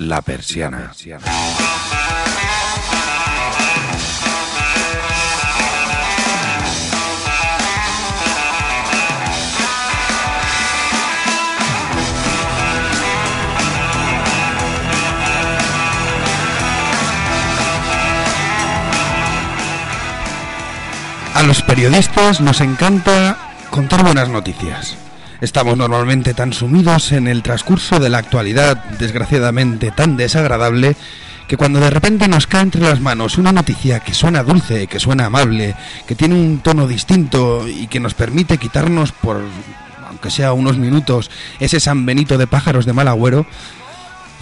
La Persiana. A los periodistas nos encanta contar buenas noticias. Estamos normalmente tan sumidos en el transcurso de la actualidad, desgraciadamente tan desagradable, que cuando de repente nos cae entre las manos una noticia que suena dulce, que suena amable, que tiene un tono distinto y que nos permite quitarnos por, aunque sea unos minutos, ese San Benito de pájaros de mal agüero,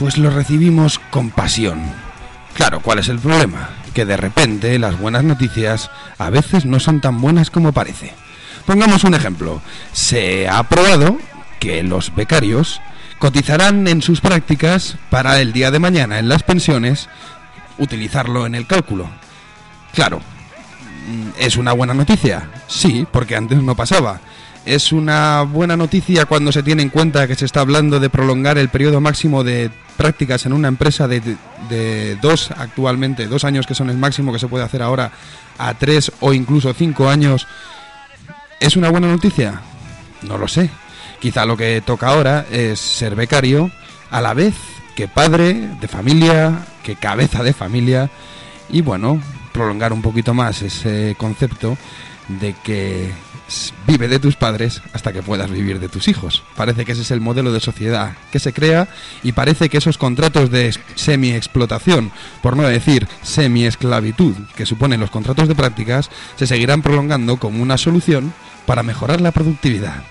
pues lo recibimos con pasión. Claro, ¿cuál es el problema? Que de repente las buenas noticias a veces no son tan buenas como parece. Pongamos un ejemplo. Se ha aprobado que los becarios cotizarán en sus prácticas para el día de mañana en las pensiones utilizarlo en el cálculo. Claro, ¿es una buena noticia? Sí, porque antes no pasaba. ¿Es una buena noticia cuando se tiene en cuenta que se está hablando de prolongar el periodo máximo de prácticas en una empresa de, de dos actualmente, dos años que son el máximo que se puede hacer ahora, a tres o incluso cinco años? ¿Es una buena noticia? No lo sé. Quizá lo que toca ahora es ser becario a la vez que padre de familia, que cabeza de familia y bueno, prolongar un poquito más ese concepto de que vive de tus padres hasta que puedas vivir de tus hijos. Parece que ese es el modelo de sociedad que se crea y parece que esos contratos de semi-explotación, por no decir semi-esclavitud, que suponen los contratos de prácticas, se seguirán prolongando como una solución para mejorar la productividad.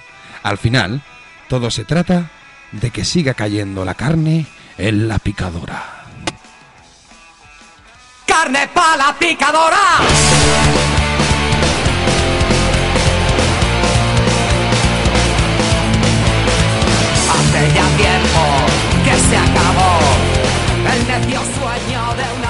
Al final, todo se trata de que siga cayendo la carne en la picadora. ¡Carne para la picadora! Ya tiempo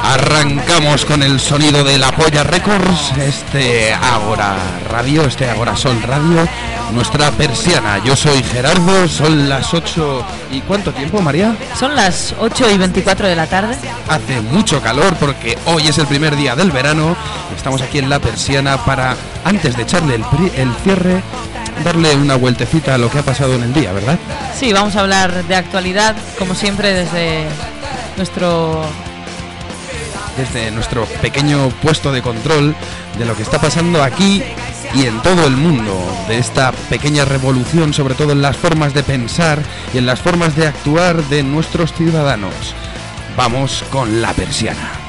Arrancamos con el sonido de la Polla Records, este Agora Radio, este Agora Sol Radio, nuestra persiana. Yo soy Gerardo, son las 8 y ¿cuánto tiempo, María? Son las 8 y 24 de la tarde. Hace mucho calor porque hoy es el primer día del verano. Estamos aquí en la persiana para, antes de echarle el, pri- el cierre, darle una vueltecita a lo que ha pasado en el día, ¿verdad? Sí, vamos a hablar de actualidad, como siempre, desde nuestro... desde nuestro pequeño puesto de control de lo que está pasando aquí y en todo el mundo, de esta pequeña revolución, sobre todo en las formas de pensar y en las formas de actuar de nuestros ciudadanos. Vamos con la persiana.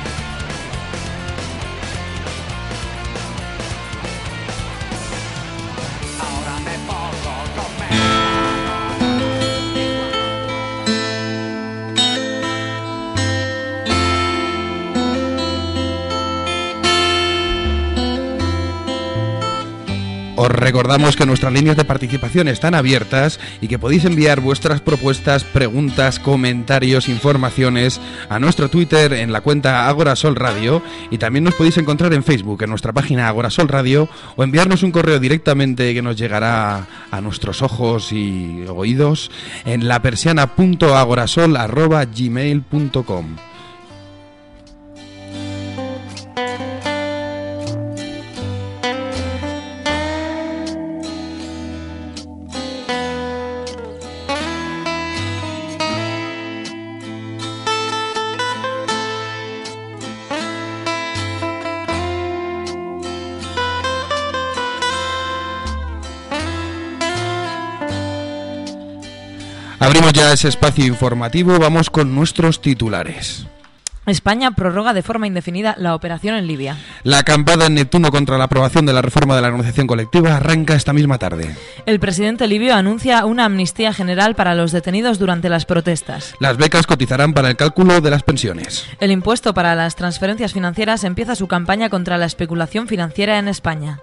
Os recordamos que nuestras líneas de participación están abiertas y que podéis enviar vuestras propuestas, preguntas, comentarios, informaciones a nuestro Twitter en la cuenta Agorasol Radio y también nos podéis encontrar en Facebook en nuestra página Agorasol Radio o enviarnos un correo directamente que nos llegará a nuestros ojos y oídos en lapersiana.agorasol@gmail.com. ya ese espacio informativo, vamos con nuestros titulares. España prorroga de forma indefinida la operación en Libia. La acampada en Neptuno contra la aprobación de la reforma de la negociación colectiva arranca esta misma tarde. El presidente libio anuncia una amnistía general para los detenidos durante las protestas. Las becas cotizarán para el cálculo de las pensiones. El impuesto para las transferencias financieras empieza su campaña contra la especulación financiera en España.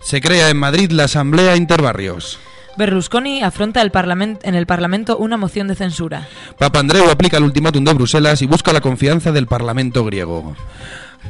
Se crea en Madrid la Asamblea Interbarrios. Berlusconi afronta en el Parlamento una moción de censura. Papa Andreu aplica el ultimátum de Bruselas y busca la confianza del Parlamento griego.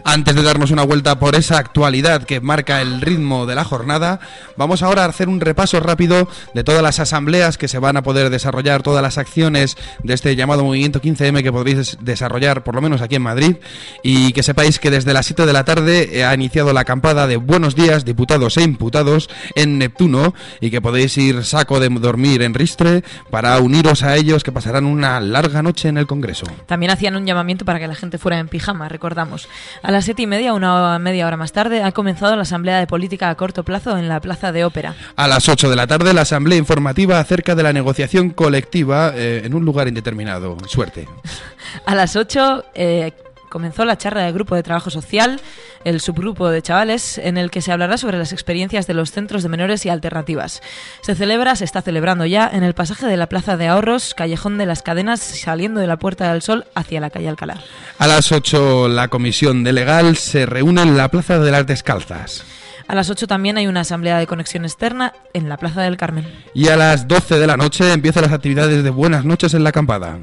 Antes de darnos una vuelta por esa actualidad que marca el ritmo de la jornada, vamos ahora a hacer un repaso rápido de todas las asambleas que se van a poder desarrollar, todas las acciones de este llamado Movimiento 15M que podréis desarrollar, por lo menos aquí en Madrid, y que sepáis que desde las 7 de la tarde ha iniciado la acampada de Buenos Días, diputados e imputados en Neptuno, y que podéis ir saco de dormir en Ristre para uniros a ellos que pasarán una larga noche en el Congreso. También hacían un llamamiento para que la gente fuera en pijama, recordamos. A las siete y media, una media hora más tarde, ha comenzado la Asamblea de Política a corto plazo en la Plaza de Ópera. A las 8 de la tarde, la Asamblea informativa acerca de la negociación colectiva eh, en un lugar indeterminado. Suerte. A las 8, eh, comenzó la charla del Grupo de Trabajo Social, el subgrupo de chavales, en el que se hablará sobre las experiencias de los centros de menores y alternativas. Se celebra, se está celebrando ya, en el pasaje de la Plaza de Ahorros, Callejón de las Cadenas, saliendo de la Puerta del Sol hacia la calle Alcalá. A las 8 la comisión de legal se reúne en la Plaza de las Descalzas. A las 8 también hay una asamblea de conexión externa en la Plaza del Carmen. Y a las 12 de la noche empiezan las actividades de buenas noches en la acampada.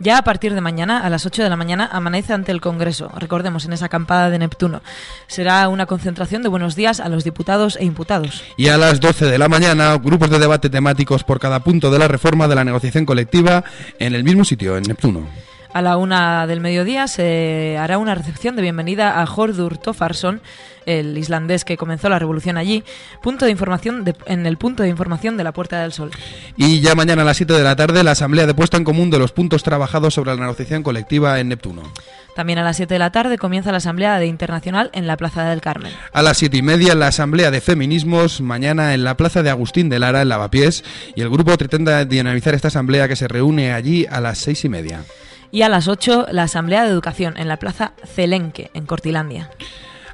Ya a partir de mañana, a las 8 de la mañana, amanece ante el Congreso, recordemos, en esa acampada de Neptuno. Será una concentración de buenos días a los diputados e imputados. Y a las 12 de la mañana, grupos de debate temáticos por cada punto de la reforma de la negociación colectiva en el mismo sitio, en Neptuno. A la una del mediodía se hará una recepción de bienvenida a Hordur Tofarsson, el islandés que comenzó la revolución allí, punto de información de- en el punto de información de la Puerta del Sol. Y ya mañana a las 7 de la tarde, la asamblea de puesta en común de los puntos trabajados sobre la negociación colectiva en Neptuno. También a las 7 de la tarde comienza la Asamblea de Internacional en la Plaza del Carmen. A las siete y media, la asamblea de feminismos, mañana en la plaza de Agustín de Lara, en Lavapiés, y el grupo pretende dinamizar esta asamblea que se reúne allí a las seis y media. Y a las 8 la Asamblea de Educación en la Plaza Celenque, en Cortilandia.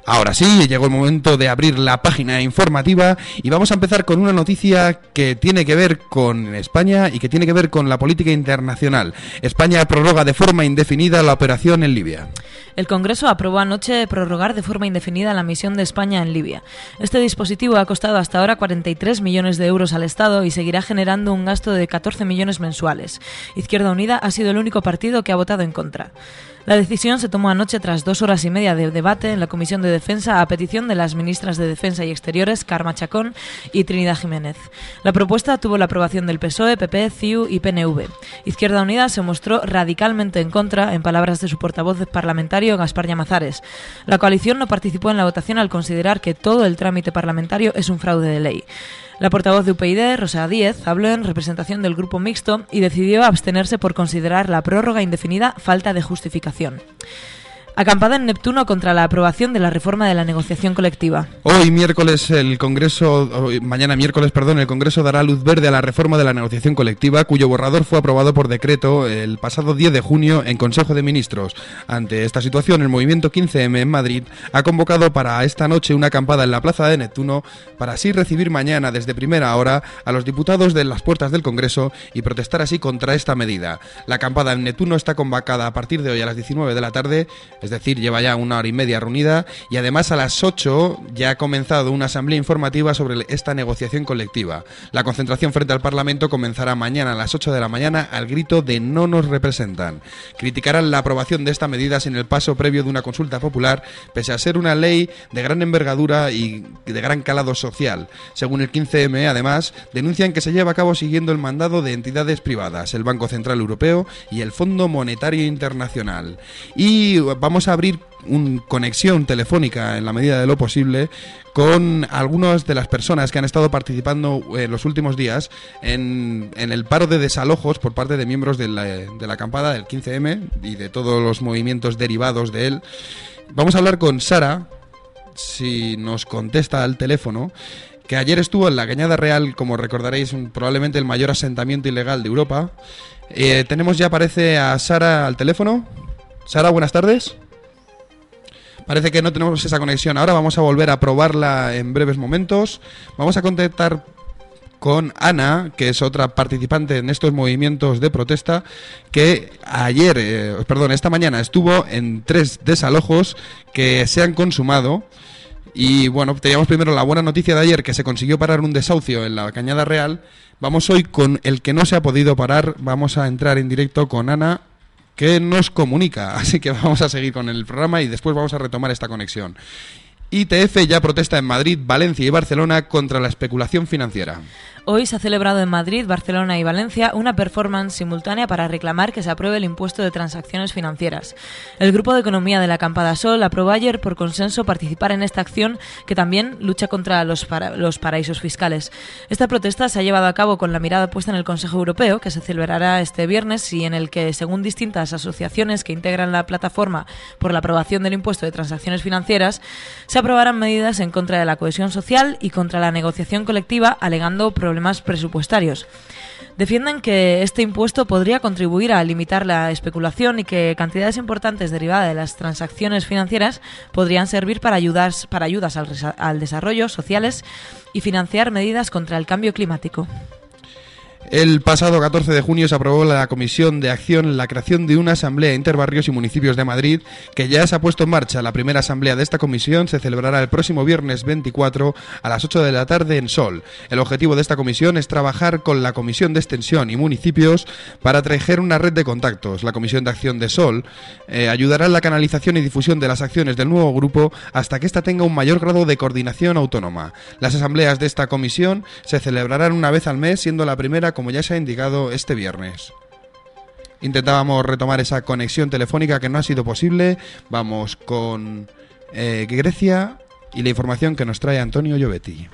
Ahora sí, llegó el momento de abrir la página informativa y vamos a empezar con una noticia que tiene que ver con España y que tiene que ver con la política internacional. España prorroga de forma indefinida la operación en Libia. El Congreso aprobó anoche prorrogar de forma indefinida la misión de España en Libia. Este dispositivo ha costado hasta ahora 43 millones de euros al Estado y seguirá generando un gasto de 14 millones mensuales. Izquierda Unida ha sido el único partido que ha votado en contra. La decisión se tomó anoche tras dos horas y media de debate en la Comisión de Defensa a petición de las ministras de Defensa y Exteriores, Karma Chacón y Trinidad Jiménez. La propuesta tuvo la aprobación del PSOE, PP, CIU y PNV. Izquierda Unida se mostró radicalmente en contra, en palabras de su portavoz parlamentario, Gaspar Llamazares. La coalición no participó en la votación al considerar que todo el trámite parlamentario es un fraude de ley. La portavoz de UPyD, Rosa Díez, habló en representación del grupo mixto y decidió abstenerse por considerar la prórroga indefinida falta de justificación. Acampada en Neptuno contra la aprobación de la reforma de la negociación colectiva. Hoy miércoles el Congreso, hoy- mañana miércoles, perdón, el Congreso dará luz verde a la reforma de la negociación colectiva, cuyo borrador fue aprobado por decreto el pasado 10 de junio en Consejo de Ministros. Ante esta situación, el movimiento 15M en Madrid ha convocado para esta noche una acampada en la Plaza de Neptuno para así recibir mañana desde primera hora a los diputados de las puertas del Congreso y protestar así contra esta medida. La acampada en Neptuno está convocada a partir de hoy a las 19 de la tarde, es decir, lleva ya una hora y media reunida y además a las 8 ya ha comenzado una asamblea informativa sobre esta negociación colectiva. La concentración frente al Parlamento comenzará mañana a las 8 de la mañana al grito de no nos representan. Criticarán la aprobación de esta medida sin el paso previo de una consulta popular, pese a ser una ley de gran envergadura y de gran calado social. Según el 15M, además, denuncian que se lleva a cabo siguiendo el mandado de entidades privadas, el Banco Central Europeo y el Fondo Monetario Internacional. Y vamos a abrir una conexión telefónica en la medida de lo posible con algunas de las personas que han estado participando en los últimos días en, en el paro de desalojos por parte de miembros de la, de la acampada del 15M y de todos los movimientos derivados de él. Vamos a hablar con Sara, si nos contesta al teléfono, que ayer estuvo en la Cañada Real, como recordaréis, probablemente el mayor asentamiento ilegal de Europa. Eh, tenemos ya, parece, a Sara al teléfono. Sara, buenas tardes. Parece que no tenemos esa conexión. Ahora vamos a volver a probarla en breves momentos. Vamos a contactar con Ana, que es otra participante en estos movimientos de protesta, que ayer, eh, perdón, esta mañana estuvo en tres desalojos que se han consumado. Y bueno, teníamos primero la buena noticia de ayer que se consiguió parar un desahucio en la Cañada Real. Vamos hoy con el que no se ha podido parar. Vamos a entrar en directo con Ana. Que nos comunica. Así que vamos a seguir con el programa y después vamos a retomar esta conexión. ITF ya protesta en Madrid, Valencia y Barcelona contra la especulación financiera. Hoy se ha celebrado en Madrid, Barcelona y Valencia una performance simultánea para reclamar que se apruebe el impuesto de transacciones financieras. El Grupo de Economía de la Campada Sol aprobó ayer por consenso participar en esta acción que también lucha contra los, los paraísos fiscales. Esta protesta se ha llevado a cabo con la mirada puesta en el Consejo Europeo, que se celebrará este viernes y en el que, según distintas asociaciones que integran la plataforma por la aprobación del impuesto de transacciones financieras, se aprobarán medidas en contra de la cohesión social y contra la negociación colectiva, alegando problemas problemas presupuestarios. Defienden que este impuesto podría contribuir a limitar la especulación y que cantidades importantes derivadas de las transacciones financieras podrían servir para, ayudas, para ayudas al, desarrollo sociales y financiar medidas contra el cambio climático. El pasado 14 de junio se aprobó la Comisión de Acción la creación de una Asamblea Interbarrios y Municipios de Madrid que ya se ha puesto en marcha. La primera asamblea de esta comisión se celebrará el próximo viernes 24 a las 8 de la tarde en Sol. El objetivo de esta comisión es trabajar con la Comisión de Extensión y Municipios para tejer una red de contactos. La Comisión de Acción de Sol eh, ayudará en la canalización y difusión de las acciones del nuevo grupo hasta que ésta tenga un mayor grado de coordinación autónoma. Las asambleas de esta comisión se celebrarán una vez al mes, siendo la primera como ya se ha indicado este viernes. Intentábamos retomar esa conexión telefónica que no ha sido posible. Vamos con eh, Grecia y la información que nos trae Antonio Llobetti.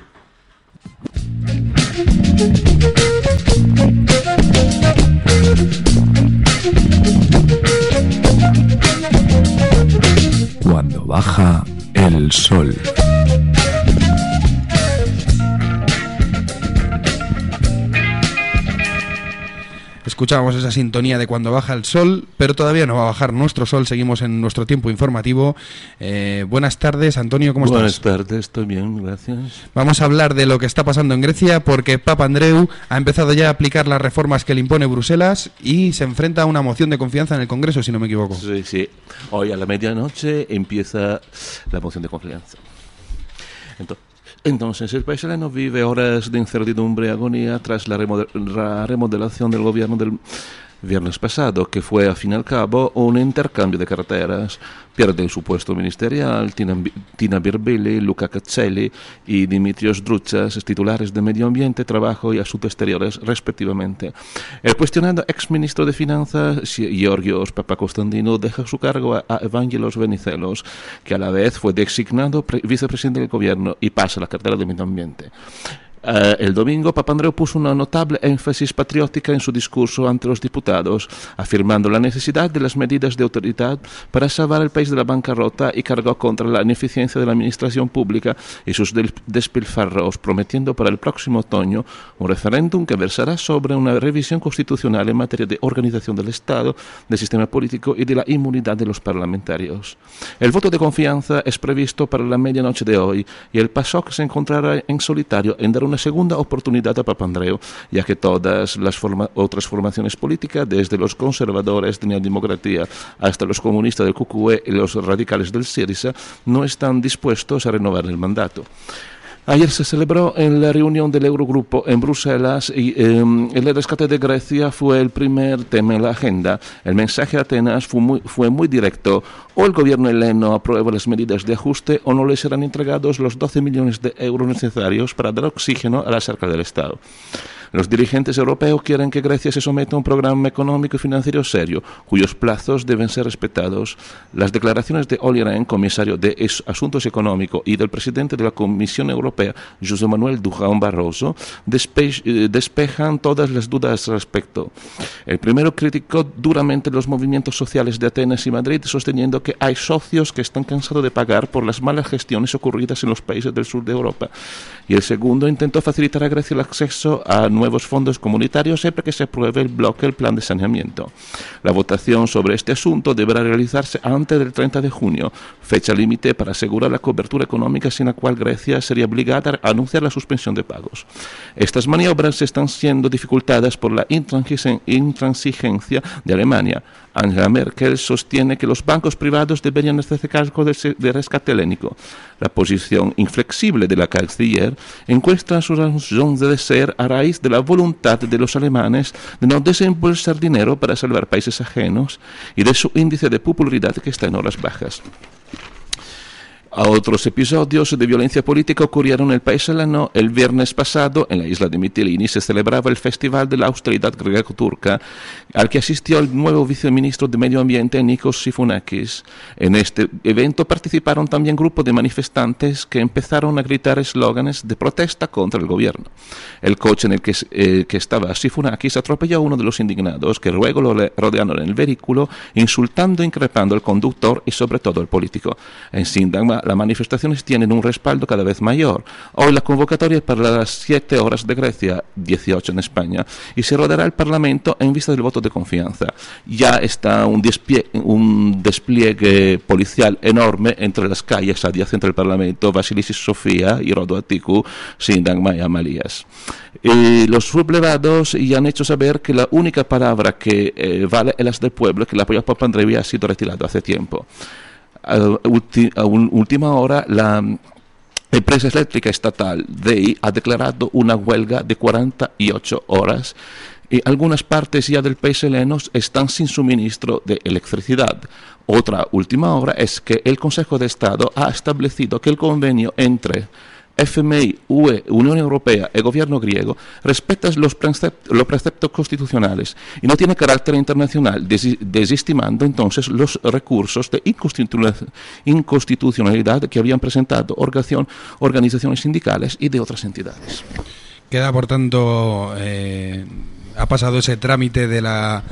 Cuando baja el sol. Escuchábamos esa sintonía de cuando baja el sol, pero todavía no va a bajar nuestro sol. Seguimos en nuestro tiempo informativo. Eh, buenas tardes, Antonio, ¿cómo Buenas estás? Buenas tardes, estoy bien, gracias. Vamos a hablar de lo que está pasando en Grecia porque Papa Andreu ha empezado ya a aplicar las reformas que le impone Bruselas y se enfrenta a una moción de confianza en el Congreso, si no me equivoco. Sí, sí. Hoy a la medianoche empieza la moción de confianza. Entonces, entonces, el país heleno vive horas de incertidumbre y agonía tras la remodelación del gobierno del viernes pasado, que fue, a fin y al cabo, un intercambio de carreteras. Pierde su puesto ministerial Tina, Tina Luca Cazzelli y Dimitrios Druchas, titulares de Medio Ambiente, Trabajo y Asuntos Exteriores, respectivamente. El cuestionado exministro de Finanzas, Georgios Papacostandino, deja su cargo a Evangelos Venizelos, que a la vez fue designado vicepresidente del gobierno y pasa la cartera de Medio Ambiente. Uh, el domingo Papandreou puso una notable énfasis patriótica en su discurso ante los diputados, afirmando la necesidad de las medidas de autoridad para salvar el país de la bancarrota y cargó contra la ineficiencia de la administración pública y sus despilfarros, prometiendo para el próximo otoño un referéndum que versará sobre una revisión constitucional en materia de organización del Estado, del sistema político y de la inmunidad de los parlamentarios. El voto de confianza es previsto para la medianoche de hoy y el PASOK se encontrará en solitario en dar una segunda oportunidad a Papandreou, ya que todas las forma otras formaciones políticas, desde los conservadores de la democracia hasta los comunistas del QQE y los radicales del Syriza, no están dispuestos a renovar el mandato. Ayer se celebró en la reunión del Eurogrupo en Bruselas y eh, el rescate de Grecia fue el primer tema en la agenda. El mensaje a Atenas fue muy, fue muy directo. O el gobierno heleno aprueba las medidas de ajuste o no le serán entregados los 12 millones de euros necesarios para dar oxígeno a la cerca del Estado. Los dirigentes europeos quieren que Grecia se someta a un programa económico y financiero serio, cuyos plazos deben ser respetados. Las declaraciones de Olli Rehn, comisario de Asuntos Económicos, y del presidente de la Comisión Europea, José Manuel Durán Barroso, despe despejan todas las dudas al respecto. El primero criticó duramente los movimientos sociales de Atenas y Madrid, sosteniendo que hay socios que están cansados de pagar por las malas gestiones ocurridas en los países del sur de Europa. Y el segundo intentó facilitar a Grecia el acceso a nuevos fondos comunitarios siempre que se apruebe el bloque el plan de saneamiento. La votación sobre este asunto deberá realizarse antes del 30 de junio, fecha límite para asegurar la cobertura económica sin la cual Grecia sería obligada a anunciar la suspensión de pagos. Estas maniobras están siendo dificultadas por la intransigencia de Alemania. Angela Merkel sostiene que los bancos privados deberían hacerse cargo del rescate helénico. La posición inflexible de la canciller encuentra su razón de ser a raíz de la voluntad de los alemanes de no desembolsar dinero para salvar países ajenos y de su índice de popularidad que está en horas bajas. A otros episodios de violencia política ocurrieron en el país heleno. El viernes pasado, en la isla de Mitilini, se celebraba el Festival de la Austeridad Greco-Turca, al que asistió el nuevo viceministro de Medio Ambiente, Nikos Sifounakis. En este evento participaron también grupos de manifestantes que empezaron a gritar eslóganes de protesta contra el gobierno. El coche en el que, eh, que estaba Sifounakis atropelló a uno de los indignados, que luego lo rodearon en el vehículo, insultando e increpando al conductor y sobre todo al político. En Sindagma, las manifestaciones tienen un respaldo cada vez mayor. Hoy la convocatoria es para las 7 horas de Grecia, 18 en España, y se rodará el Parlamento en vista del voto de confianza. Ya está un, despliegue policial enorme entre las calles adyacentes al Parlamento, Vasilis Sofía y Rodoatiku, Sindagma y Amalías. Los sublevados ya han hecho saber que la única palabra que eh, vale es la del pueblo, que el apoyo a Papandreou ha sido retirado hace tiempo. A, última hora, la empresa eléctrica estatal DEI ha declarado una huelga de 48 horas y algunas partes ya del país heleno están sin suministro de electricidad. Otra última hora es que el Consejo de Estado ha establecido que el convenio entre FMI, UE, Unión Europea y gobierno griego respeta los, precept- los preceptos constitucionales y no tiene carácter internacional, desestimando entonces los recursos de inconstitu- inconstitucionalidad que habían presentado organizaciones sindicales y de otras entidades. Queda, por tanto, eh, ha pasado ese trámite de la,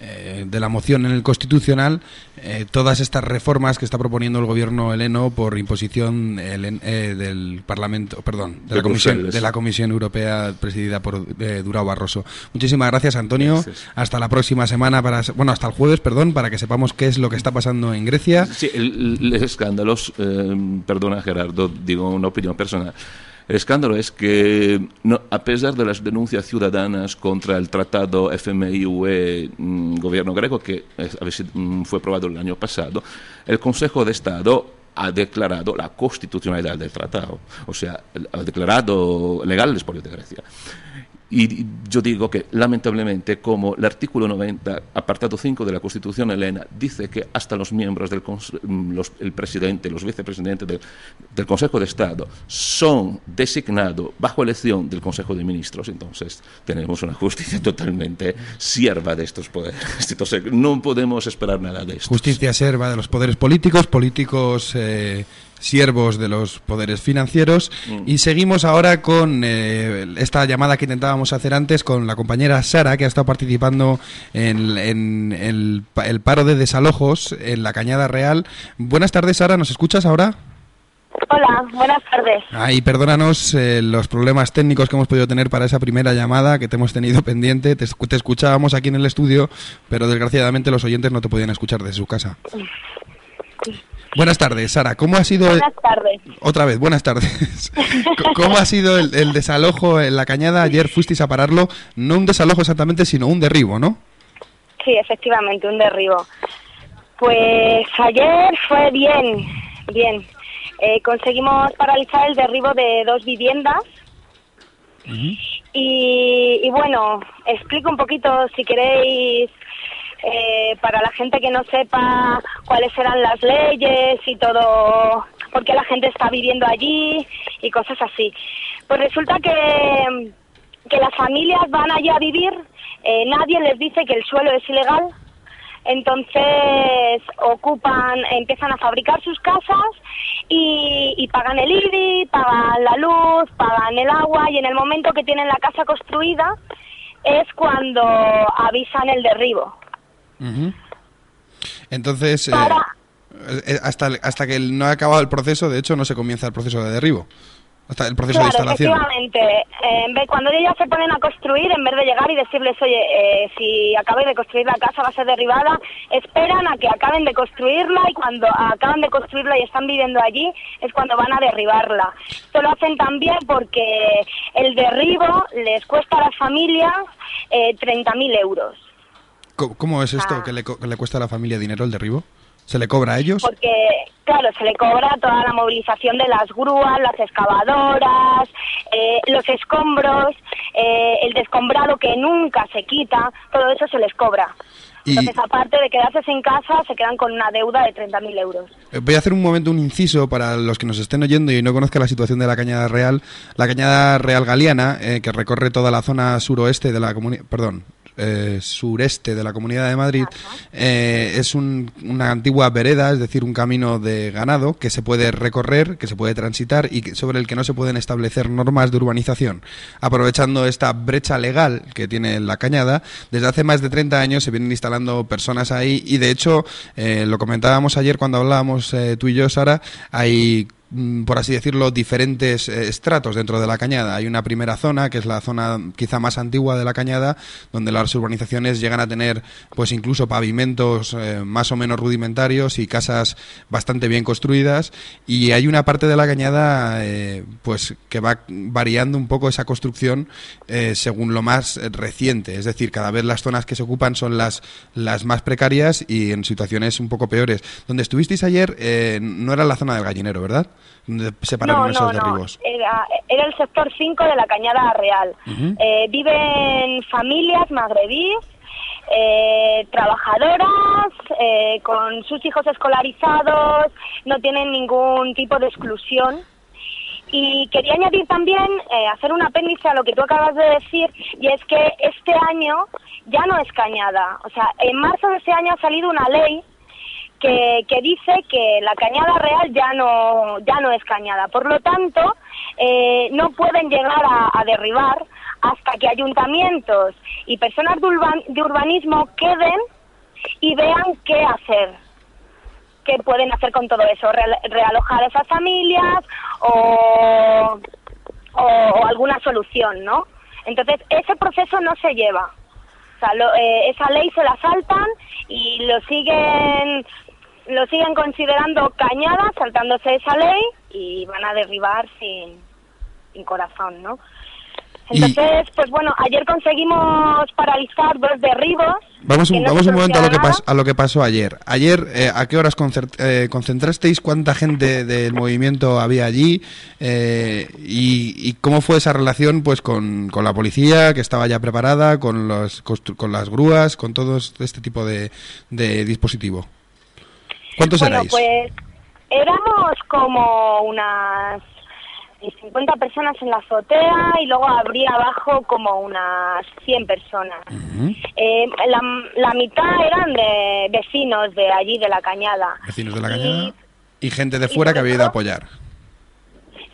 eh, de la moción en el Constitucional, eh, todas estas reformas que está proponiendo el gobierno heleno por imposición helen- eh, del Parlamento, perdón, de De la, Comisión, Bruselas. de la Comisión Europea presidida por eh, Durao Barroso. Muchísimas gracias, Antonio. Gracias. Hasta la próxima semana, para, bueno, hasta el jueves, perdón, para que sepamos qué es lo que está pasando en Grecia. Sí, el- el- los escándalos, eh, perdona Gerardo, digo una opinión personal. El escándalo es que, no, a pesar de las denuncias ciudadanas contra el tratado FMI-UE mm, gobierno griego, que mm, fue aprobado el año pasado, el Consejo de Estado ha declarado la constitucionalidad del tratado, o sea, ha declarado legal el expolio de Grecia. Y yo digo que, lamentablemente, como el artículo 90, apartado 5 de la Constitución helena, dice que hasta los miembros del mm, los- el presidente, los vicepresidentes del, del Consejo de Estado son designados bajo elección del Consejo de Ministros, entonces tenemos una justicia totalmente sierva de estos poderes. Entonces, no podemos esperar nada de esto. Justicia serva de los poderes políticos, políticos eh, siervos de los poderes financieros. Y seguimos ahora con eh, esta llamada que intentábamos hacer antes con la compañera Sara, que ha estado participando en, en el, pa- el paro de desalojos en la Cañada Real. Buenas tardes, Sara, ¿nos escuchas ahora? Hola, buenas tardes. Ay, perdónanos eh, los problemas técnicos que hemos podido tener para esa primera llamada que te hemos tenido pendiente. Te, escu- te escuchábamos aquí en el estudio, pero desgraciadamente los oyentes no te podían escuchar desde su casa. Buenas tardes, Sara. ¿Cómo ha sido... Buenas tardes. Otra vez, buenas tardes. ¿Cómo ha sido el, el desalojo en la cañada? Ayer fuisteis a pararlo, no un desalojo exactamente, sino un derribo, ¿no? Sí, efectivamente, un derribo. Pues ayer fue bien, bien. Eh, conseguimos paralizar el derribo de dos viviendas. y, y bueno, explico un poquito, si queréis, eh, para la gente que no sepa cuáles eran las leyes y todo, por qué la gente está viviendo allí y cosas así. Pues resulta que, que las familias van allí a vivir, eh, nadie les dice que el suelo es ilegal, entonces ocupan, empiezan a fabricar sus casas y, y pagan el IBI, pagan la luz, pagan el agua y en el momento que tienen la casa construida es cuando avisan el derribo. Entonces, eh, Para- eh, hasta, hasta que no ha acabado el proceso, de hecho, no se comienza el proceso de derribo. Hasta el proceso de instalación. efectivamente. Eh, en vez, cuando ellos ya se ponen a construir, en vez de llegar y decirles, oye, eh, si acabáis de construir la casa va a ser derribada, esperan a que acaben de construirla y cuando acaban de construirla y están viviendo allí es cuando van a derribarla. Esto lo hacen también porque el derribo les cuesta a las familias eh, 30.000 euros. ¿Cómo, es esto Ah. que le, que le cuesta a la familia dinero el derribo? ¿Se le cobra a ellos? porque claro se le cobra toda la movilización de las grúas, las excavadoras, eh, los escombros, eh, el descombrado que nunca se quita, todo eso se les cobra. Y- Entonces, aparte de quedarse sin casa, se quedan con una deuda de 30.000 euros. Eh, Voy a hacer un momento un inciso para los que nos estén oyendo y no conozcan la situación de la Cañada Real. La Cañada Real Galiana, eh, que recorre toda la zona suroeste de la comunidad, perdón, eh, sureste de la Comunidad de Madrid, eh, es un- una antigua vereda, es decir, un camino de ganado que se puede recorrer, que se puede transitar y sobre el que no se pueden establecer normas de urbanización. Aprovechando esta brecha legal que tiene la Cañada, desde hace más de 30 años se vienen instalando personas ahí y de hecho, eh, lo comentábamos ayer cuando hablábamos tú y yo, Sara, hay por así decirlo, diferentes eh, estratos dentro de la cañada. Hay una primera zona, que es la zona quizá más antigua de la cañada, donde las urbanizaciones llegan a tener pues incluso pavimentos eh, más o menos rudimentarios y casas bastante bien construidas. Y hay una parte de la cañada eh, pues que va variando un poco esa construcción eh, según lo más reciente. Es decir, cada vez las zonas que se ocupan son las, las más precarias y en situaciones un poco peores. Donde estuvisteis ayer no era la zona del gallinero, ¿verdad? Donde se pararon no, esos no, no. derribos. Era, era el sector 5 de la Cañada Real. Eh, viven familias magrebíes, eh, trabajadoras, eh, con sus hijos escolarizados, no tienen ningún tipo de exclusión. Y quería añadir también, eh, hacer un apéndice a lo que tú acabas de decir, y es que este año ya no es cañada. O sea, en marzo de este año ha salido una ley que, dice que la cañada real ya no ya no es cañada. Por lo tanto, eh, no pueden llegar a, a derribar hasta que ayuntamientos y personas de, urban- de urbanismo queden y vean qué hacer. ¿Qué pueden hacer con todo eso? Real- realojar a esas familias o, alguna solución, ¿no? Entonces, ese proceso no se lleva. Eh, esa ley se la saltan y lo siguen lo siguen considerando cañada, saltándose esa ley y van a derribar sin, sin corazón, ¿no? Y- Entonces, pues bueno, ayer conseguimos paralizar dos derribos. Vamos un, no vamos un momento a lo, que pas- a lo que pasó ayer. Ayer, eh, ¿a qué horas eh, concentrasteis? ¿Cuánta gente del movimiento había allí? Eh, y, y cómo fue esa relación pues con, con la policía, que estaba ya preparada, con, los, con las grúas, con todo este tipo de, de dispositivo? ¿Cuántos bueno, erais? pues éramos como unas 50 personas en la azotea y luego habría abajo como unas 100 personas. Eh, la, la mitad eran de vecinos de allí, de la cañada. Vecinos de la cañada y gente de fuera que había ido a apoyar.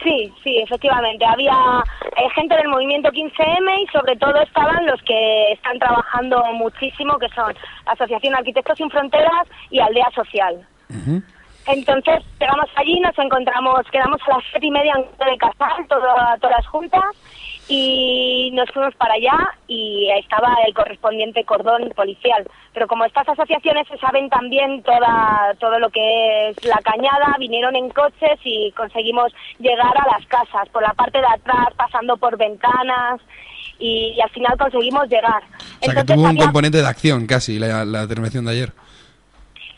Sí, sí, efectivamente. Había eh, gente del movimiento 15M y sobre todo estaban los que están trabajando muchísimo, que son Asociación Arquitectos Sin Fronteras y Aldea Social. Entonces llegamos allí, nos encontramos, quedamos a las siete y media en de Casal, toda- todas juntas, y nos fuimos para allá y estaba el correspondiente cordón policial. Pero como estas asociaciones se saben también toda, todo lo que es la cañada, vinieron en coches y conseguimos llegar a las casas, por la parte de atrás, pasando por ventanas, y, y al final conseguimos llegar. O sea, que Entonces, tuvo un había- componente de acción casi la, la intervención de ayer.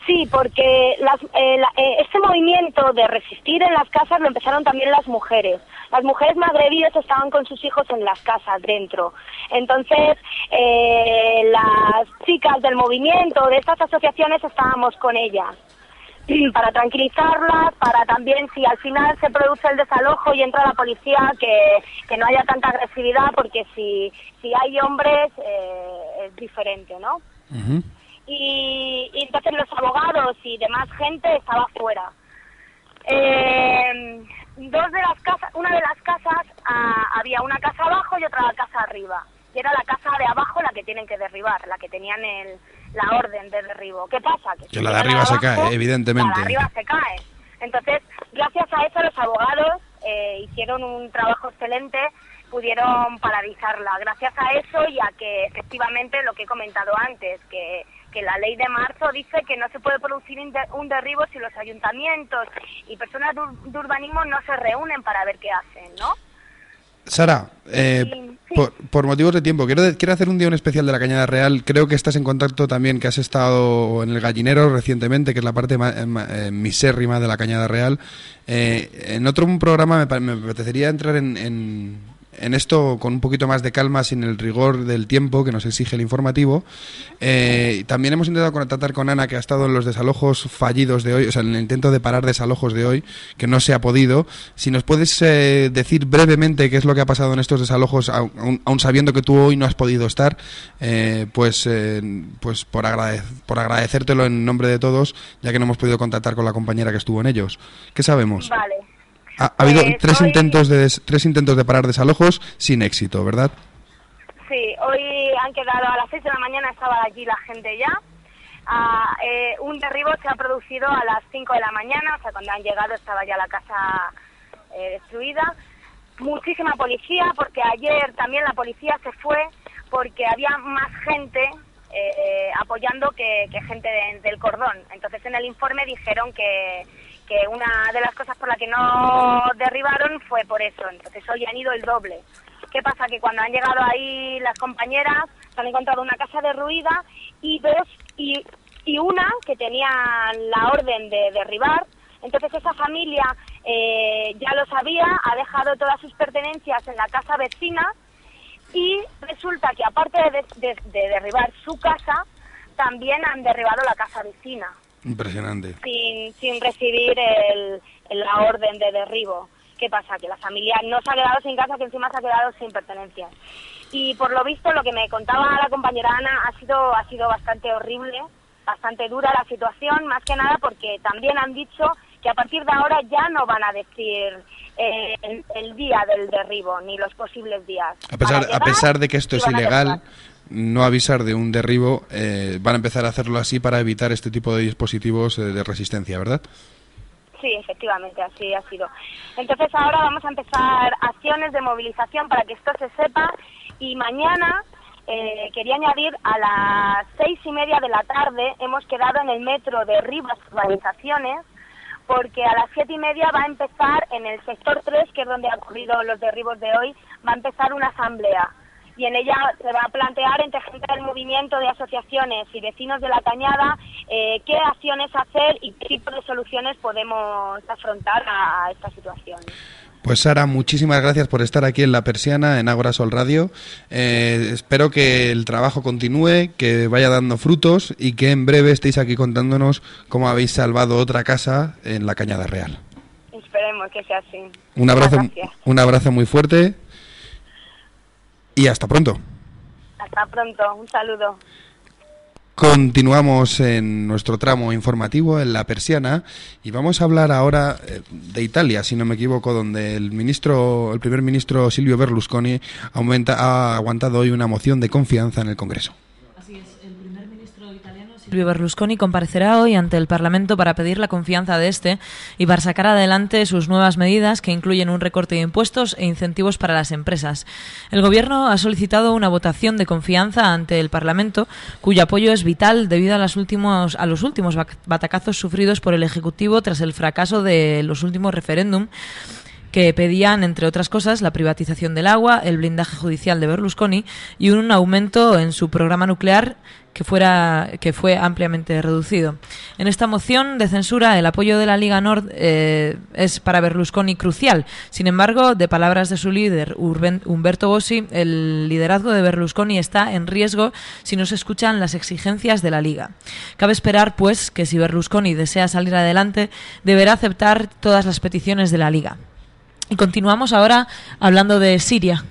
Sí, porque las, eh, la- eh, este movimiento de resistir en las casas lo empezaron también las mujeres. Las mujeres magrebíes estaban con sus hijos en las casas dentro. Entonces, eh, las chicas del movimiento, de estas asociaciones, estábamos con ellas para tranquilizarlas, para también si al final se produce el desalojo y entra la policía, que, que no haya tanta agresividad, porque si, si hay hombres eh, es diferente, ¿no? Y, y entonces los abogados y demás gente estaba fuera. Eh, dos de las casas, una de las casas ah, había una casa abajo y otra casa arriba. Y era la casa de abajo la que tienen que derribar, la que tenían el, la orden de derribo. ¿Qué pasa? Que si la de arriba se cae, evidentemente. La de arriba se cae. Entonces, gracias a eso los abogados eh, hicieron un trabajo excelente, pudieron paralizarla. Gracias a eso y a que efectivamente lo que he comentado antes, que, que la ley de marzo dice que no se puede producir un de- un derribo si los ayuntamientos y personas de, ur- de urbanismo no se reúnen para ver qué hacen, ¿no? Sara, eh, Sí. por, por motivos de tiempo, quiero, quiero hacer un día un especial de la Cañada Real. Creo que estás en contacto también, que has estado en el Gallinero recientemente, que es la parte ma- eh, eh, misérrima de la Cañada Real. Eh, en otro programa me, me apetecería entrar en, en- en esto con un poquito más de calma, sin el rigor del tiempo que nos exige el informativo. Eh, también hemos intentado contactar con Ana, que ha estado en los desalojos fallidos de hoy, o sea, en el intento de parar desalojos de hoy, que no se ha podido. Si nos puedes eh, decir brevemente qué es lo que ha pasado en estos desalojos, aun, aun- sabiendo que tú hoy no has podido estar, eh, pues, eh, pues por, agradec- por agradecértelo en nombre de todos, ya que no hemos podido contactar con la compañera que estuvo en ellos. ¿Qué sabemos? Vale. Ha, ha habido Pues tres hoy- intentos de des- tres intentos de parar desalojos sin éxito, ¿verdad? Sí, hoy han quedado a las 6 de la mañana, estaba allí la gente ya. Ah, eh, un derribo se ha producido a las 5 de la mañana, o sea, cuando han llegado estaba ya la casa eh, destruida. Muchísima policía, porque ayer también la policía se fue porque había más gente eh, eh, apoyando que, que gente de- del cordón. Entonces en el informe dijeron que, que una de las cosas por la que no derribaron fue por eso. Entonces hoy han ido el doble. ¿Qué pasa? Que cuando han llegado ahí las compañeras se han encontrado una casa derruida y dos y, una que tenía la orden de derribar. Entonces esa familia eh, ya lo sabía, ha dejado todas sus pertenencias en la casa vecina y resulta que aparte de- de derribar su casa, también han derribado la casa vecina Impresionante. sin, sin recibir el, la orden de derribo. ¿Qué pasa? Que la familia no se ha quedado sin casa, que encima se ha quedado sin pertenencias. Y por lo visto, lo que me contaba la compañera Ana ha sido, ha sido bastante horrible, bastante dura la situación, más que nada porque también han dicho que a partir de ahora ya no van a decir eh, el, el día del derribo, ni los posibles días. A pesar, Van a llegar pesar de que esto es ilegal. No avisar de un derribo, eh, van a empezar a hacerlo así para evitar este tipo de dispositivos eh, de resistencia, ¿verdad? Sí, efectivamente, así ha sido. Entonces ahora vamos a empezar acciones de movilización para que esto se sepa y mañana eh, quería añadir a las seis y media de la tarde hemos quedado en el metro de Rivas Urbanizaciones porque a las siete y media va a empezar en el sector 3, que es donde han ocurrido los derribos de hoy, va a empezar una asamblea y en ella se va a plantear entre gente del movimiento de asociaciones y vecinos de la Cañada eh, qué acciones hacer y qué tipo de soluciones podemos afrontar a, esta situación. Pues Sara, muchísimas gracias por estar aquí en La Persiana, en Ágora Sol Radio. Eh, espero que el trabajo continúe, que vaya dando frutos y que en breve estéis aquí contándonos cómo habéis salvado otra casa en la Cañada Real. Esperemos que sea así. Un abrazo, un abrazo muy fuerte y hasta pronto. Hasta pronto. Un saludo. Continuamos en nuestro tramo informativo en la persiana y vamos a hablar ahora eh, de Italia, si no me equivoco, donde el ministro, el primer ministro Silvio Berlusconi aumenta, ha aguantado hoy una moción de confianza en el Congreso. Así es, el primer ministro italiano Silvio Berlusconi comparecerá hoy ante el Parlamento para pedir la confianza de este y para sacar adelante sus nuevas medidas que incluyen un recorte de impuestos e incentivos para las empresas. El Gobierno ha solicitado una votación de confianza ante el Parlamento, cuyo apoyo es vital debido a, las a los últimos batacazos sufridos por el Ejecutivo tras el fracaso de los últimos referéndum que pedían, entre otras cosas, la privatización del agua, el blindaje judicial de Berlusconi y un aumento en su programa nuclear que fuera que fue ampliamente reducido. En esta moción de censura el apoyo de la Liga Nord eh, es para Berlusconi crucial. Sin embargo, de palabras de su líder Urben- Humberto Bossi, el liderazgo de Berlusconi está en riesgo si no se escuchan las exigencias de la Liga. Cabe esperar, pues, que si Berlusconi desea salir adelante, deberá aceptar todas las peticiones de la Liga. Y continuamos ahora hablando de Siria.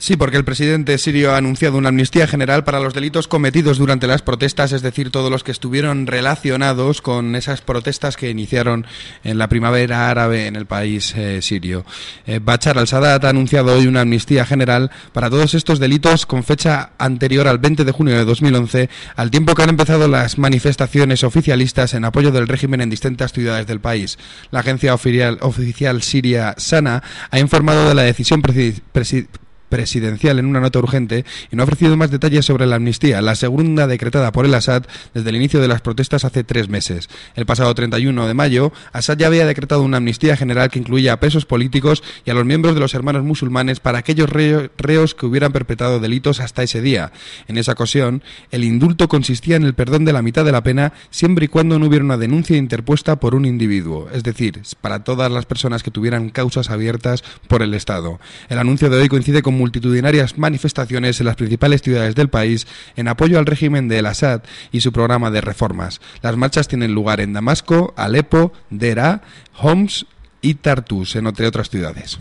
Sí, porque el presidente sirio ha anunciado una amnistía general para los delitos cometidos durante las protestas, es decir, todos los que estuvieron relacionados con esas protestas que iniciaron en la primavera árabe en el país eh, sirio. Eh, Bachar al-Sadat ha anunciado hoy una amnistía general para todos estos delitos con fecha anterior al 20 de junio de 2011, al tiempo que han empezado las manifestaciones oficialistas en apoyo del régimen en distintas ciudades del país. La agencia oficial, siria Sana ha informado de la decisión presi- presidencial en una nota urgente y no ha ofrecido más detalles sobre la amnistía, la segunda decretada por el Assad desde el inicio de las protestas hace tres meses. El pasado 31 de mayo, Assad ya había decretado una amnistía general que incluía a presos políticos y a los miembros de los hermanos musulmanes para aquellos reo- reos que hubieran perpetrado delitos hasta ese día. En esa ocasión, el indulto consistía en el perdón de la mitad de la pena siempre y cuando no hubiera una denuncia interpuesta por un individuo, es decir, para todas las personas que tuvieran causas abiertas por el Estado. El anuncio de hoy coincide con multitudinarias manifestaciones en las principales ciudades del país en apoyo al régimen de El Assad y su programa de reformas. Las marchas tienen lugar en Damasco, Alepo, Deraa, Homs y Tartus, entre otras ciudades.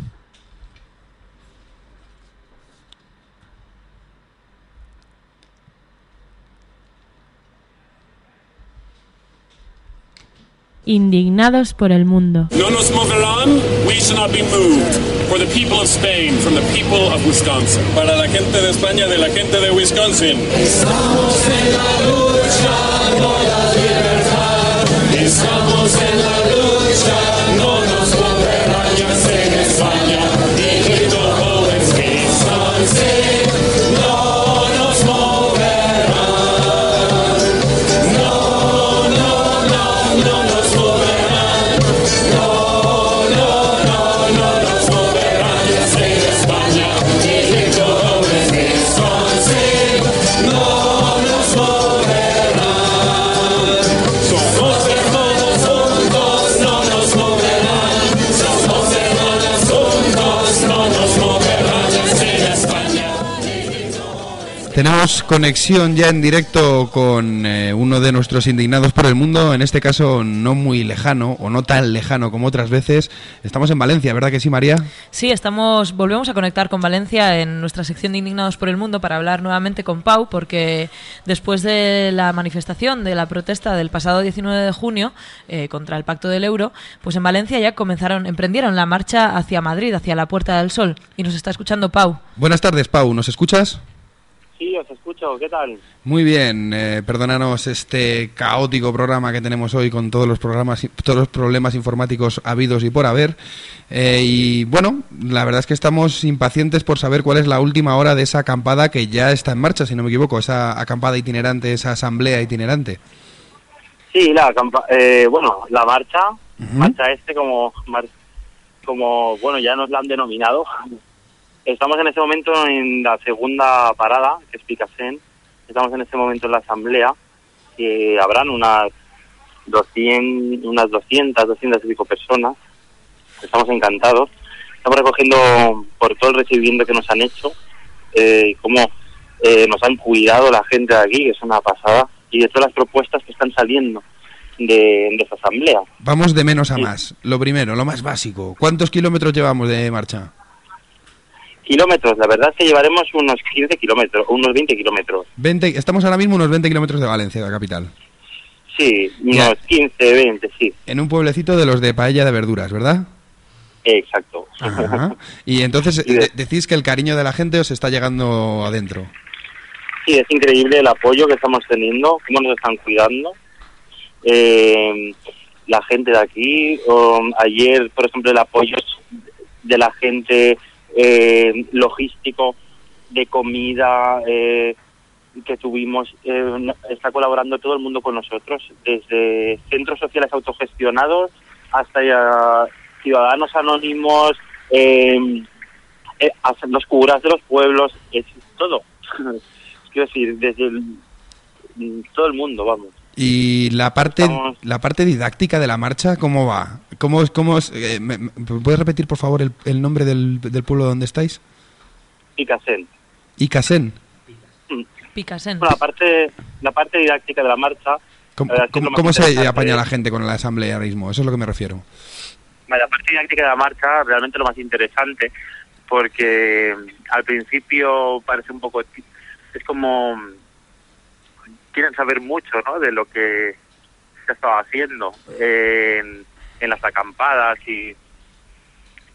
Indignados por el mundo. No nos moverán, we shall not be moved. For the people of Spain, from the people of Wisconsin. Para la gente de España, de la gente de Wisconsin. Estamos en la lucha Tenemos conexión ya en directo con eh, uno de nuestros indignados por el mundo, en este caso no muy lejano o no tan lejano como otras veces. Estamos en Valencia, ¿verdad que sí, María? Sí, estamos, volvemos a conectar con Valencia en nuestra sección de Indignados por el Mundo para hablar nuevamente con Pau, porque después de la manifestación, de la protesta del pasado 19 de junio eh, contra el Pacto del Euro, pues en Valencia ya comenzaron, emprendieron la marcha hacia Madrid, hacia la Puerta del Sol, y nos está escuchando Pau. Buenas tardes, Pau, ¿nos escuchas? Sí, os escucho, ¿qué tal? Muy bien, eh, perdónanos este caótico programa que tenemos hoy con todos los programas, todos los problemas informáticos habidos y por haber. Eh, y bueno, la verdad es que estamos impacientes por saber cuál es la última hora de esa acampada que ya está en marcha, si no me equivoco, esa acampada itinerante, esa asamblea itinerante. Sí, la eh, bueno, la marcha, marcha este como, mar- como, bueno, ya nos la han denominado. Estamos en este momento en la segunda parada, que es Picasen. Estamos en este momento en la asamblea, que habrán unas 200, unas 200, 200 y pico personas. Estamos encantados. Estamos recogiendo por todo el recibimiento que nos han hecho, eh, cómo eh, nos han cuidado la gente de aquí, que es una pasada, y de todas las propuestas que están saliendo de, de esta asamblea. Vamos de menos a Sí. más. Lo primero, lo más básico. ¿Cuántos kilómetros llevamos de marcha? Kilómetros, la verdad es que llevaremos unos 15 kilómetros, unos 20 kilómetros. 20, estamos ahora mismo unos 20 kilómetros de Valencia, la capital. Sí, unos 15, 20, sí, En un pueblecito de los de paella de verduras, ¿verdad? exacto. Ajá. Y entonces de- decís que el cariño de la gente os está llegando adentro. Sí, es increíble el apoyo que estamos teniendo, cómo nos están cuidando. Eh, la gente de aquí, um, ayer, por ejemplo, el apoyo de la gente eh, logístico, de comida eh, que tuvimos, eh, está colaborando todo el mundo con nosotros, desde centros sociales autogestionados hasta ya ciudadanos anónimos, eh, eh, hasta los curas de los pueblos, es todo. Quiero decir, desde el- mm, todo el mundo, vamos. Y la parte Estamos- la parte didáctica de la marcha, ¿cómo va? ¿Cómo es, cómo es, eh, me- me- ¿Puedes repetir, por favor, el, el nombre del, del pueblo donde estáis? Picasen. Icasen. Picasen. Bueno, la parte, la parte didáctica de la marcha. ¿Cómo, la cómo- cómo se apaña la gente con la asamblearismo? Eso es lo que me refiero. Vale, La parte didáctica de la marcha realmente lo más interesante porque al principio parece un poco... Es como... Quieren saber mucho ¿no? de lo que se estaba haciendo en, en las acampadas y,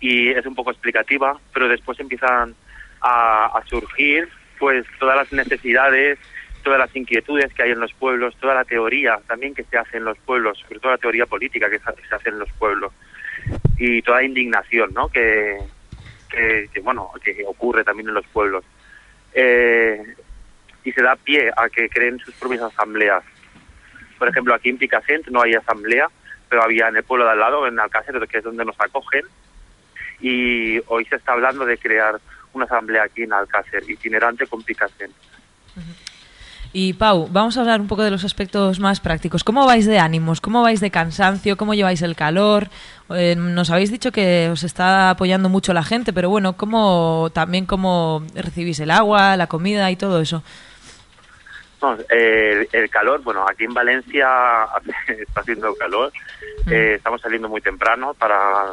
y es un poco explicativa, pero después empiezan a, a surgir pues todas las necesidades, todas las inquietudes que hay en los pueblos, toda la teoría también que se hace en los pueblos, sobre todo la teoría política que se hace en los pueblos y toda la indignación ¿no? que, que, que, bueno, que ocurre también en los pueblos. Eh, y se da pie a que creen sus propias asambleas. Por ejemplo, aquí en Picassent no hay asamblea, pero había en el pueblo de al lado, en Alcácer, que es donde nos acogen, y hoy se está hablando de crear una asamblea aquí en Alcácer, itinerante con Picassent. Y Pau, vamos a hablar un poco de los aspectos más prácticos. ¿Cómo vais de ánimos? ¿Cómo vais de cansancio? ¿Cómo lleváis el calor? Eh, nos habéis dicho que os está apoyando mucho la gente, pero bueno, ¿cómo también cómo recibís el agua, la comida y todo eso? No, eh, el calor, bueno, aquí en Valencia está haciendo calor. Eh, estamos saliendo muy temprano para,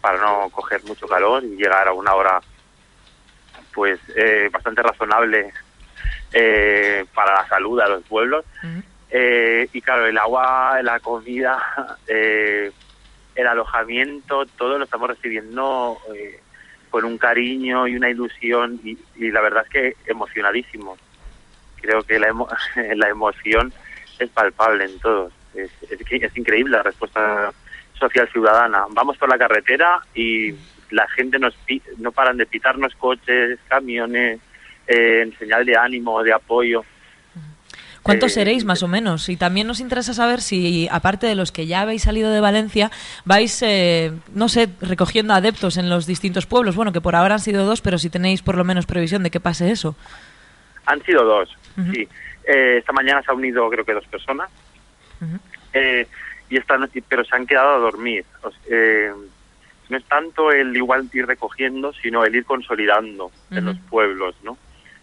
para no coger mucho calor y llegar a una hora pues eh, bastante razonable eh, para la salud a los pueblos. Eh, y claro, el agua, la comida, eh, el alojamiento, todo lo estamos recibiendo con un cariño y una ilusión y, y la verdad es que emocionadísimo. Creo que la, emo- la emoción es palpable en todos. Es, es, increíble la respuesta social ciudadana. Vamos por la carretera y la gente nos no paran de pitarnos coches, camiones, eh, en señal de ánimo, de apoyo. ¿Cuántos Eh, seréis más o menos? Y también nos interesa saber si, aparte de los que ya habéis salido de Valencia, vais, eh, no sé, recogiendo adeptos en los distintos pueblos. Bueno, que por ahora han sido dos, pero si tenéis por lo menos previsión de que pase eso. Han sido dos, sí. Eh, esta mañana se ha unido creo que dos personas. Eh, y esta noche, pero se han quedado a dormir. O eh, no es tanto el igual ir recogiendo, sino el ir consolidando en los pueblos, ¿no?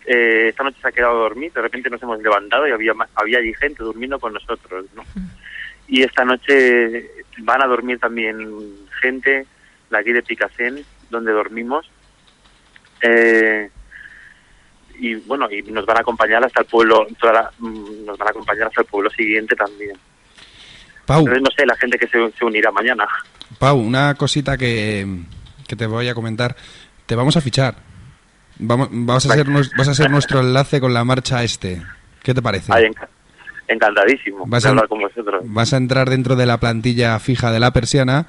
Eh, esta noche se ha quedado a dormir, de repente nos hemos levantado y había había allí gente durmiendo con nosotros, ¿no? Y esta noche van a dormir también gente de aquí de Picassent, donde dormimos. Eh, y bueno, y nos van a acompañar hasta el pueblo, toda la- mm, nos van a acompañar hasta el pueblo siguiente también. Pau, Entonces, no sé, la gente que se, se unirá mañana. Pau, una cosita que, que te voy a comentar. Te vamos a fichar. Vamos, vas, a ser, vas a ser nuestro enlace con la marcha este. ¿Qué te parece? Enca- encantadísimo Vas de a- hablar con vosotros. Vas a entrar dentro de la plantilla fija de la persiana.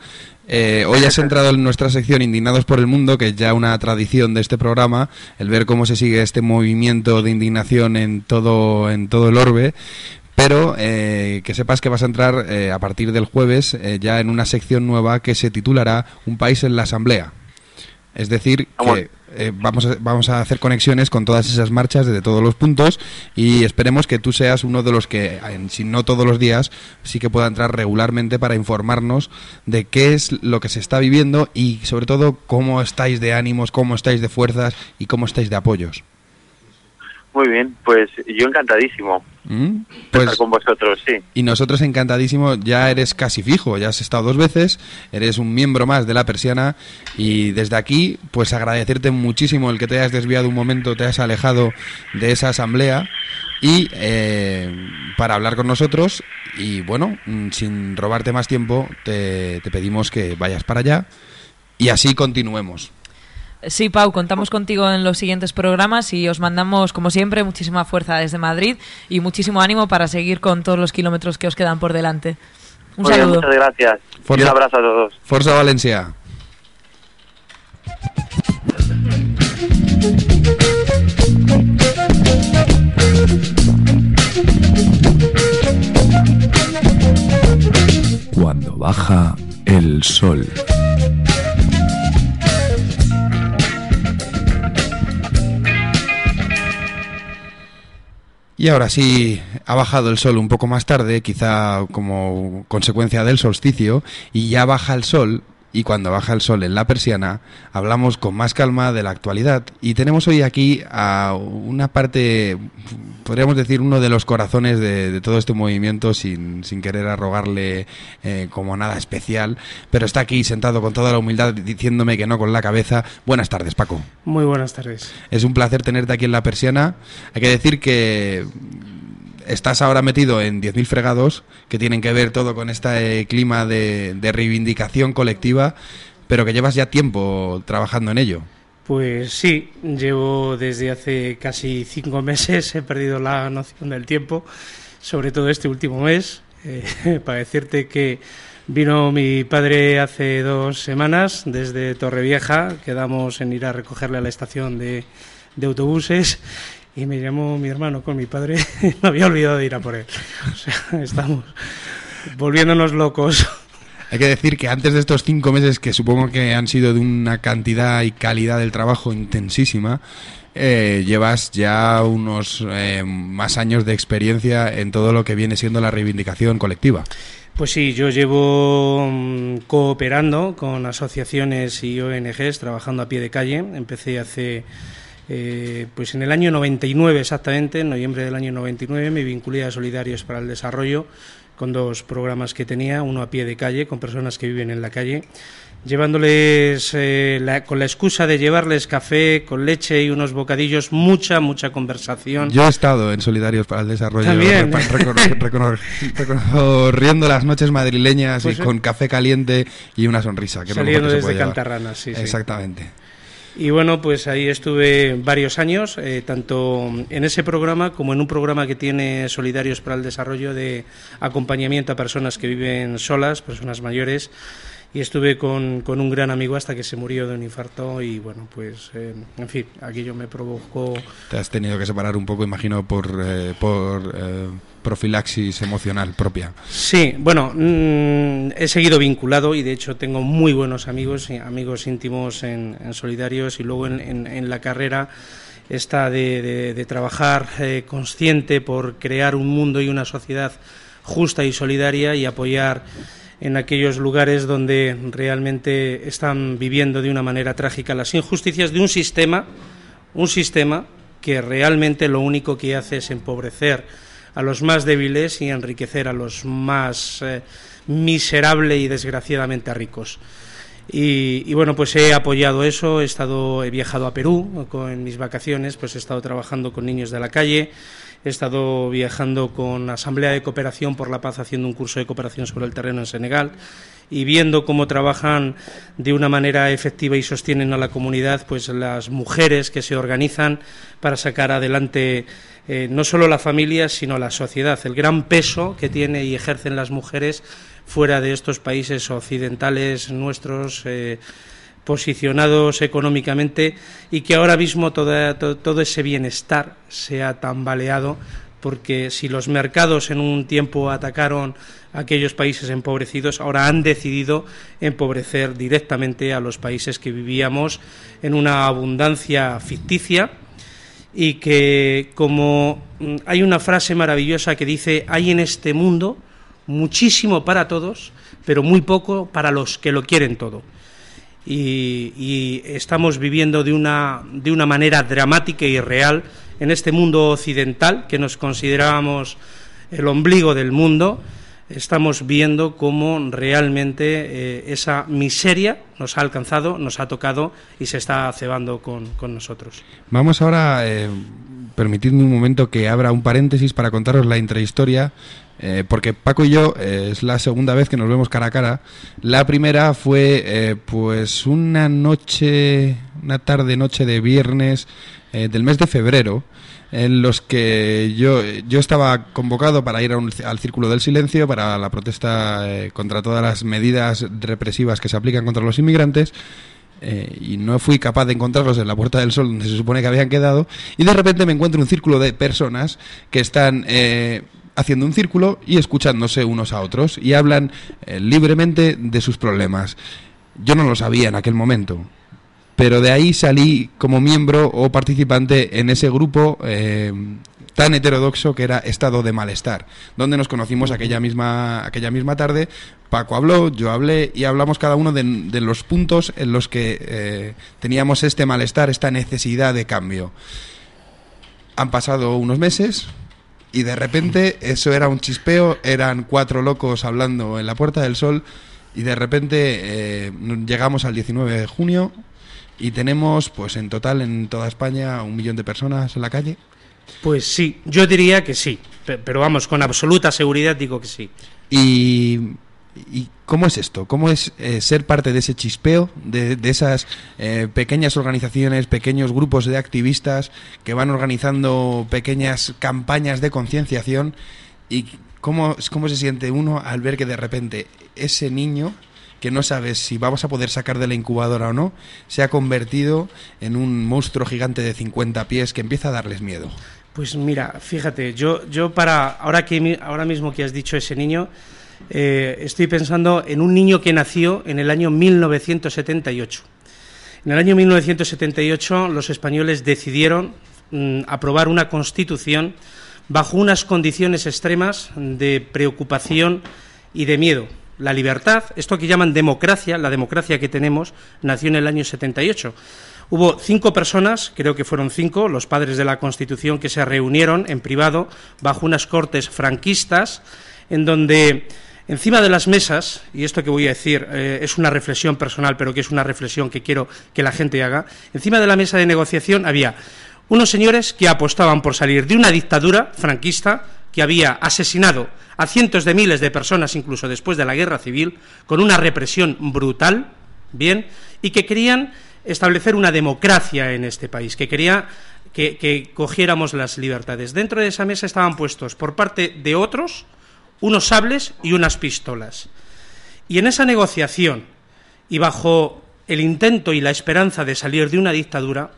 Eh, hoy has entrado en nuestra sección Indignados por el Mundo, que es ya una tradición de este programa, el ver cómo se sigue este movimiento de indignación en todo, en todo el orbe. Pero eh, que sepas que vas a entrar eh, a partir del jueves ya en una sección nueva que se titulará Un país en la Asamblea. Es decir, que eh, vamos, a, vamos a hacer conexiones con todas esas marchas desde todos los puntos y esperemos que tú seas uno de los que, en- si no todos los días, sí que pueda entrar regularmente para informarnos de qué es lo que se está viviendo y sobre todo cómo estáis de ánimos, cómo estáis de fuerzas y cómo estáis de apoyos. Muy bien, pues yo encantadísimo ¿Mm? de Pues estar con vosotros, sí. Y nosotros encantadísimo, ya eres casi fijo, ya has estado dos veces, eres un miembro más de la persiana y desde aquí pues agradecerte muchísimo el que te hayas desviado un momento, te hayas alejado de esa asamblea y eh, para hablar con nosotros y bueno, mm, sin robarte más tiempo te, te pedimos que vayas para allá y así continuemos. Sí, Pau, contamos contigo en los siguientes programas y os mandamos, como siempre, muchísima fuerza desde Madrid y muchísimo ánimo para seguir con todos los kilómetros que os quedan por delante. Un Muy bien, saludo. muchas gracias. Y un abrazo a todos. Forza Valencia. Cuando baja el sol. Y ahora sí, ha bajado el sol un poco más tarde, quizá como consecuencia del solsticio, y ya baja el sol, y cuando baja el sol en la persiana, hablamos con más calma de la actualidad. Y tenemos hoy aquí a una parte, podríamos decir, uno de los corazones de, de todo este movimiento, sin, sin querer arrogarle eh, como nada especial, pero está aquí sentado con toda la humildad diciéndome que no con la cabeza. Buenas tardes, Paco. Muy buenas tardes. Es un placer tenerte aquí en la persiana. Hay que decir que estás ahora metido en 10.000 fregados que tienen que ver todo con este clima de, reivindicación colectiva, pero que llevas ya tiempo trabajando en ello. Pues sí, llevo desde hace casi cinco meses, he perdido la noción del tiempo, sobre todo este último mes, eh, para decirte que Vino mi padre hace dos semanas desde Torrevieja, quedamos en ir a recogerle a la estación de autobuses y me llamó mi hermano con mi padre, me había olvidado de ir a por él. O sea, estamos volviéndonos locos. Hay que decir que antes de estos cinco meses, que supongo que han sido de una cantidad y calidad del trabajo intensísima, eh, llevas ya unos eh, más años de experiencia en todo lo que viene siendo la reivindicación colectiva. Pues sí, yo llevo mm, cooperando con asociaciones y ONGs, trabajando a pie de calle. Empecé hace, eh, pues en el año 99 exactamente, en noviembre del año 99, me vinculé a Solidarios para el Desarrollo con dos programas que tenía, uno a pie de calle, con personas que viven en la calle, llevándoles, eh, la- con la excusa de llevarles café con leche y unos bocadillos, mucha, mucha conversación. Yo he estado en Solidarios para el Desarrollo, También. repa- recor- recor- recorriendo las noches madrileñas Pues, y eh, con café caliente y una sonrisa. Que Saliendo desde. Cantarranas, sí, sí. Y bueno, pues ahí estuve varios años, eh, tanto en ese programa como en un programa que tiene Solidarios para el Desarrollo de acompañamiento a personas que viven solas, personas mayores. Y estuve con, con un gran amigo hasta que se murió de un infarto y bueno, pues eh, en fin, aquello me provocó Te has tenido que separar un poco, imagino, por, eh, por eh, profilaxis emocional propia. Sí, bueno, mm, he seguido vinculado y de hecho tengo muy buenos amigos, amigos íntimos en, Solidarios y luego en, la carrera de- de trabajar eh, consciente por crear un mundo y una sociedad justa y solidaria y apoyar en aquellos lugares donde realmente están viviendo de una manera trágica las injusticias de un sistema, un sistema que realmente lo único que hace es empobrecer a los más débiles y enriquecer a los más eh, miserable y desgraciadamente ricos. Y, bueno, pues he apoyado eso, he estado, he viajado a Perú en mis vacaciones, pues he estado trabajando con niños de la calle, he estado viajando con Asamblea de Cooperación por la Paz haciendo un curso de cooperación sobre el terreno en Senegal y viendo cómo trabajan de una manera efectiva y sostienen a la comunidad, pues las mujeres que se organizan para sacar adelante eh, no solo la familia, sino la sociedad, el gran peso que tiene y ejercen las mujeres fuera de estos países occidentales nuestros. eh, posicionados económicamente y que ahora mismo todo ese bienestar se ha tambaleado porque si los mercados en un tiempo atacaron a aquellos países empobrecidos, ahora han decidido empobrecer directamente a los países que vivíamos en una abundancia ficticia y que como mm, hay una frase maravillosa que dice, hay en este mundo muchísimo para todos, pero muy poco para los que lo quieren todo y, y estamos viviendo de una, de una manera dramática y real en este mundo occidental que nos considerábamos el ombligo del mundo, estamos viendo cómo realmente eh, esa miseria nos ha alcanzado, nos ha tocado y se está cebando con, con nosotros. Vamos ahora, eh, permitidme un momento que abra un paréntesis para contaros la intrahistoria, eh, porque Paco y yo eh, es la segunda vez que nos vemos cara a cara. La primera fue eh, pues una noche, una tarde noche de viernes del mes de febrero, en los que yo, yo estaba convocado para ir al Círculo del Silencio para la protesta contra todas las medidas represivas que se aplican contra los inmigrantes eh, y no fui capaz de encontrarlos en la Puerta del Sol donde se supone que habían quedado y de repente me encuentro un círculo de personas que están eh, haciendo un círculo y escuchándose unos a otros y hablan eh, libremente de sus problemas. Yo no lo sabía en aquel momento, pero de ahí salí como miembro o participante en ese grupo eh, tan heterodoxo que era Estado de Malestar, donde nos conocimos aquella misma, aquella misma tarde. Paco habló, yo hablé y hablamos cada uno de, los puntos en los que eh, teníamos este malestar, esta necesidad de cambio. Han pasado unos meses y de repente eso era un chispeo, eran cuatro locos hablando en la Puerta del Sol y de repente eh, llegamos al 19 de junio y tenemos pues en total en toda España un millón de personas en la calle. Pues sí, yo diría que sí, pe- pero vamos, con absoluta seguridad digo que sí. ¿Y, y cómo es esto? ¿Cómo es eh, ser parte de ese chispeo, de, de esas eh, pequeñas organizaciones, pequeños grupos de activistas que van organizando pequeñas campañas de concienciación? ¿Y ¿cómo, ¿cómo se siente uno al ver que de repente ese niño que no sabes si vamos a poder sacar de la incubadora o no, se ha convertido en un monstruo gigante de 50 pies que empieza a darles miedo. Pues mira, fíjate, yo, yo para ahora que ahora mismo que has dicho ese niño, eh, estoy pensando en un niño que nació en el año 1978. En el año 1978 los españoles decidieron mm, aprobar una constitución bajo unas condiciones extremas de preocupación y de miedo. La libertad, esto que llaman democracia, la democracia que tenemos, nació en el año 78. Hubo cinco personas, creo que fueron cinco, los padres de la Constitución, que se reunieron en privado bajo unas cortes franquistas, en donde encima de las mesas, y esto que voy a decir eh, es una reflexión personal, pero que es una reflexión que quiero que la gente haga, encima de la mesa de negociación había unos señores que apostaban por salir de una dictadura franquista que había asesinado a cientos de miles de personas, incluso después de la guerra civil, con una represión brutal, bien, y que querían establecer una democracia en este país, que quería que, cogiéramos las libertades. Dentro de esa mesa estaban puestos por parte de otros unos sables y unas pistolas. Y en esa negociación, y bajo el intento y la esperanza de salir de una dictadura,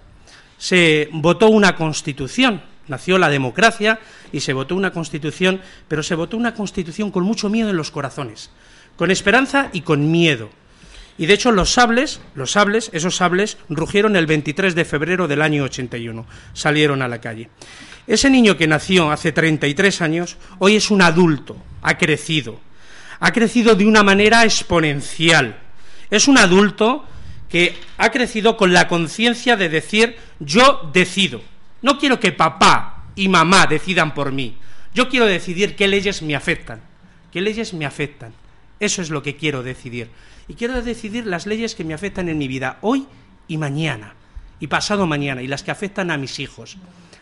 se votó una constitución. Nació la democracia y se votó una constitución, pero se votó una constitución con mucho miedo en los corazones, con esperanza y con miedo. Y de hecho los sables, los sables, esos sables rugieron el 23 de febrero del año 81, salieron a la calle. Ese niño que nació hace 33 años, hoy es un adulto, ha crecido, ha crecido de una manera exponencial. Es un adulto que ha crecido con la conciencia de decir yo decido. No quiero que papá y mamá decidan por mí. Yo quiero decidir qué leyes me afectan. ¿Qué leyes me afectan? Eso es lo que quiero decidir. Y quiero decidir las leyes que me afectan en mi vida hoy y mañana. Y pasado mañana. Y las que afectan a mis hijos.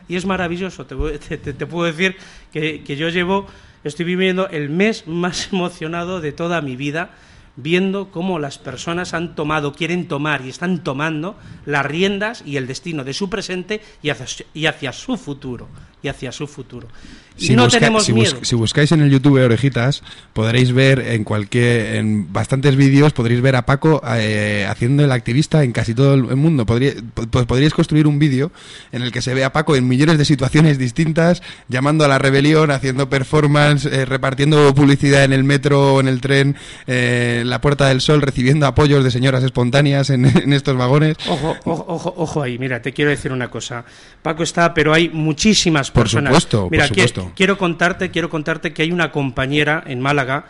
Y es maravilloso. Te, puedo decir que, que yo llevo, estoy viviendo el mes más emocionado de toda mi vida viendo cómo las personas han tomado, quieren tomar y están tomando las riendas y el destino de su presente y hacia, y hacia su futuro. Y hacia su futuro. Si, no busca- tenemos si miedo. bus- si buscáis en el YouTube Orejitas, podréis ver en cualquier, en bastantes vídeos, podréis ver a Paco eh, haciendo el activista en casi todo el mundo. Podría- po- podríais construir un vídeo en el que se ve a Paco en millones de situaciones distintas, llamando a la rebelión, haciendo performance, eh, repartiendo publicidad en el metro o en el tren, eh, en la Puerta del Sol, recibiendo apoyos de señoras espontáneas en, en estos vagones. Ojo, ojo, ojo, ojo ahí, mira, te quiero decir una cosa. Paco está, pero hay muchísimas Por personas. supuesto, por mira, que- supuesto. Quiero contarte, quiero contarte que hay una compañera en Málaga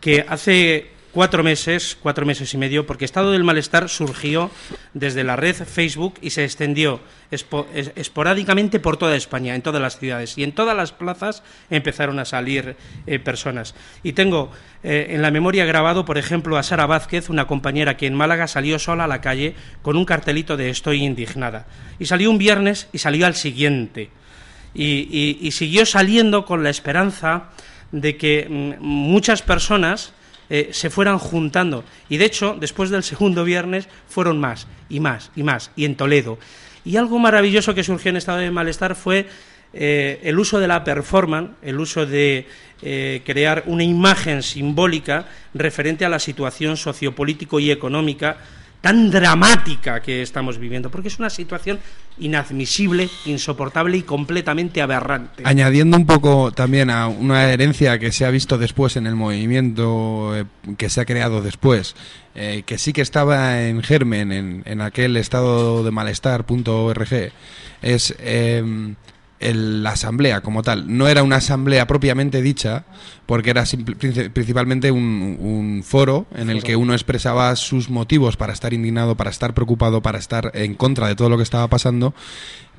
que hace cuatro meses, cuatro meses y medio, porque Estado del Malestar surgió desde la red Facebook y se extendió espo- es- esporádicamente por toda España, en todas las ciudades. Y en todas las plazas empezaron a salir eh, personas. Y tengo eh, en la memoria grabado, por ejemplo, a Sara Vázquez, una compañera que en Málaga salió sola a la calle con un cartelito de Estoy indignada. Y salió un viernes y salió al siguiente y, siguió saliendo con la esperanza de que mm, muchas personas eh, se fueran juntando. Y de hecho, después del segundo viernes, fueron más y más y más, y en Toledo. Y algo maravilloso que surgió en estado de malestar fue eh, el uso de la performance, el uso de eh, crear una imagen simbólica referente a la situación sociopolítico y económica tan dramática que estamos viviendo, porque es una situación inadmisible, insoportable y completamente aberrante. Añadiendo un poco también a una herencia que se ha visto después en el movimiento eh, que se ha creado después, eh, que sí que estaba en germen en, aquel estado de malestar.org, es eh, el- la asamblea como tal. No era una asamblea propiamente dicha, porque era simple- princi- principalmente un, un foro en el que uno expresaba sus motivos para estar indignado, para estar preocupado, para estar en contra de todo lo que estaba pasando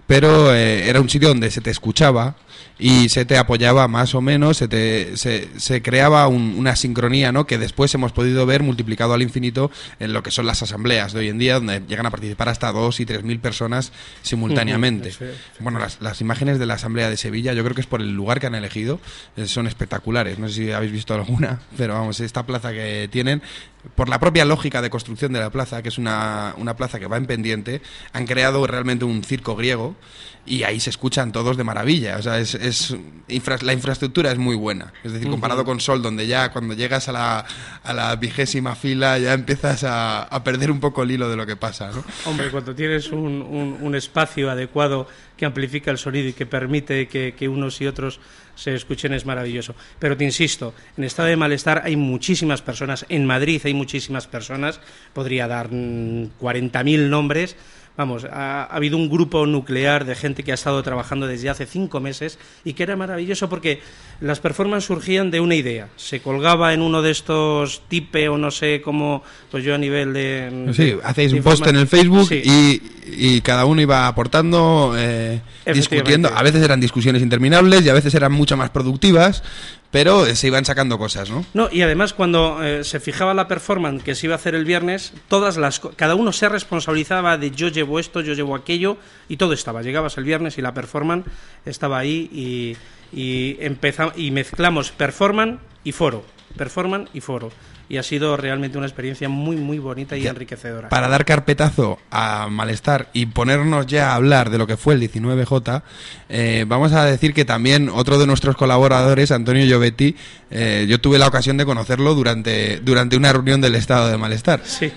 pero eh, era un sitio donde se te escuchaba y se te apoyaba más o menos, se, te, se, se creaba un- una sincronía ¿no? que después hemos podido ver multiplicado al infinito en lo que son las asambleas de hoy en día, donde llegan a participar hasta dos y tres mil personas simultáneamente. Bueno, las, las imágenes de la asamblea de Sevilla, yo creo que es por el lugar que han elegido, eh, son espectaculares. No sé si habéis visto alguna, pero vamos, esta plaza que tienen por la propia lógica de construcción de la plaza, que es una, una plaza que va en pendiente, han creado realmente un circo griego y ahí se escuchan todos de maravilla. O sea, es, es infra- la infraestructura es muy buena. Es decir, comparado con Sol, donde ya cuando llegas a la, a la vigésima fila ya empiezas a, a perder un poco el hilo de lo que pasa, ¿no? Hombre, cuando tienes un, un- un espacio adecuado que amplifica el sonido y que permite que, que unos y otros se escuchen es maravilloso. Pero te insisto, en estado de malestar hay muchísimas personas, en Madrid hay muchísimas personas, podría dar mm, 40.000 nombres. Vamos, ha, ha habido un grupo nuclear de gente que ha estado trabajando desde hace cinco meses y que era maravilloso porque las performances surgían de una idea. Se colgaba en uno de estos tipe o no sé cómo, pues yo a nivel de... Sí, de- hacéis de un post en el Facebook Sí. y, y cada uno iba aportando, eh, discutiendo. A veces eran discusiones interminables y a veces eran mucho más productivas, pero eh, se iban sacando cosas, ¿no? No, y además cuando eh, se fijaba la performance que se iba a hacer el viernes, todas las cada uno se responsabilizaba de yo llevo esto, yo llevo aquello y todo estaba. Llegabas el viernes y la performance estaba ahí y y y mezclamos performance y foro, performance y foro. Y ha sido realmente una experiencia muy muy bonita y Ya, enriquecedora. Para dar carpetazo a malestar y ponernos ya a hablar de lo que fue el 19J, eh, vamos a decir que también otro de nuestros colaboradores, Antonio Giovetti, eh, yo tuve la ocasión de conocerlo durante, durante una reunión del estado de malestar. Sí.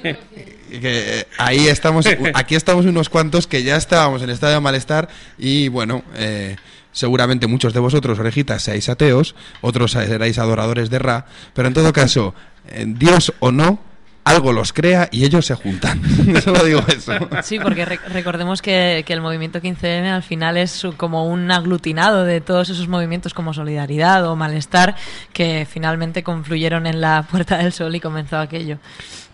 que eh, ahí estamos, aquí estamos unos cuantos que ya estábamos en estado de malestar y bueno, eh, seguramente muchos de vosotros, orejitas, seáis ateos, otros seréis adoradores de Ra, pero en todo caso, Dios o no, algo los crea y ellos se juntan. Solo digo eso. Sí, porque re- recordemos que, que el movimiento 15M al final es como un aglutinado de todos esos movimientos como solidaridad o malestar que finalmente confluyeron en la Puerta del Sol y comenzó aquello.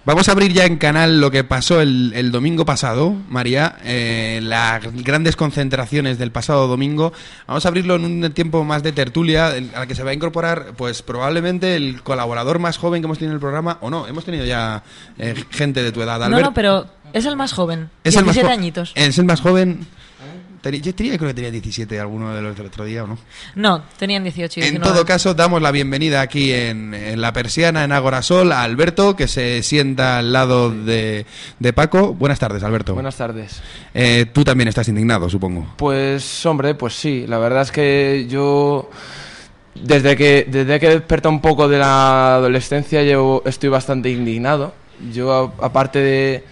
Vamos a abrir ya en canal lo que pasó el, el domingo pasado, María, eh, las grandes concentraciones del pasado domingo. Vamos a abrirlo en un tiempo más de tertulia, en- al que se va a incorporar, pues probablemente el colaborador más joven que hemos tenido en el programa, o no, hemos tenido ya eh, gente de tu edad. No, Albert, no, pero es el más joven, es el más 17 añitos. Es el más joven. Yo tenía, creo que tenía 17 alguno de los del otro día, ¿o no? No, tenían 18 y En 19. todo caso, damos la bienvenida aquí en, en la persiana, en Agorasol, a Alberto, que se sienta al lado de, de Paco. Buenas tardes, Alberto. Buenas tardes. Eh, tú también estás indignado, supongo. Pues hombre, pues sí, la verdad es que yo desde que desde que he despertado un poco de la adolescencia llevo estoy bastante indignado. Yo aparte de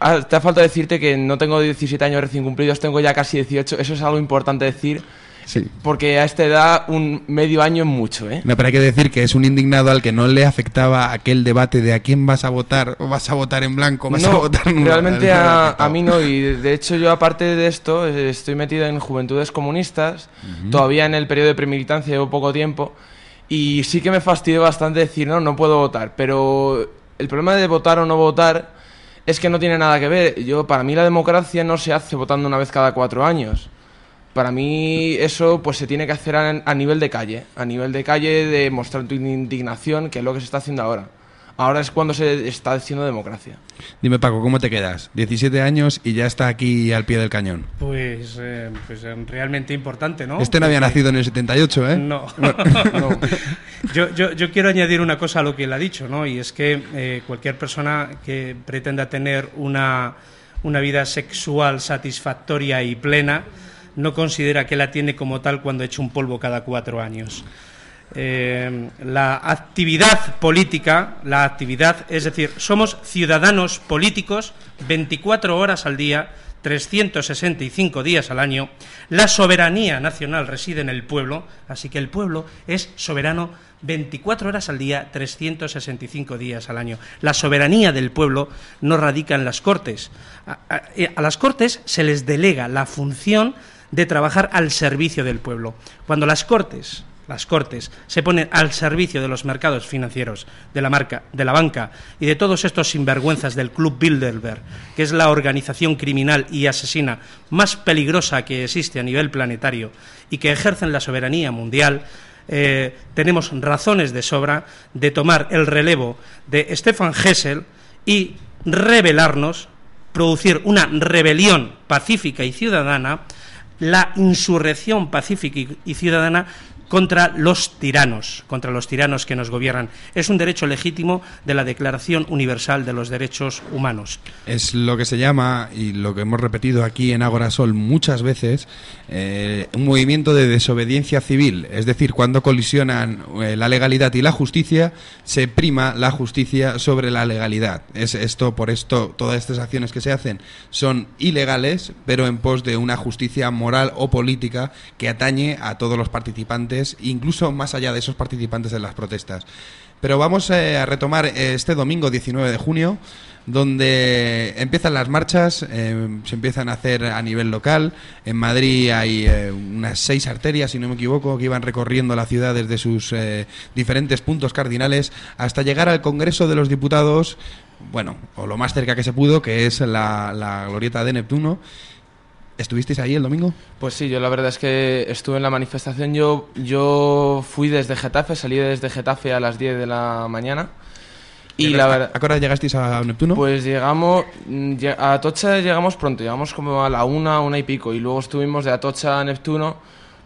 ah, te ha falta decirte que no tengo 17 años recién cumplidos, tengo ya casi 18, eso es algo importante decir. Sí. Porque a esta edad un medio año es mucho, ¿eh? No, pero hay que decir que es un indignado al que no le afectaba aquel debate de a quién vas a votar, o vas a votar en blanco, vas a No, votar nulo. realmente a, a mí no, y de- hecho yo aparte de esto estoy metido en Juventudes Comunistas, Ujú. todavía en el periodo de premilitancia llevo poco tiempo, y sí que me fastidió bastante decir, no, no puedo votar, pero el problema de votar o no votar es que no tiene nada que ver. Yo, para mí la democracia no se hace votando una vez cada cuatro años. Para mí eso pues se tiene que hacer a, a nivel de calle, a nivel de calle de mostrar tu indignación, que es lo que se está haciendo ahora. Ahora es cuando se está haciendo democracia. Dime, Paco, ¿cómo te quedas? 17 años y ya está aquí al pie del cañón. Pues, eh, pues eh, realmente importante, ¿no? Este no había Porque- nacido en el 78, ¿eh? No. Yo, yo, yo quiero añadir una cosa a lo que él ha dicho, ¿no? Y es que eh, cualquier persona que pretenda tener una, una vida sexual satisfactoria y plena no considera que la tiene como tal cuando echa un polvo cada cuatro años. Eh, la actividad política, la actividad, es decir, somos ciudadanos políticos 24 horas al día, 365 días al año. La soberanía nacional reside en el pueblo, así que el pueblo es soberano 24 horas al día, 365 días al año. La soberanía del pueblo no radica en las Cortes. A- a las Cortes se les delega la función de trabajar al servicio del pueblo. Cuando las Cortes las Cortes se ponen al servicio de los mercados financieros, de la marca, de la banca y de todos estos sinvergüenzas del Club Bilderberg, que es la organización criminal y asesina más peligrosa que existe a nivel planetario y que ejercen la soberanía mundial, eh, tenemos razones de sobra de tomar el relevo de Stefan Hessel y rebelarnos, producir una rebelión pacífica y ciudadana, la insurrección pacífica y ciudadana contra los tiranos, contra los tiranos que nos gobiernan. Es un derecho legítimo de la Declaración Universal de los Derechos Humanos. Es lo que se llama, y lo que hemos repetido aquí en Ágora Sol muchas veces, eh, un movimiento de desobediencia civil. Es decir, cuando colisionan eh, la legalidad y la justicia, se prima la justicia sobre la legalidad. Es esto, por esto, todas estas acciones que se hacen son ilegales, pero en pos de una justicia moral o política que atañe a todos los participantes, incluso más allá de esos participantes de las protestas. Pero vamos eh, a retomar eh, este domingo 19 de junio, donde empiezan las marchas, eh, se empiezan a hacer a nivel local. En Madrid hay unas seis arterias, si no me equivoco, que iban recorriendo la ciudad desde sus diferentes puntos cardinales hasta llegar al Congreso de los Diputados, bueno, o lo más cerca que se pudo, que es la glorieta de Neptuno. ¿Estuvisteis ahí el domingo? Pues sí, yo la verdad es que estuve en la manifestación. Yo, yo fui desde Getafe, salí desde Getafe a las 10 de la mañana. Y la verdad. ¿A qué hora llegasteis a Neptuno? Pues llegamos. mm, A Atocha llegamos pronto, llegamos como a la una, una y pico. Y luego estuvimos de Atocha a Neptuno,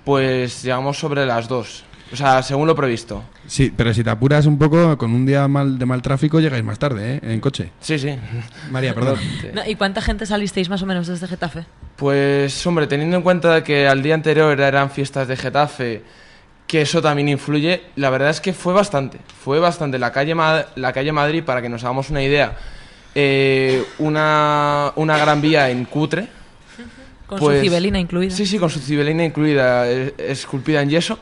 pues llegamos sobre las dos. O sea, según lo previsto. Sí, pero si te apuras un poco, con un día mal de mal tráfico llegáis más tarde, ¿eh? En coche. Sí, sí. María, perdón. Sí. No, ¿Y cuánta gente salisteis más o menos desde Getafe? Pues, hombre, teniendo en cuenta que al día anterior eran fiestas de Getafe, que eso también influye, la verdad es que fue bastante. Fue bastante. La calle, Ma- la calle Madrid, para que nos hagamos una idea, eh, una, una gran vía en cutre. Con Pues- su cibelina incluida. Sí, sí, con su cibelina incluida, eh, esculpida en yeso.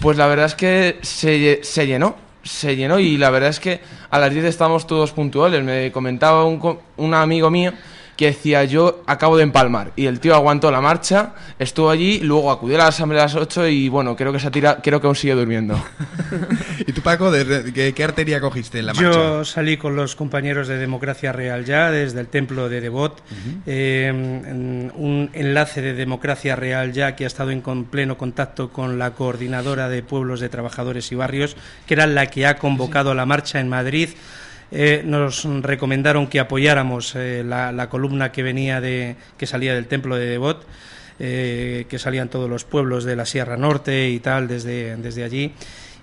Pues la verdad es que se, se llenó, se llenó y la verdad es que a las 10 estábamos todos puntuales. Me comentaba un, un amigo mío que decía yo acabo de empalmar y el tío aguantó la marcha, estuvo allí, luego acudió a la asamblea a las 8 y bueno, creo que se ha tirado, creo que aún sigue durmiendo. ¿Y tú, Paco, desde- qué, qué arteria cogiste en la marcha? Yo salí con los compañeros de Democracia Real Ya desde el templo de Devot, eh, en un enlace de Democracia Real Ya que ha estado en con- pleno contacto con la coordinadora de pueblos de trabajadores y barrios, que era la que ha convocado la marcha en Madrid. Eh, nos recomendaron que apoyáramos eh, la, columna que venía de que salía del templo de Devot eh, que salían todos los pueblos de la Sierra Norte y tal desde, desde allí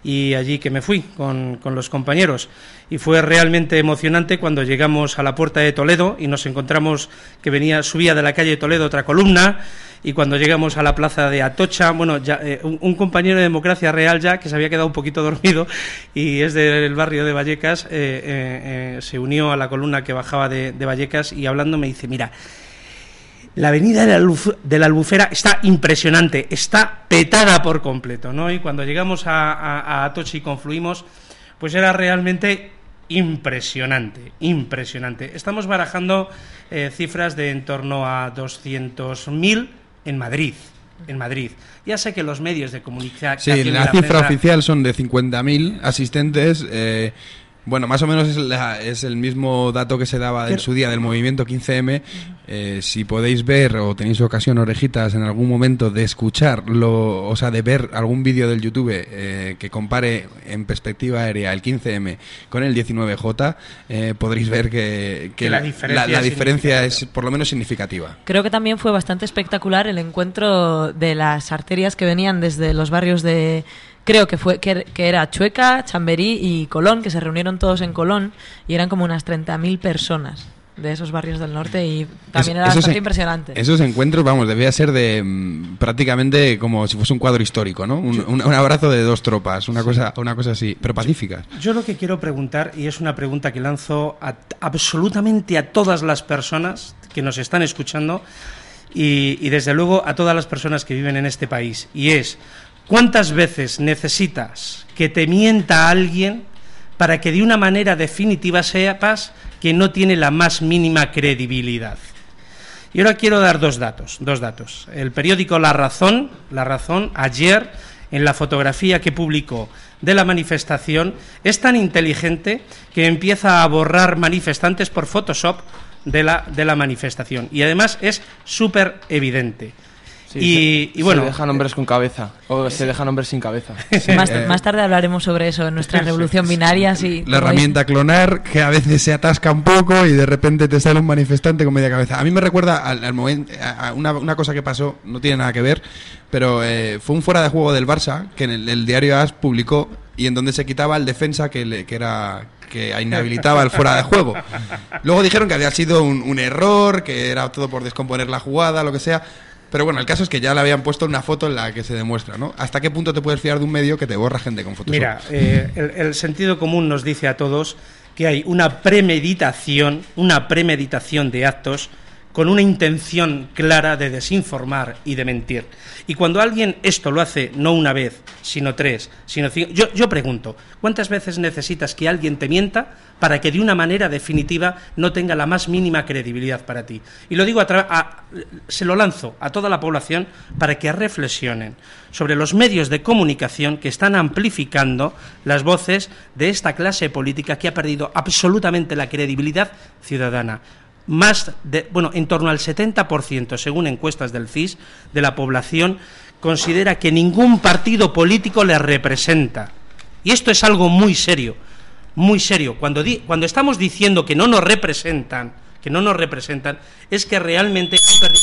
y allí que me fui con, con los compañeros. Y fue realmente emocionante cuando llegamos a la puerta de Toledo y nos encontramos que venía, subía de la calle Toledo otra columna y cuando llegamos a la plaza de Atocha, bueno, ya, eh, un, compañero de Democracia Real ya que se había quedado un poquito dormido y es del barrio de Vallecas, eh, eh, se unió a la columna que bajaba de, Vallecas y hablando me dice, mira, la avenida de la, Albufera está impresionante, está petada por completo, ¿no? Y cuando llegamos a, Atocha y confluimos, pues era realmente impresionante, impresionante. Estamos barajando cifras de en torno a 200.000 en Madrid, en Madrid. Ya sé que los medios de comunicación... Sí, la la cifra prensa- oficial son de 50.000 asistentes. eh, bueno, más o menos es, la- es el mismo dato que se daba en su día del movimiento 15M. Eh, si podéis ver o tenéis ocasión, orejitas, en algún momento de escucharlo, o sea, de ver algún vídeo del YouTube eh, que compare en perspectiva aérea el 15M con el 19J, eh, podréis ver que, que Que la la, diferencia la es diferencia es por lo menos significativa. Creo que también fue bastante espectacular el encuentro de las arterias que venían desde los barrios de creo que fue que, que era Chueca, Chamberí y Colón, que se reunieron todos en Colón y eran como unas 30.000 personas de esos barrios del norte y también Es- era bastante en- impresionante. Esos encuentros, vamos, debía ser de mm, prácticamente como si fuese un cuadro histórico, ¿no? Un, un- un abrazo de dos tropas, una cosa, una cosa así, pero pacíficas. Yo lo que quiero preguntar, y es una pregunta que lanzo a absolutamente a todas las personas que nos están escuchando y, y desde luego a todas las personas que viven en este país, y es, ¿cuántas veces necesitas que te mienta alguien para que de una manera definitiva sepas que no tiene la más mínima credibilidad? Y ahora quiero dar dos datos, dos datos. El periódico La Razón, La Razón, ayer, en la fotografía que publicó de la manifestación, es tan inteligente que empieza a borrar manifestantes por Photoshop de la, de la manifestación. Y además es súper evidente. Sí, y, se, y bueno, se dejan hombres con cabeza o se dejan hombres sin cabeza. Más, Eh, más tarde hablaremos sobre eso en nuestra revolución binaria. Si La herramienta clonar, que a veces se atasca un poco y de repente te sale un manifestante con media cabeza. A mí me recuerda al, al momento, a una, una cosa que pasó, no tiene nada que ver, pero eh, fue un fuera de juego del Barça que en el, el diario AS publicó y en donde se quitaba el defensa que, le- que era que inhabilitaba el fuera de juego. Luego dijeron que había sido un, un error, que era todo por descomponer la jugada, lo que sea. Pero bueno, el caso es que ya le habían puesto una foto en la que se demuestra, ¿no? ¿Hasta qué punto te puedes fiar de un medio que te borra gente con Photoshop? Mira, eh, el, el sentido común nos dice a todos que hay una premeditación, una premeditación de actos con una intención clara de desinformar y de mentir. Y cuando alguien esto lo hace no una vez, sino tres, sino cinco, yo, yo pregunto, ¿cuántas veces necesitas que alguien te mienta para que de una manera definitiva no tenga la más mínima credibilidad para ti? Y lo digo a se lo lanzo a toda la población para que reflexionen sobre los medios de comunicación que están amplificando las voces de esta clase política que ha perdido absolutamente la credibilidad ciudadana más de, bueno, en torno al 70%, según encuestas del CIS, de la población considera que ningún partido político le representa. Y esto es algo muy serio, muy serio. Cuando, cuando estamos diciendo que no nos representan, que no nos representan, es que realmente han perdido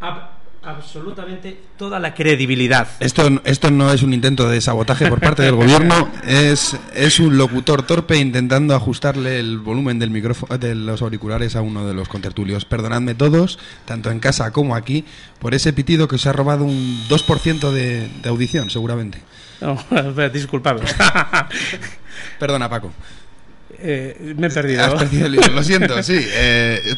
ab- absolutamente toda la credibilidad. Esto, esto no es un intento de sabotaje por parte del gobierno, es, es un locutor torpe intentando ajustarle el volumen del micrófono de los auriculares a uno de los contertulios. Perdonadme todos, tanto en casa como aquí, por ese pitido que os ha robado un 2% de, de audición, seguramente. No, disculpadme. Perdona, Paco. Eh, me he perdido. Has perdido el hilo, lo siento, sí. eh,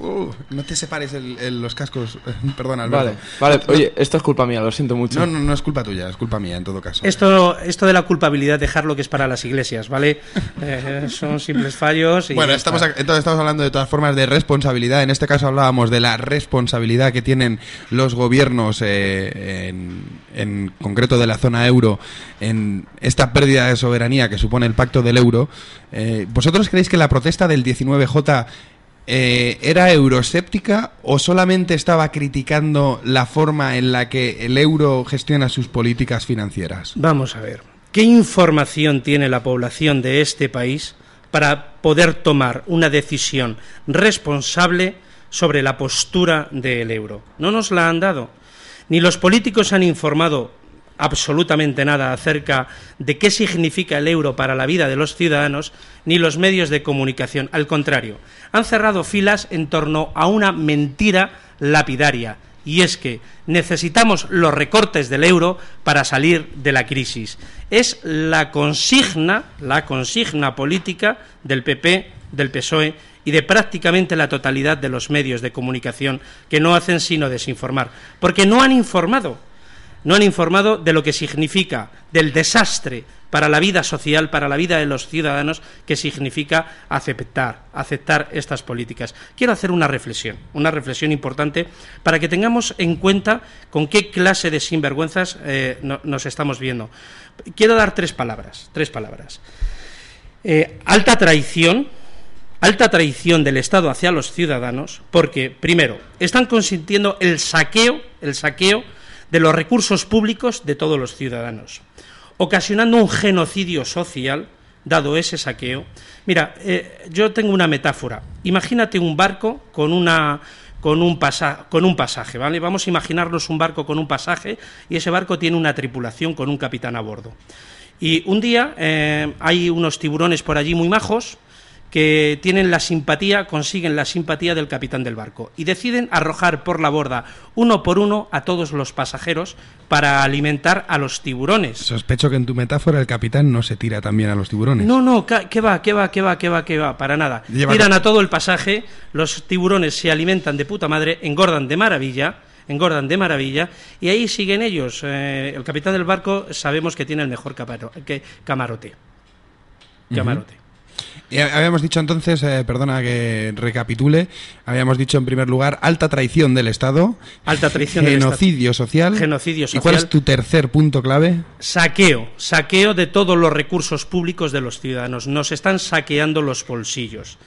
uh, no te separes el- el- los cascos. Perdona, Alberto. Vale, vale. Oye, esto es culpa mía, lo siento mucho. No, no, no es culpa tuya, es culpa mía en todo caso. Esto, esto de la culpabilidad, dejarlo que es para las iglesias, ¿vale? Eh, son simples fallos. Y Bueno, estamos, entonces estamos hablando de todas formas de responsabilidad. En este caso hablábamos de la responsabilidad que tienen los gobiernos, eh, en, en concreto de la zona euro, en esta pérdida de soberanía que supone el pacto del euro. Eh, ¿Vosotros creéis que la protesta del 19J eh, era euroscéptica o solamente estaba criticando la forma en la que el euro gestiona sus políticas financieras? Vamos a ver. ¿Qué información tiene la población de este país para poder tomar una decisión responsable sobre la postura del euro? No nos la han dado. Ni los políticos han informado absolutamente nada acerca de qué significa el euro para la vida de los ciudadanos, ni los medios de comunicación. Al contrario, han cerrado filas en torno a una mentira lapidaria, y es que necesitamos los recortes del euro para salir de la crisis. Es la consigna, la consigna política del PP, del PSOE y de prácticamente la totalidad de los medios de comunicación que no hacen sino desinformar, porque no han informado no han informado de lo que significa, del desastre para la vida social, para la vida de los ciudadanos, que significa aceptar, aceptar estas políticas. Quiero hacer una reflexión, una reflexión importante para que tengamos en cuenta con qué clase de sinvergüenzas eh, no- nos estamos viendo. Quiero dar tres palabras, tres palabras. Eh, alta traición, alta traición del Estado hacia los ciudadanos, porque, primero, están consintiendo el saqueo, el saqueo de los recursos públicos de todos los ciudadanos, ocasionando un genocidio social, dado ese saqueo. Mira, eh, yo tengo una metáfora. Imagínate un barco con una con un, pasa- con un pasaje, ¿vale? Vamos a imaginarnos un barco con un pasaje y ese barco tiene una tripulación con un capitán a bordo. Y un día eh, hay unos tiburones por allí muy majos que tienen la simpatía, consiguen la simpatía del capitán del barco y deciden arrojar por la borda uno por uno a todos los pasajeros para alimentar a los tiburones. Sospecho que en tu metáfora el capitán no se tira también a los tiburones. No, no, ¿qué va, qué va, qué va, qué va, qué va? Para nada. Lleva- Tiran a todo el pasaje, los tiburones se alimentan de puta madre, engordan de maravilla, engordan de maravilla, y ahí siguen ellos. Eh, el capitán del barco sabemos que tiene el mejor que- camarote. Camarote. Y ha- habíamos dicho entonces, eh, perdona que recapitule, habíamos dicho en primer lugar alta traición del Estado, Alta traición del genocidio social. Genocidio ¿Y cuál social. es tu tercer punto clave? Saqueo, saqueo de todos los recursos públicos de los ciudadanos. Nos están saqueando los bolsillos.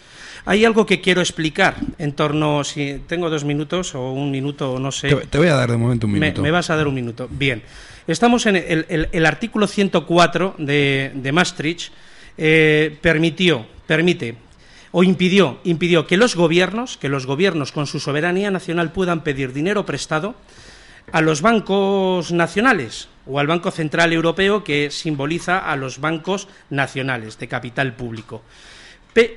Hay algo que quiero explicar en torno, si tengo dos minutos o un minuto, no sé. Te, te voy a dar de momento un Me- minuto. Me, vas a dar un minuto. Bien. Estamos en el, el- el artículo 104 de, de Maastricht. Eh, permitió, permite o impidió, impidió que los gobiernos, que los gobiernos con su soberanía nacional puedan pedir dinero prestado a los bancos nacionales o al Banco Central Europeo que simboliza a los bancos nacionales de capital público.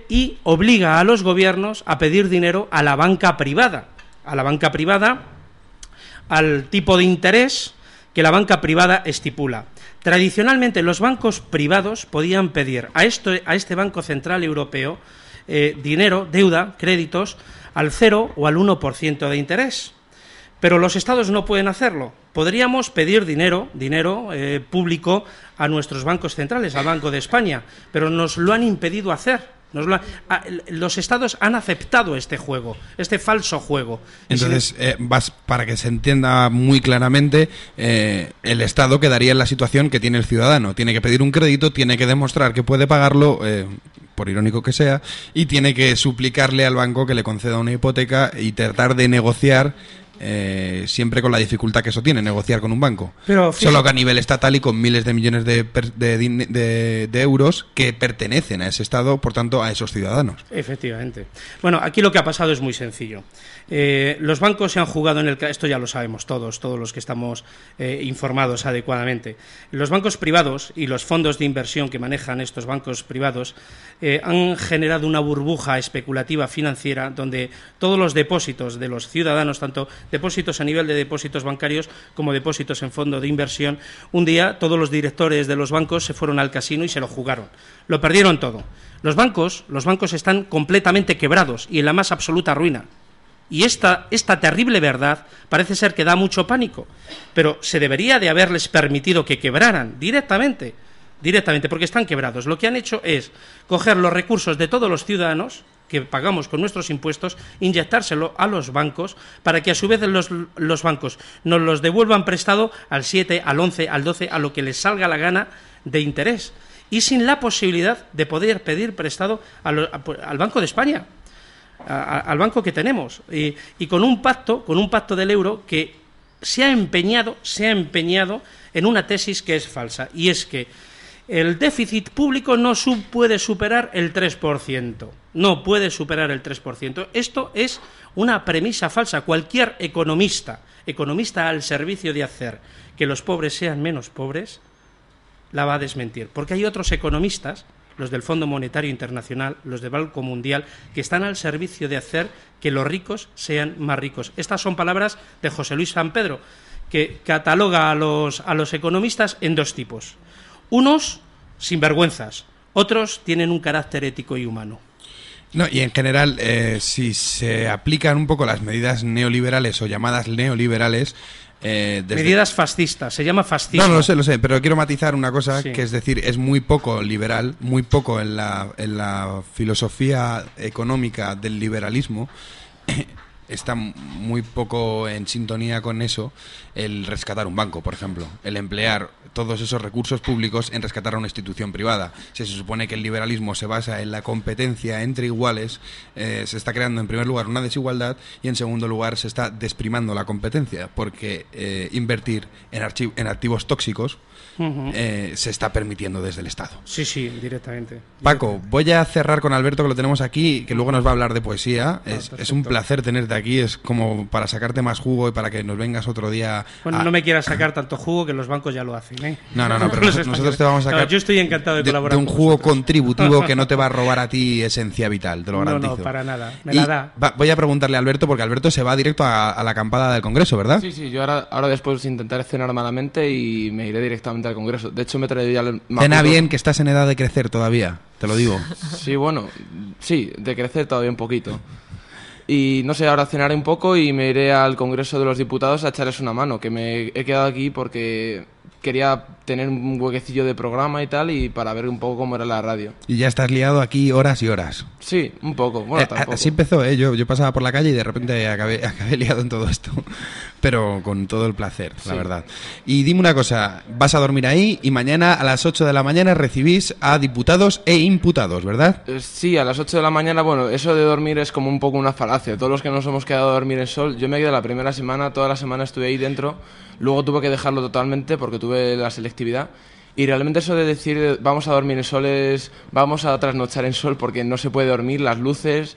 Y obliga a los gobiernos a pedir dinero a la banca privada, a la banca privada al tipo de interés que la banca privada estipula. Tradicionalmente los bancos privados podían pedir a, este Banco Central Europeo eh, dinero, deuda, créditos al 0 o al 1% de interés. Pero los estados no pueden hacerlo. Podríamos pedir dinero, dinero eh, público a nuestros bancos centrales, al Banco de España, pero nos lo han impedido hacer. Nos lo ha- a- los estados han aceptado este juego, este falso juego. Entonces, eh, vas, para que se entienda muy claramente, eh, el Estado quedaría en la situación que tiene el ciudadano. Tiene que pedir un crédito, tiene que demostrar que puede pagarlo, eh, por irónico que sea, y tiene que suplicarle al banco que le conceda una hipoteca y tratar de negociar. Eh, siempre con la dificultad que eso tiene, negociar con un banco. Pero Solo que a nivel estatal y con miles de millones de, de- de euros que pertenecen a ese Estado, por tanto, a esos ciudadanos. Efectivamente. Bueno, aquí lo que ha pasado es muy sencillo. Eh, los bancos se han jugado en el... Esto ya lo sabemos todos, todos los que estamos eh, informados adecuadamente. Los bancos privados y los fondos de inversión que manejan estos bancos privados eh, han generado una burbuja especulativa financiera donde todos los depósitos de los ciudadanos, tanto depósitos a nivel de depósitos bancarios como depósitos en fondo de inversión, un día todos los directores de los bancos se fueron al casino y se lo jugaron. Lo perdieron todo. Los bancos, los bancos están completamente quebrados y en la más absoluta ruina. Y esta, esta terrible verdad parece ser que da mucho pánico, pero se debería de haberles permitido que quebraran directamente, directamente, porque están quebrados. Lo que han hecho es coger los recursos de todos los ciudadanos que pagamos con nuestros impuestos, inyectárselo a los bancos para que a su vez los, los bancos nos los devuelvan prestado al 7, al 11, al 12, a lo que les salga la gana de interés. Y sin la posibilidad de poder pedir prestado al Banco de España al banco que tenemos y, con un pacto con un pacto del euro que se ha empeñado se ha empeñado en una tesis que es falsa y es que el déficit público no puede superar el 3%. No puede superar el 3%. Esto es una premisa falsa. Cualquier economista, economista al servicio de hacer que los pobres sean menos pobres, la va a desmentir. Porque hay otros economistas, los del Fondo Monetario Internacional, los del Banco Mundial, que están al servicio de hacer que los ricos sean más ricos. Estas son palabras de José Luis San Pedro, que cataloga a los, economistas en dos tipos. Unos sinvergüenzas, otros tienen un carácter ético y humano. No, y en general, eh, si se aplican un poco las medidas neoliberales o llamadas neoliberales, eh, desde- Medidas fascistas, se llama fascismo. No, no lo sé, lo sé, pero quiero matizar una cosa, Sí. que es decir, es muy poco liberal, muy poco en la, en la filosofía económica del liberalismo. Está muy poco en sintonía con eso el rescatar un banco, por ejemplo, el emplear todos esos recursos públicos en rescatar a una institución privada. Si se supone que el liberalismo se basa en la competencia entre iguales, eh, se está creando en primer lugar una desigualdad y en segundo lugar se está desprimando la competencia, porque eh, invertir en, en activos tóxicos eh, se está permitiendo desde el Estado. Sí, sí, directamente. Paco, voy a cerrar con Alberto, que lo tenemos aquí, que luego nos va a hablar de poesía. Es, es un placer tenerte aquí, es como para sacarte más jugo y para que nos vengas otro día. Bueno, a- no me quieras sacar tanto jugo que los bancos ya lo hacen. ¿Eh? No, no, no, pero nosotros te vamos a No, sacar yo estoy encantado de, de, colaborar de un con vosotros. contributivo que no te va a robar a ti esencia vital, te lo No, no, garantizo. para nada, me Y la da. va- voy a preguntarle a Alberto, porque Alberto se va directo a, a la acampada del Congreso, ¿verdad? Sí, sí, yo ahora, ahora después intentaré cenar malamente y me iré directamente al Congreso. De hecho, me traído ya el Cena bien, que estás en edad de crecer todavía, te lo digo. Sí, bueno, sí, de crecer todavía un poquito. Y no sé, ahora cenaré un poco y me iré al Congreso de los Diputados a echarles una mano, que me he quedado aquí porque quería tener un huequecillo de programa y tal, y para ver un poco cómo era la radio. Y ya estás liado aquí horas y horas. Sí, un poco. Bueno, Eh, tampoco. así empezó, ¿eh? Yo, yo pasaba por la calle y de repente acabé, acabé liado en todo esto. Pero con todo el placer, la Sí. verdad. Y dime una cosa, vas a dormir ahí y mañana a las 8 de la mañana recibís a diputados e imputados, ¿verdad? Eh, Sí, a las 8 de la mañana, bueno, eso de dormir es como un poco una falacia. Todos los que nos hemos quedado a dormir en sol, yo me quedé la primera semana, toda la semana estuve ahí dentro, luego tuve que dejarlo totalmente porque tuve la selectividad. Y realmente eso de decir eh, vamos a dormir en sol es vamos a trasnochar en sol porque no se puede dormir, las luces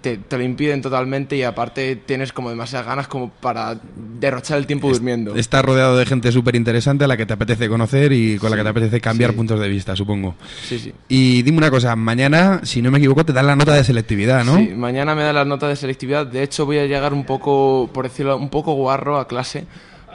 te, te lo impiden totalmente y aparte tienes como demasiadas ganas como para derrochar el tiempo durmiendo. Estás rodeado de gente súper interesante a la que te apetece conocer y con la que te apetece cambiar puntos de vista, supongo. Sí, sí. Y dime una cosa, mañana, si no me equivoco, te dan la nota de selectividad, ¿no? Sí, mañana me da las notas de selectividad. De hecho, voy a llegar un poco, por decirlo, un poco guarro a clase,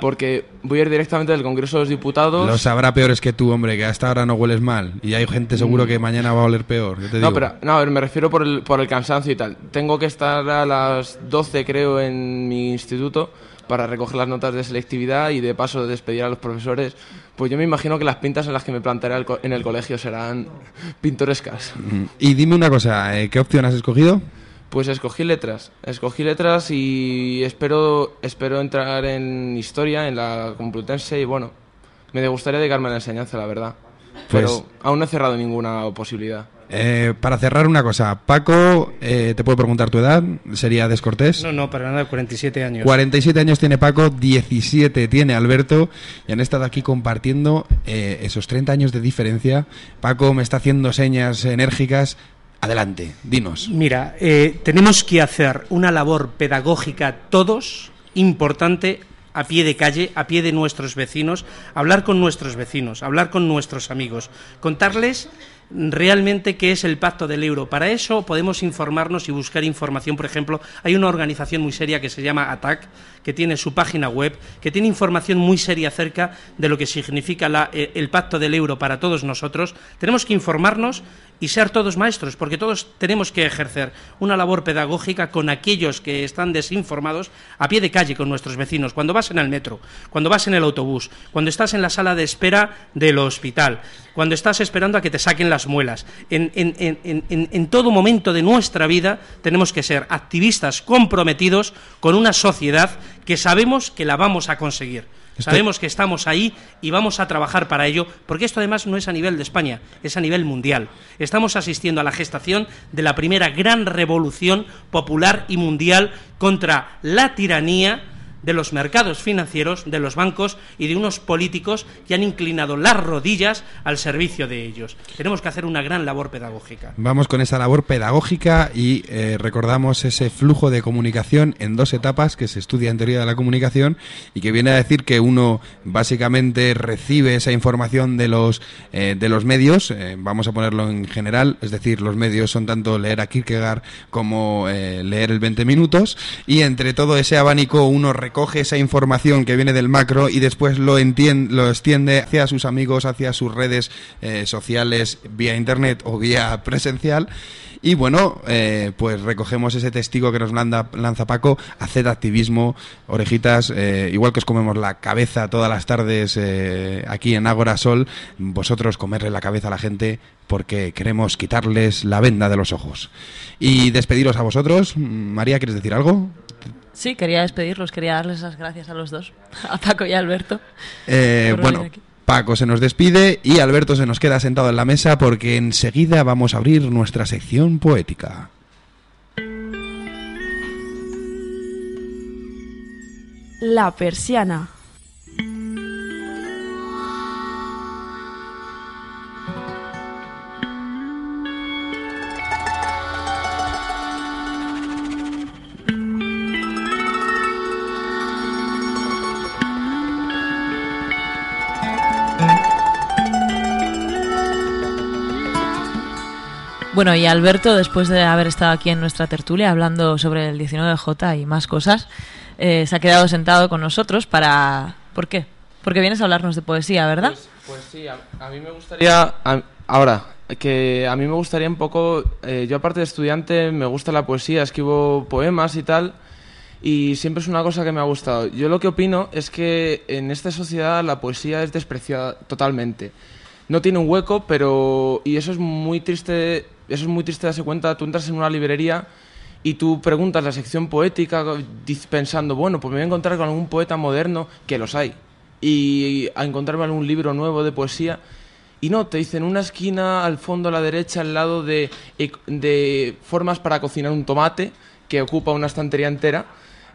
porque voy a ir directamente del Congreso de los Diputados. Los sabrá peores que tú, hombre, que hasta ahora no hueles mal. Y hay gente seguro Mm. que mañana va a oler peor. yo te No, digo. pero, no, a ver, me refiero por el, por el cansancio y tal. Tengo que estar a las 12, creo, en mi instituto para recoger las notas de selectividad y de paso despedir a los profesores. Pues yo me imagino que las pintas en las que me plantaré en el colegio serán pintorescas. Mm. Y dime una cosa, ¿eh, ¿qué opción has escogido? Pues escogí letras, escogí letras y espero, espero entrar en historia, en la Complutense y bueno, me gustaría dedicarme a la enseñanza, la verdad. Pues- Pero aún no he cerrado ninguna posibilidad. Eh, para cerrar una cosa, Paco, eh, te puedo preguntar tu edad, sería descortés. No, no, para nada, 47 años. 47 años tiene Paco, 17 tiene Alberto y han estado aquí compartiendo eh, esos 30 años de diferencia. Paco me está haciendo señas enérgicas. Adelante, dinos. Mira, eh, tenemos que hacer una labor pedagógica todos importante a pie de calle, a pie de nuestros vecinos, hablar con nuestros vecinos, hablar con nuestros amigos, contarles realmente qué es el pacto del euro. Para eso podemos informarnos y buscar información. Por ejemplo, hay una organización muy seria que se llama ATAC, que tiene su página web, que tiene información muy seria acerca de lo que significa eh, el pacto del euro para todos nosotros. Tenemos que informarnos y ser todos maestros, porque todos tenemos que ejercer una labor pedagógica con aquellos que están desinformados a pie de calle con nuestros vecinos. Cuando vas en el metro, cuando vas en el autobús, cuando estás en la sala de espera del hospital, cuando estás esperando a que te saquen las muelas. En todo momento de nuestra vida tenemos que ser activistas comprometidos con una sociedad que sabemos que la vamos a conseguir. Estoy- Sabemos que estamos ahí y vamos a trabajar para ello, porque esto además no es a nivel de España, es a nivel mundial. Estamos asistiendo a la gestación de la primera gran revolución popular y mundial contra la tiranía de los mercados financieros, de los bancos y de unos políticos que han inclinado las rodillas al servicio de ellos. Tenemos que hacer una gran labor pedagógica. Vamos con esa labor pedagógica y eh, recordamos ese flujo de comunicación en dos etapas que se estudia en teoría de la comunicación y que viene a decir que uno básicamente recibe esa información de los eh, de los medios, eh, vamos a ponerlo en general, es decir, los medios son tanto leer a Kierkegaard como eh, leer el 20 minutos y entre todo ese abanico uno recoge esa información que viene del macro y después lo, entien- lo extiende hacia sus amigos, hacia sus redes eh, sociales vía internet o vía presencial. Y bueno, eh, pues recogemos ese testigo que nos landa- lanza Paco, haced activismo, orejitas, eh, igual que os comemos la cabeza todas las tardes eh, aquí en Ágora Sol, vosotros comerle la cabeza a la gente porque queremos quitarles la venda de los ojos. Y despediros a vosotros. María, ¿quieres decir algo? Sí, quería despedirlos, quería darles las gracias a los dos, a Paco y a Alberto. Eh, bueno. Paco se nos despide y Alberto se nos queda sentado en la mesa porque enseguida vamos a abrir nuestra sección poética. La persiana. Bueno, y Alberto, después de haber estado aquí en nuestra tertulia hablando sobre el 19J y más cosas, eh, se ha quedado sentado con nosotros para... ¿Por qué? Porque vienes a hablarnos de poesía, ¿verdad? Pues sí, a, a mí me gustaría... ahora, que a mí me gustaría un poco... eh, yo aparte de estudiante me gusta la poesía, escribo poemas y tal. y siempre es una cosa que me ha gustado. Yo lo que opino es que en esta sociedad la poesía es despreciada totalmente. No tiene un hueco, pero y eso es muy triste, eso es muy triste darse cuenta, tú entras en una librería y tú preguntas la sección poética pensando, bueno, pues me voy a encontrar con algún poeta moderno, que los hay, y a encontrarme algún libro nuevo de poesía. Y no, te dicen una esquina al fondo a la derecha, al lado de, ec- de formas para cocinar un tomate, que ocupa una estantería entera.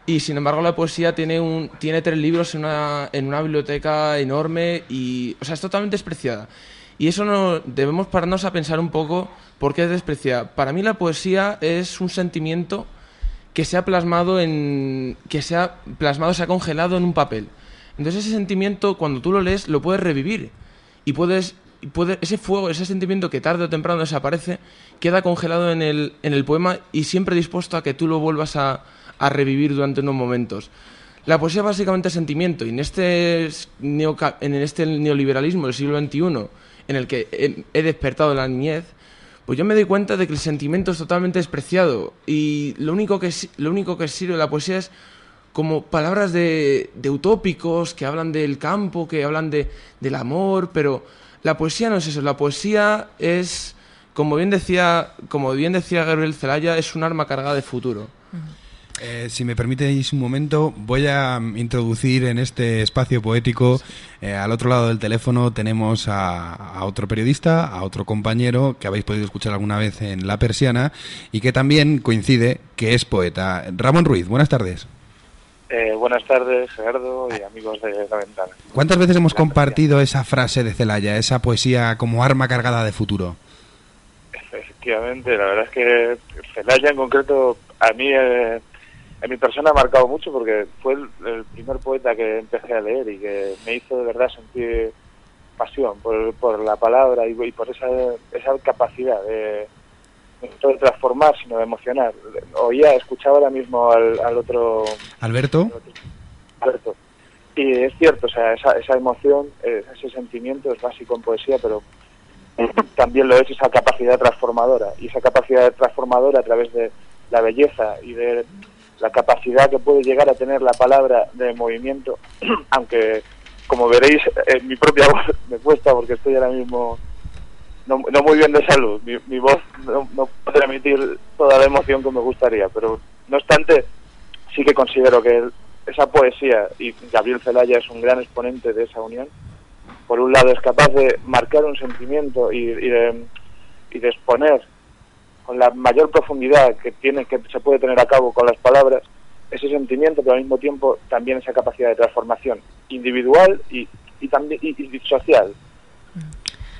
Y sin embargo la poesía tiene, un, tiene tres libros en una, en una biblioteca enorme y, o sea, es totalmente despreciada. Y eso no, debemos pararnos a pensar un poco por qué es despreciada. Para mí la poesía es un sentimiento que se ha plasmado en que se ha plasmado se ha congelado en un papel. Entonces ese sentimiento cuando tú lo lees lo puedes revivir. Y puedes y puede, ese fuego ese sentimiento que tarde o temprano desaparece queda congelado en el en el poema y siempre dispuesto a que tú lo vuelvas a, a revivir durante unos momentos. La poesía básicamente es sentimiento. Y en este en este neoliberalismo del siglo XXI en el que he, despertado la niñez pues yo me doy cuenta de que el sentimiento es totalmente despreciado y lo único que, lo único que sirve la poesía es como palabras de, de utópicos que hablan del campo, que hablan de, del amor, pero la poesía no es eso, la poesía es, como bien decía, como bien decía Gabriel Zelaya, es un arma cargada de futuro. Eh, si me permitéis un momento, voy a introducir en este espacio poético, eh, al otro lado del teléfono tenemos a, a otro periodista, a otro compañero que habéis podido escuchar alguna vez en La Persiana y que también coincide que es poeta. Ramón Ruiz, buenas tardes. Eh, buenas tardes, Gerardo y amigos de La Ventana. ¿Cuántas veces hemos compartido esa frase de Celaya, esa poesía como arma cargada de futuro? Efectivamente, la verdad es que Celaya en concreto a mí, eh, en mi persona ha marcado mucho porque fue el, el primer poeta que empecé a leer y que me hizo de verdad sentir pasión por, por la palabra y, y por esa, esa capacidad de no solo de transformar, sino de emocionar. Oía, escuchaba ahora mismo al, al otro Alberto. Alberto. Y es cierto, o sea, esa, esa emoción, eh, ese sentimiento es básico en poesía, pero también lo es esa capacidad transformadora. Y esa capacidad transformadora a través de la belleza y de la capacidad que puede llegar a tener la palabra de movimiento, aunque, como veréis, en mi propia voz me cuesta porque estoy ahora mismo no, no muy bien de salud. Mi, mi voz no, no puede emitir toda la emoción que me gustaría, pero no obstante, sí que considero que esa poesía, y Gabriel Celaya es un gran exponente de esa unión, por un lado es capaz de marcar un sentimiento y, y de, y de exponer con la mayor profundidad que tiene que se puede tener a cabo con las palabras ese sentimiento, pero al mismo tiempo también esa capacidad de transformación individual y, y también y, y social.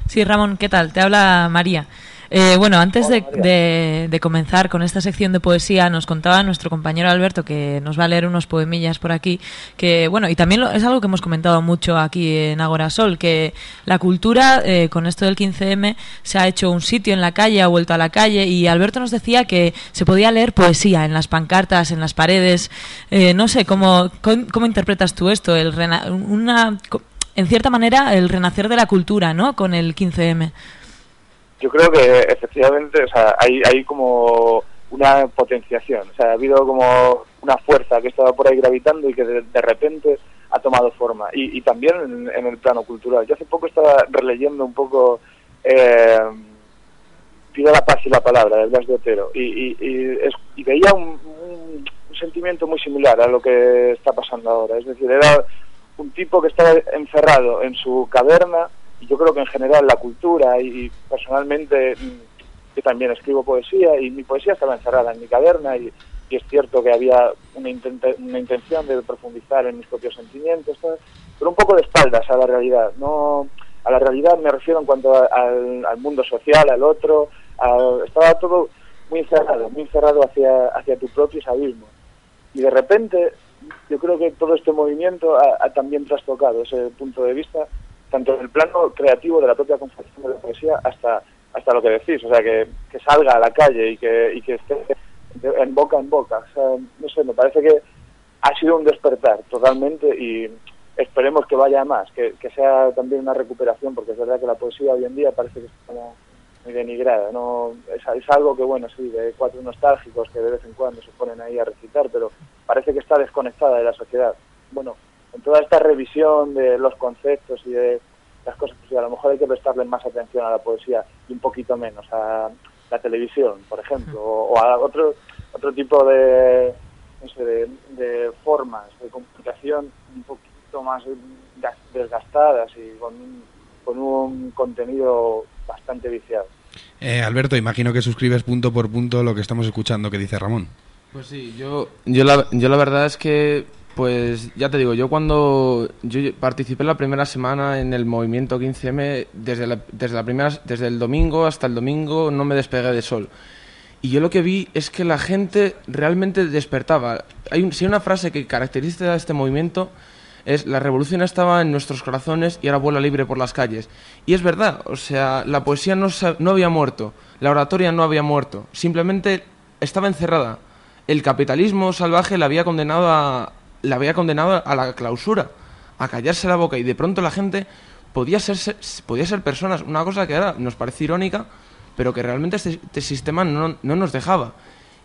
Sí, Ramón, ¿qué tal? Te habla María. Eh, bueno, antes de, de- de comenzar con esta sección de poesía, nos contaba nuestro compañero Alberto que nos va a leer unos poemillas por aquí, que bueno, y también lo- es algo que hemos comentado mucho aquí en Agora Sol, que la cultura eh, con esto del 15M se ha hecho un sitio en la calle, ha vuelto a la calle, y Alberto nos decía que se podía leer poesía en las pancartas, en las paredes. Eh, no sé, ¿cómo, cómo, cómo interpretas tú esto? El rena- una, en cierta manera, el renacer de la cultura, ¿no? Con el 15M. Yo creo que efectivamente, o sea, hay, hay como una potenciación, o sea, ha habido como una fuerza que estaba por ahí gravitando y que de, repente ha tomado forma. Y, y también en, el plano cultural. Yo hace poco estaba releyendo un poco eh, la paz y la palabra de Blas de Otero y, y, es- y veía un sentimiento muy similar a lo que está pasando ahora. Es decir, era un tipo que estaba encerrado en su caverna y yo creo que en general la cultura y, personalmente mm, yo también escribo poesía y mi poesía estaba encerrada en mi caverna y, y es cierto que había una, intenta- una intención de profundizar en mis propios sentimientos, pero un poco de espaldas a la realidad. No a la realidad me refiero en cuanto a- al, mundo social, al otro, a- estaba todo muy encerrado, muy encerrado hacia, hacia tu propio abismo. Y de repente yo creo que todo este movimiento ha también trastocado ese punto de vista, tanto en el plano creativo de la propia concepción de la poesía hasta hasta lo que decís, o sea, que, que salga a la calle y que, y que esté en boca en boca. O sea, no sé, me parece que ha sido un despertar totalmente y esperemos que vaya más, que, que sea también una recuperación, porque es verdad que la poesía hoy en día parece que está muy denigrada. No, es, es algo que, bueno, sí, de cuatro nostálgicos que de vez en cuando se ponen ahí a recitar, pero parece que está desconectada de la sociedad. Bueno, en toda esta revisión de los conceptos y de las cosas, pues sí, a lo mejor hay que prestarle más atención a la poesía y un poquito menos a la televisión, por ejemplo, o, o a otro otro tipo de, no sé, de, de formas de comunicación un poquito más gas- desgastadas y con un, con un contenido bastante viciado. Eh, Alberto, imagino que suscribes punto por punto lo que estamos escuchando que dice Ramón. Pues sí, yo, yo, la, yo la verdad es que, pues ya te digo, yo cuando yo participé la primera semana en el movimiento 15M, desde, desde, la primera, desde el domingo hasta el domingo no me despegué de sol. Y yo lo que vi es que la gente realmente despertaba. Hay un, si hay una frase que caracteriza a este movimiento es la revolución estaba en nuestros corazones y ahora vuela libre por las calles. Y es verdad, o sea, la poesía no, no había muerto, la oratoria no había muerto, simplemente estaba encerrada. El capitalismo salvaje la había condenado a, la había condenado a la clausura, a callarse la boca y de pronto la gente podía ser, se- podía ser personas, una cosa que ahora nos parece irónica, pero que realmente este, este sistema no, no nos dejaba.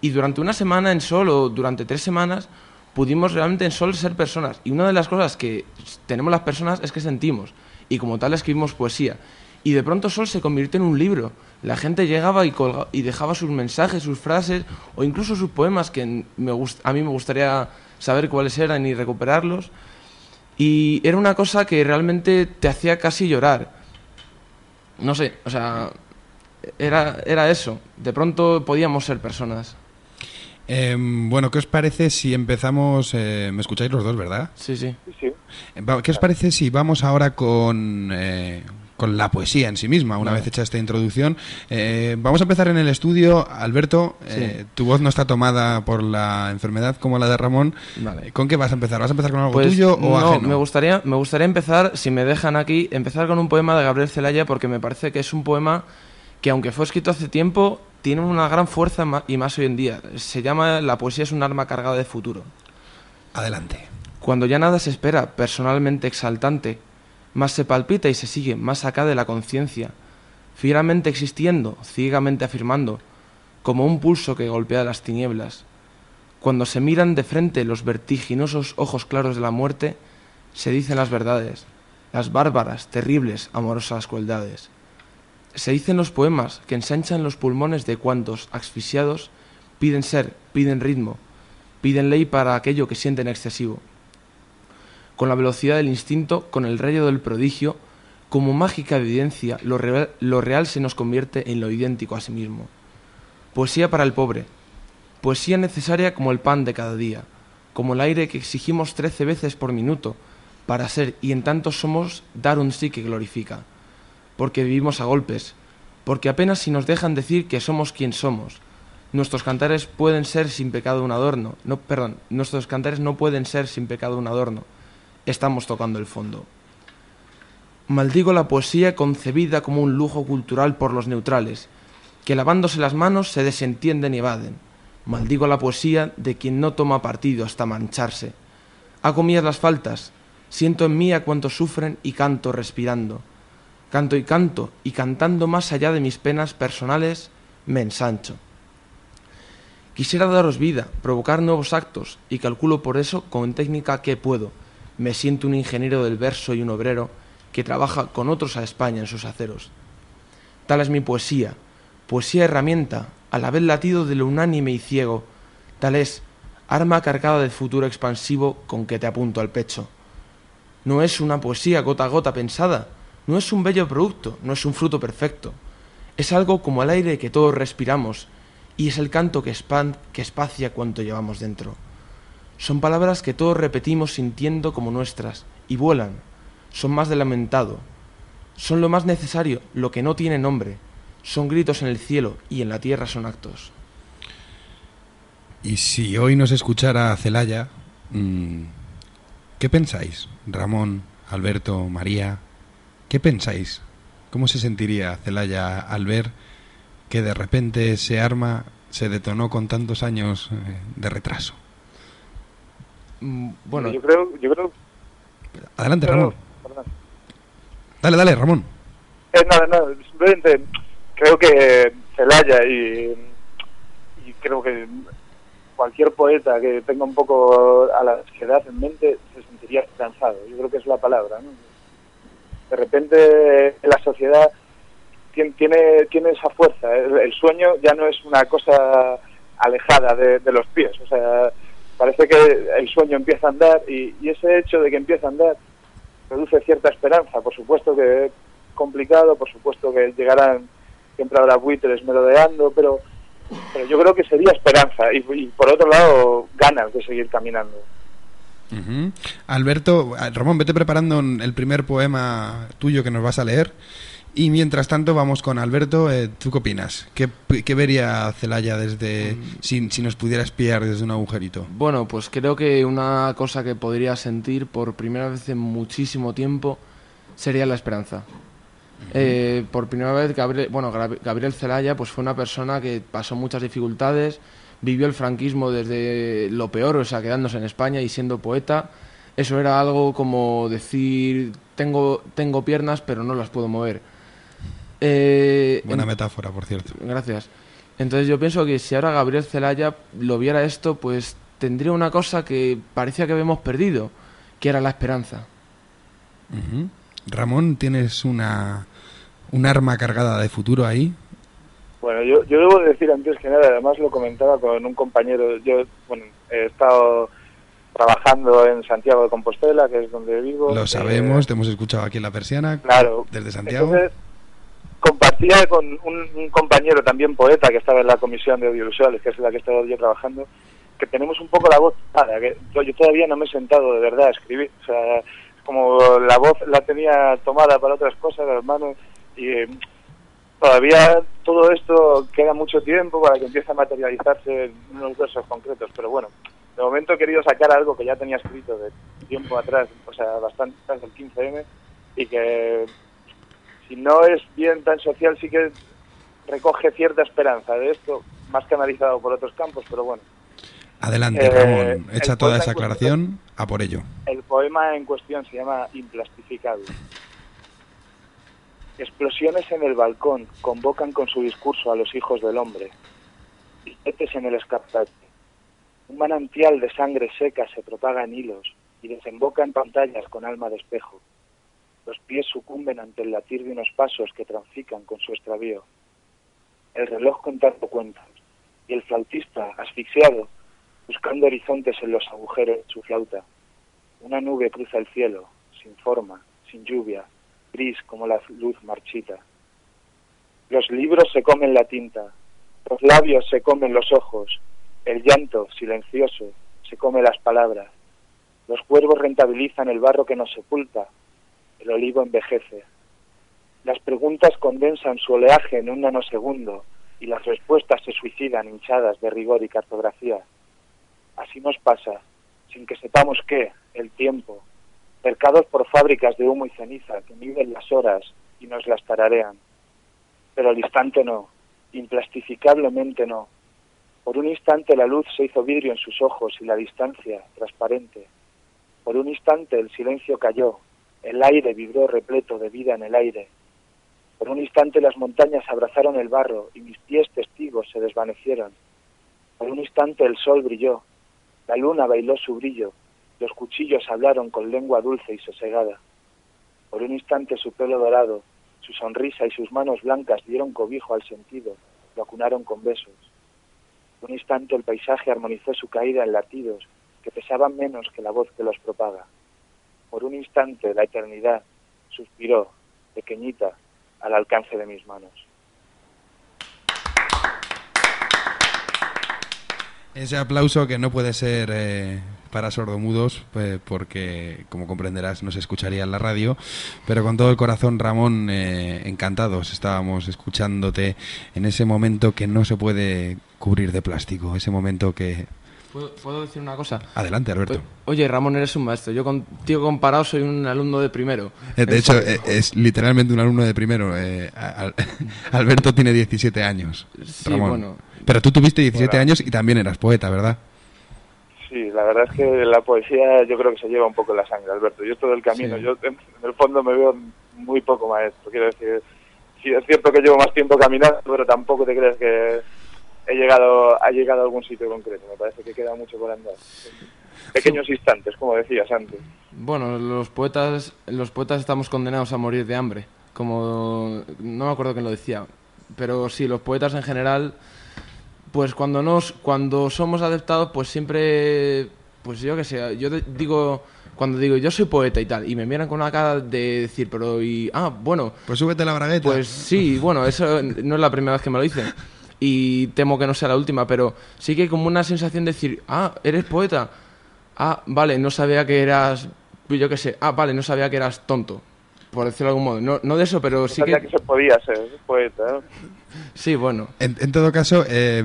Y durante una semana en Sol o durante tres semanas pudimos realmente en Sol ser personas. Y una de las cosas que tenemos las personas es que sentimos. Y como tal escribimos poesía. Y de pronto Sol se convirtió en un libro. La gente llegaba y, colga- y dejaba sus mensajes, sus frases o incluso sus poemas que me a mí me gustaría saber cuáles eran y recuperarlos. Y era una cosa que realmente te hacía casi llorar. No sé, o sea, era, era eso. De pronto podíamos ser personas. Eh, bueno, ¿qué os parece si empezamos... eh, ¿Me escucháis los dos, verdad? Sí, sí. Sí, ¿Qué os parece si vamos ahora con, eh, con la poesía en sí misma, una Vale. vez hecha esta introducción? Eh, vamos a empezar en el estudio. Alberto, eh, tu voz no está tomada por la enfermedad como la de Ramón. Vale. ¿Con qué vas a empezar? ¿Vas a empezar con algo Pues tuyo o no, ajeno? me gustaría, me gustaría empezar, si me dejan aquí, empezar con un poema de Gabriel Celaya porque me parece que es un poema que aunque fue escrito hace tiempo, tiene una gran fuerza y más hoy en día. Se llama La poesía es un arma cargada de futuro. Adelante. Cuando ya nada se espera, personalmente exaltante, más se palpita y se sigue más acá de la conciencia, fieramente existiendo, ciegamente afirmando, como un pulso que golpea las tinieblas. Cuando se miran de frente los vertiginosos ojos claros de la muerte, se dicen las verdades, las bárbaras, terribles, amorosas crueldades. Se dicen los poemas que ensanchan los pulmones de cuantos, asfixiados, piden ser, piden ritmo, piden ley para aquello que sienten excesivo. Con la velocidad del instinto, con el rayo del prodigio, como mágica evidencia, lo real, lo real se nos convierte en lo idéntico a sí mismo. Poesía para el pobre, poesía necesaria como el pan de cada día, como el aire que exigimos trece veces por minuto, para ser y en tanto somos dar un sí que glorifica, porque vivimos a golpes, porque apenas si nos dejan decir que somos quien somos. Nuestros cantares pueden ser sin pecado un adorno, no, perdón, nuestros cantares no pueden ser sin pecado un adorno. Estamos tocando el fondo. Maldigo la poesía concebida como un lujo cultural por los neutrales, que lavándose las manos se desentienden y evaden. Maldigo la poesía de quien no toma partido hasta mancharse. Hago mías las faltas, siento en mí a cuantos sufren y canto respirando. Canto y canto, y cantando más allá de mis penas personales, me ensancho. Quisiera daros vida, provocar nuevos actos, y calculo por eso con técnica que puedo. Me siento un ingeniero del verso y un obrero que trabaja con otros a España en sus aceros. Tal es mi poesía, poesía herramienta, a la vez latido de lo unánime y ciego, tal es, arma cargada del futuro expansivo con que te apunto al pecho. No es una poesía gota a gota pensada, no es un bello producto, no es un fruto perfecto. Es algo como el aire que todos respiramos, y es el canto que, espan- que espacia cuanto llevamos dentro. Son palabras que todos repetimos sintiendo como nuestras, y vuelan. Son más de lamentado. Son lo más necesario, lo que no tiene nombre. Son gritos en el cielo y en la tierra son actos. Y si hoy nos escuchara Celaya, mm, ¿qué pensáis? Ramón, Alberto, María, ¿qué pensáis? ¿Cómo se sentiría Celaya al ver que de repente ese arma se detonó con tantos años eh, de retraso? Mm, Bueno, yo creo, yo creo Adelante, Pero- Ramón. perdón. Dale, dale, Ramón. Eh, nada, nada, simplemente creo que Celaya y, y creo que cualquier poeta que tenga un poco a la sociedad en mente se sentiría esperanzado. Yo creo que es la palabra. ¿no? De repente la sociedad tien- tiene, tiene esa fuerza. El, el sueño ya no es una cosa alejada de, de los pies. O sea, parece que el sueño empieza a andar y, ese hecho de que empieza a andar produce cierta esperanza. Por supuesto que es complicado, por supuesto que llegarán, siempre habrá buitres merodeando, pero, pero yo creo que sería esperanza y, por otro lado ganas de seguir caminando. Ujú. Alberto, Ramón, vete preparando el primer poema tuyo que nos vas a leer. Y mientras tanto vamos con Alberto. eh, ¿Tú qué opinas? ¿Qué, qué vería Celaya desde si, si nos pudiera espiar desde un agujerito? Bueno, pues creo que una cosa que podría sentir por primera vez en muchísimo tiempo sería la esperanza. Eh, por primera vez, Gabriel, bueno, Gabriel Celaya pues fue una persona que pasó muchas dificultades, vivió el franquismo desde lo peor, o sea, quedándose en España y siendo poeta. Eso era algo como decir, tengo, tengo piernas pero no las puedo mover. Eh, Buena en- metáfora, por cierto. Gracias. Entonces yo pienso que si ahora Gabriel Celaya lo viera esto, pues tendría una cosa que parecía que habíamos perdido, que era la esperanza. Ramón, ¿tienes una, un arma cargada de futuro ahí? Bueno, yo, yo debo decir antes que nada, además lo comentaba con un compañero, yo bueno, he estado trabajando en Santiago de Compostela, que es donde vivo. Lo eh, sabemos, te hemos escuchado aquí en la persiana. Claro. Desde Santiago. Entonces, compartía con un, un compañero también poeta que estaba en la comisión de audiovisuales, que es la que he estado yo trabajando, que tenemos un poco la voz que yo todavía no me he sentado de verdad a escribir, o sea, como la voz la tenía tomada para otras cosas, hermano, y eh, todavía todo esto queda mucho tiempo para que empiece a materializarse en unos versos concretos, pero bueno, de momento he querido sacar algo que ya tenía escrito de tiempo atrás, o sea, bastante atrás del 15M, y que si no es bien tan social, sí que recoge cierta esperanza de esto, más canalizado por otros campos, pero bueno. Adelante, Eh, Ramón. Echa toda esa cuestión- aclaración a por ello. El poema en cuestión se llama Implastificable. Explosiones en el balcón convocan con su discurso a los hijos del hombre. Piquetes en el escaparate. Un manantial de sangre seca se propaga en hilos y desemboca en pantallas con alma de espejo. Los pies sucumben ante el latir de unos pasos que transican con su extravío. El reloj contando cuentas y el flautista, asfixiado, buscando horizontes en los agujeros de su flauta. Una nube cruza el cielo, sin forma, sin lluvia, gris como la luz marchita. Los libros se comen la tinta, los labios se comen los ojos, el llanto, silencioso, se come las palabras. Los cuervos rentabilizan el barro que nos sepulta, el olivo envejece. Las preguntas condensan su oleaje en un nanosegundo y las respuestas se suicidan hinchadas de rigor y cartografía. Así nos pasa, sin que sepamos qué, el tiempo, cercados por fábricas de humo y ceniza que miden las horas y nos las tararean. Pero al instante no, implastificablemente no. Por un instante la luz se hizo vidrio en sus ojos y la distancia transparente. Por un instante el silencio cayó, el aire vibró repleto de vida en el aire. Por un instante las montañas abrazaron el barro y mis pies testigos se desvanecieron. Por un instante el sol brilló, la luna bailó su brillo, los cuchillos hablaron con lengua dulce y sosegada. Por un instante su pelo dorado, su sonrisa y sus manos blancas dieron cobijo al sentido, lo acunaron con besos. Por un instante el paisaje armonizó su caída en latidos que pesaban menos que la voz que los propaga. Por un instante la eternidad suspiró, pequeñita, al alcance de mis manos. Ese aplauso que no puede ser eh, para sordomudos, pues, porque, como comprenderás, no se escucharía en la radio, pero con todo el corazón, Ramón, eh, encantados estábamos escuchándote en ese momento que no se puede cubrir de plástico, ese momento que... ¿Puedo, puedo decir una cosa? Adelante, Alberto. O- Oye, Ramón, eres un maestro. Yo contigo comparado soy un alumno de primero. Eh, De hecho, eh, es literalmente un alumno de primero. eh, Al- Alberto tiene 17 años. Sí, Ramón. bueno. Pero tú tuviste 17 Bueno. años y también eras poeta, ¿verdad? Sí, la verdad es que la poesía yo creo que se lleva un poco en la sangre, Alberto. Yo todo el camino, Sí. yo en, en el fondo me veo muy poco maestro. Quiero decir, sí, es cierto que llevo más tiempo caminando, pero tampoco te crees que he llegado, ha llegado a algún sitio concreto. Me parece que queda mucho por andar. Pequeños instantes, como decías antes. Bueno, los poetas, los poetas estamos condenados a morir de hambre, como no me acuerdo quién lo decía, pero sí, los poetas en general, pues cuando nos, cuando somos aceptados, pues siempre, pues yo que sé, yo de- digo, cuando digo yo soy poeta y tal, y me miran con una cara de decir, pero y, ah, bueno, Pues súbete la bragueta. pues sí, bueno, eso no es la primera vez que me lo dicen. Y temo que no sea la última, pero sí que hay como una sensación de decir, ah, eres poeta. Ah, vale, no sabía que eras, yo qué sé, ah, vale, no sabía que eras tonto, por decirlo de algún modo. No, no de eso, pero sí Sabía que... que se podía ser poeta. Sí, bueno. En, en todo caso, eh,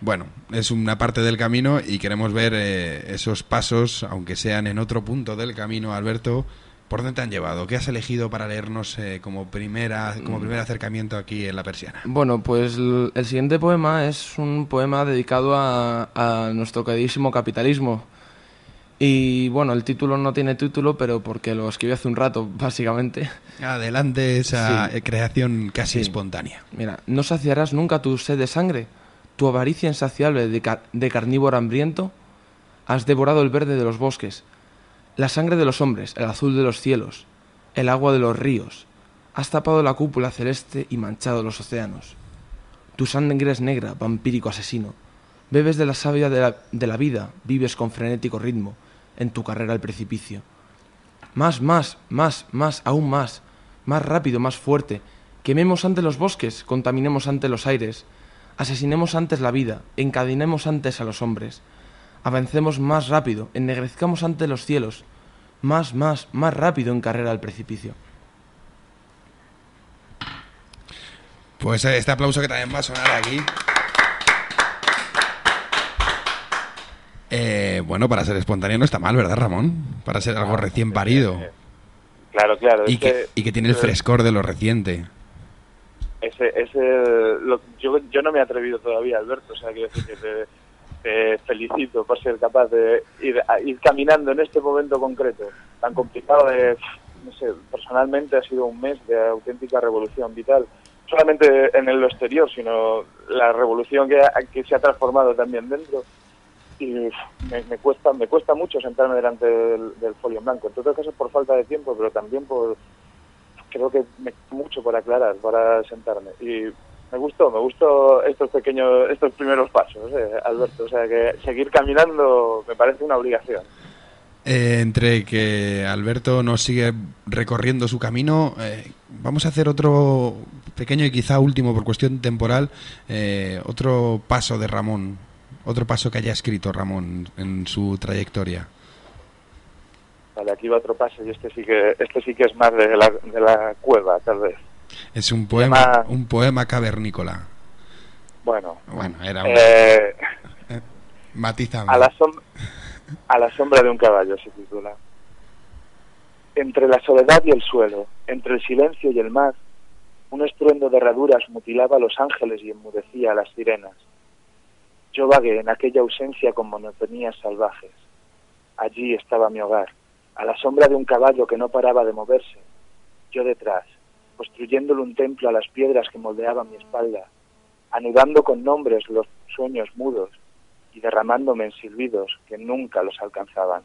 bueno, es una parte del camino y queremos ver eh, esos pasos, aunque sean en otro punto del camino, Alberto. ¿Por dónde te han llevado? ¿Qué has elegido para leernos eh, como, primera, como Mm. primer acercamiento aquí en La Persiana? Bueno, pues el siguiente poema es un poema dedicado a, a nuestro queridísimo capitalismo. Y bueno, el título no tiene título, pero porque lo escribí hace un rato, básicamente. Adelante esa Sí. creación casi Sí. espontánea. Mira, no saciarás nunca tu sed de sangre, tu avaricia insaciable de carnívoro hambriento. Has devorado el verde de los bosques, la sangre de los hombres, el azul de los cielos, el agua de los ríos. Has tapado la cúpula celeste y manchado los océanos. Tu sangre es negra, vampírico asesino. Bebes de la savia de la, de la vida, vives con frenético ritmo en tu carrera al precipicio. Más, más, más, más, aún más, más rápido, más fuerte. Quememos antes los bosques, contaminemos antes los aires, asesinemos antes la vida, encadenemos antes a los hombres. Avancemos más rápido, ennegrezcamos antes los cielos, más, más, más rápido en carrera al precipicio. Pues eh, este aplauso que también va a sonar aquí. Eh, bueno, para ser espontáneo no está mal, ¿verdad, Ramón? Para ser algo recién parido. Claro, claro. Y es que, y que tiene el frescor de lo reciente. Ese, ese, lo- yo, yo no me he atrevido todavía, Alberto, o sea, quiero decir que te, felicito por ser capaz de ir, ir caminando en este momento concreto, tan complicado de, no sé, personalmente ha sido un mes de auténtica revolución vital, solamente en el exterior, sino la revolución que, ha- que se ha transformado también dentro. Y me, cuesta me cuesta mucho sentarme delante del, folio en blanco, en todo caso por falta de tiempo, pero también por, creo que me mucho por aclarar para sentarme y me gustó me gustó estos pequeños estos primeros pasos eh, Alberto. O sea que seguir caminando me parece una obligación. Eh, entre que Alberto nos sigue recorriendo su camino, eh, vamos a hacer otro pequeño y quizá último por cuestión temporal, eh, otro paso de Ramón, otro paso que haya escrito Ramón en su trayectoria. vale aquí va otro paso y este sí que este sí que es más de la, de la cueva tal vez Es un poema, llama- un poema cavernícola. bueno Bueno, era un... eh, a la sombra a la sombra de un caballo se titula. Entre la soledad y el suelo entre el silencio y el mar un estruendo de herraduras mutilaba a los ángeles y enmudecía a las sirenas. Yo vagué en aquella ausencia con monotonías salvajes. Allí estaba mi hogar a la sombra de un caballo que no paraba de moverse yo detrás construyéndole un templo a las piedras que moldeaban mi espalda anudando con nombres los sueños mudos y derramándome en silbidos que nunca los alcanzaban.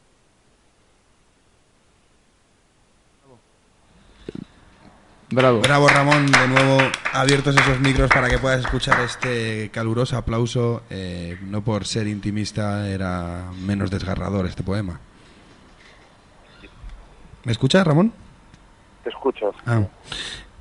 Bravo. Bravo Ramón, de nuevo abiertos esos micros para que puedas escuchar este caluroso aplauso. Eh, no por ser intimista era menos desgarrador este poema. ¿Me escuchas, Ramón? Te escucho. Ah.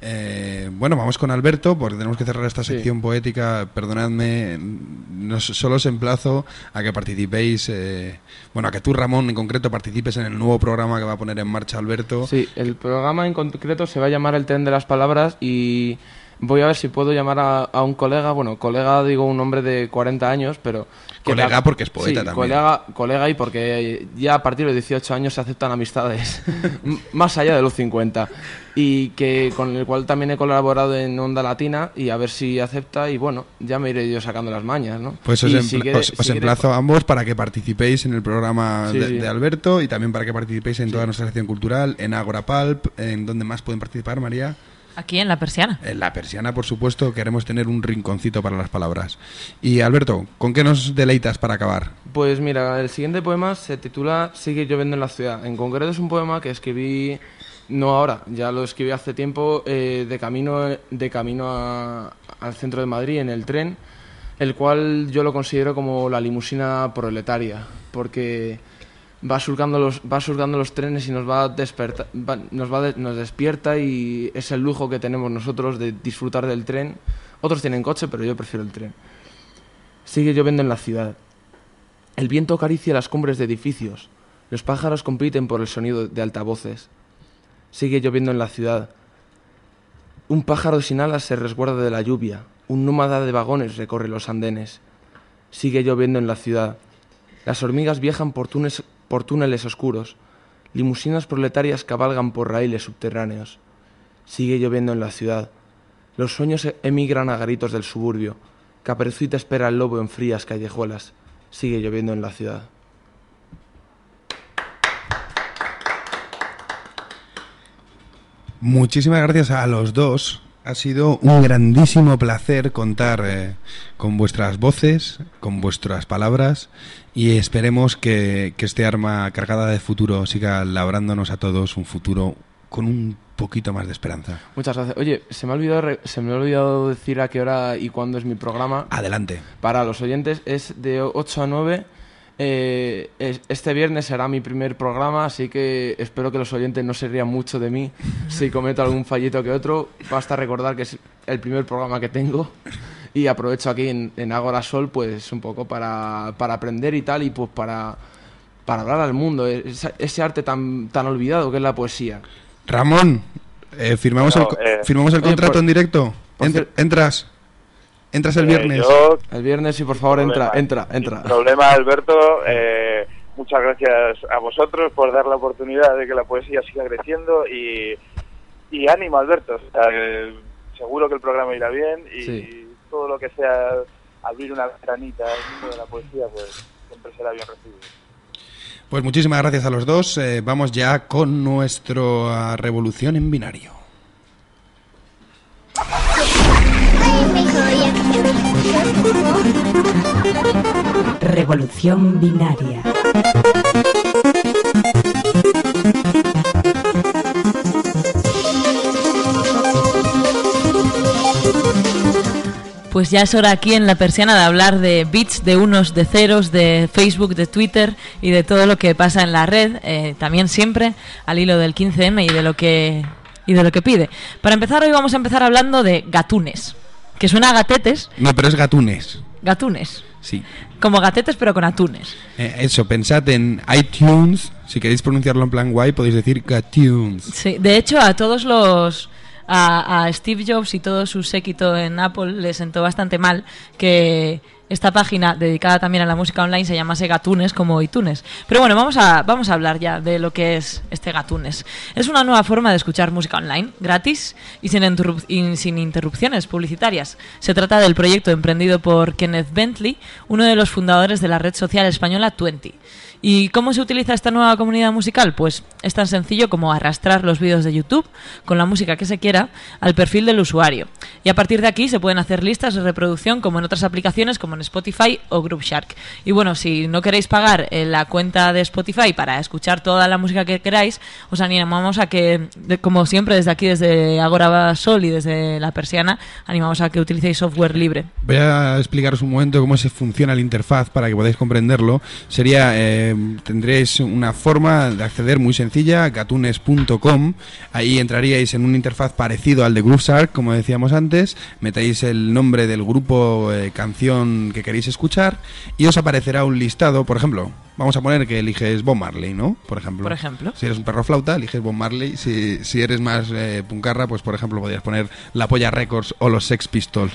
Eh, bueno, vamos con Alberto, porque tenemos que cerrar esta sección poética. Perdonadme, no, solo os emplazo a que participéis, eh, bueno, a que tú, Ramón, en concreto, participes en el nuevo programa que va a poner en marcha Alberto. Sí, el programa en concreto se va a llamar El Tren de las Palabras y voy a ver si puedo llamar a, a un colega, bueno, colega digo un hombre de 40 años, pero... Colega la- porque es poeta Sí, también. Colega, colega y porque ya a partir de 18 años se aceptan amistades, más allá de los 50, y que con el cual también he colaborado en Onda Latina y a ver si acepta y bueno, ya me iré yo sacando las mañas, ¿no? Pues os, si quiere- os- si os quiere- emplazo a ambos para que participéis en el programa Sí, de, sí. de Alberto y también para que participéis en toda nuestra sección cultural, en Agora Pulp, en donde más pueden participar, María. Aquí en La Persiana. En La Persiana, por supuesto, queremos tener un rinconcito para las palabras. Y Alberto, ¿con qué nos deleitas para acabar? Pues mira, el siguiente poema se titula Sigue lloviendo en la ciudad. En concreto es un poema que escribí, no ahora, ya lo escribí hace tiempo, eh, de camino, de camino a- al centro de Madrid en el tren, el cual yo lo considero como la limusina proletaria, porque va surcando los, va los trenes y nos va, desperta, nos, va nos despierta y es el lujo que tenemos nosotros de disfrutar del tren. Otros tienen coche, pero yo prefiero el tren. Sigue lloviendo en la ciudad. El viento acaricia las cumbres de edificios. Los pájaros compiten por el sonido de altavoces. Sigue lloviendo en la ciudad. Un pájaro sin alas se resguarda de la lluvia. Un nómada de vagones recorre los andenes. Sigue lloviendo en la ciudad. Las hormigas viajan por, túneles- por túneles oscuros. Limusinas proletarias cabalgan por raíles subterráneos. Sigue lloviendo en la ciudad. Los sueños emigran a garitos del suburbio. Caperucita espera al lobo en frías callejuelas. Sigue lloviendo en la ciudad. Muchísimas gracias a los dos. Ha sido un grandísimo placer contar eh, con vuestras voces, con vuestras palabras y esperemos que, que este arma cargada de futuro siga labrándonos a todos un futuro con un poquito más de esperanza. Muchas gracias. Oye, se me ha olvidado, se me ha olvidado decir a qué hora y cuándo es mi programa. Adelante. Para los oyentes es de 8 a 9. Eh, es- este viernes será mi primer programa, así que espero que los oyentes no se rían mucho de mí si cometo algún fallito que otro. Basta recordar que es el primer programa que tengo y aprovecho aquí en, en Agora Sol pues un poco para, para aprender y tal y pues para, para hablar al mundo, ese, ese arte tan, tan olvidado que es la poesía. Ramón, eh, firmamos, Bueno, el, eh, firmamos el contrato por- en directo. entras. Entras el Eh, viernes. yo- El viernes y por favor entra, problema. entra, entra. problema, Alberto. Eh, muchas gracias a vosotros por dar la oportunidad de que la poesía siga creciendo y, y ánimo, Alberto. O sea, eh, seguro que el programa irá bien y Sí. todo lo que sea abrir una ventanita al mundo de la poesía, pues siempre será bien recibido. Pues muchísimas gracias a los dos. Eh, vamos ya con nuestra revolución en binario. Revolución binaria. Pues ya es hora aquí en La Persiana de hablar de bits, de unos, de ceros, de Facebook, de Twitter y de todo lo que pasa en la red, eh, también siempre al hilo del 15M y de lo que y de lo que pide. Para empezar hoy vamos a empezar hablando de gatunes, que suena a gatetes, No, pero es gatunes. gatunes, Sí. como gatetes pero con atunes. Eh, eso, pensad en iTunes. Si queréis pronunciarlo en plan guay, podéis decir gatunes. Sí, de hecho a todos los a, a Steve Jobs y todo su séquito en Apple le sentó bastante mal que esta página dedicada también a la música online se llamase Gatunes como iTunes. Pero bueno, vamos a, vamos a hablar ya de lo que es este Gatunes. Es una nueva forma de escuchar música online, gratis y sin, y sin interrupciones publicitarias. Se trata del proyecto emprendido por Kenneth Bentley, uno de los fundadores de la red social española Twenty. ¿Y cómo se utiliza esta nueva comunidad musical? Pues es tan sencillo como arrastrar los vídeos de YouTube con la música que se quiera al perfil del usuario. Y a partir de aquí se pueden hacer listas de reproducción como en otras aplicaciones como en Spotify o Groupshark. Y bueno, si no queréis pagar eh, la cuenta de Spotify para escuchar toda la música que queráis, os animamos a que, como siempre desde aquí, desde Agora Sol y desde La Persiana, animamos a que utilicéis software libre. Voy a explicaros un momento cómo se funciona la interfaz para que podáis comprenderlo. Sería, eh, tendréis una forma de acceder muy sencilla, gatunes.com. Ahí entraríais en una interfaz parecido al de GrooveShark, como decíamos antes. Metéis el nombre del grupo, eh, canción que queréis escuchar y os aparecerá un listado, por ejemplo. Vamos a poner que eliges Bob Marley, ¿no? Por ejemplo. Por ejemplo. Si eres un perro flauta, eliges Bob Marley. Si, si eres más eh, puncarra, pues por ejemplo podrías poner La Polla Records o los Sex Pistols.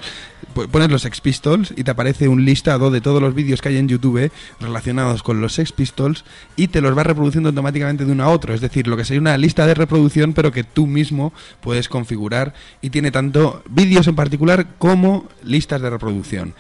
Pones los Sex Pistols y te aparece un listado de todos los vídeos que hay en YouTube relacionados con los Sex Pistols y te los va reproduciendo automáticamente de uno a otro. Es decir, lo que sería una lista de reproducción, pero que tú mismo puedes configurar y tiene tanto vídeos en particular como listas de reproducción.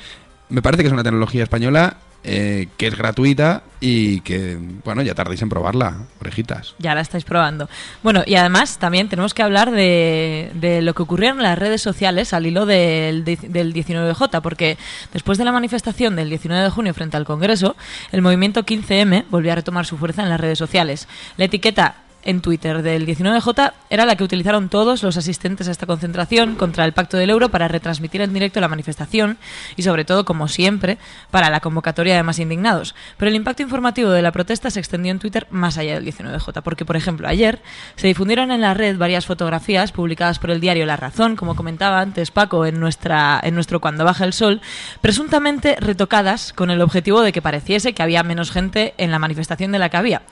Me parece que es una tecnología española eh, que es gratuita y que, bueno, ya tardéis en probarla, orejitas. Ya la estáis probando. Bueno, y además también tenemos que hablar de, de lo que ocurrió en las redes sociales al hilo del, de- del 19J, porque después de la manifestación del 19 de junio frente al Congreso, el movimiento 15M volvió a retomar su fuerza en las redes sociales. La etiqueta en Twitter del 19J era la que utilizaron todos los asistentes a esta concentración contra el Pacto del Euro para retransmitir en directo la manifestación y sobre todo, como siempre, para la convocatoria de más indignados. Pero el impacto informativo de la protesta se extendió en Twitter más allá del 19J, porque, por ejemplo, ayer se difundieron en la red varias fotografías publicadas por el diario La Razón, como comentaba antes Paco en, nuestra, en nuestro Cuando Baja el Sol, presuntamente retocadas con el objetivo de que pareciese que había menos gente en la manifestación de la que había.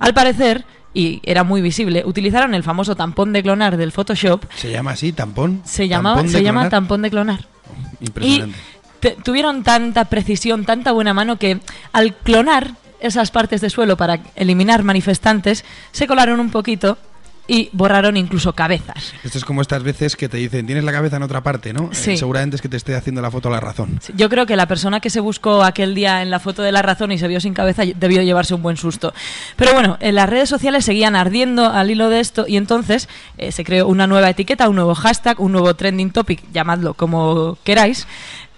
Al parecer, y era muy visible, utilizaron el famoso tampón de clonar del Photoshop. ¿Se llama así, tampón? Se, llamaba, ¿Tampón de se llama clonar? tampón de clonar. Impresionante. te- tuvieron tanta precisión, tanta buena mano que al clonar esas partes de suelo para eliminar manifestantes, se colaron un poquito y borraron incluso cabezas. Esto es como estas veces que te dicen, tienes la cabeza en otra parte, ¿no? Eh, Sí. seguramente es que te esté haciendo la foto a la razón. Yo creo que la persona que se buscó aquel día en la foto de la razón y se vio sin cabeza debió llevarse un buen susto. Pero bueno, en las redes sociales seguían ardiendo al hilo de esto y entonces eh, se creó una nueva etiqueta, un nuevo hashtag, un nuevo trending topic, llamadlo como queráis,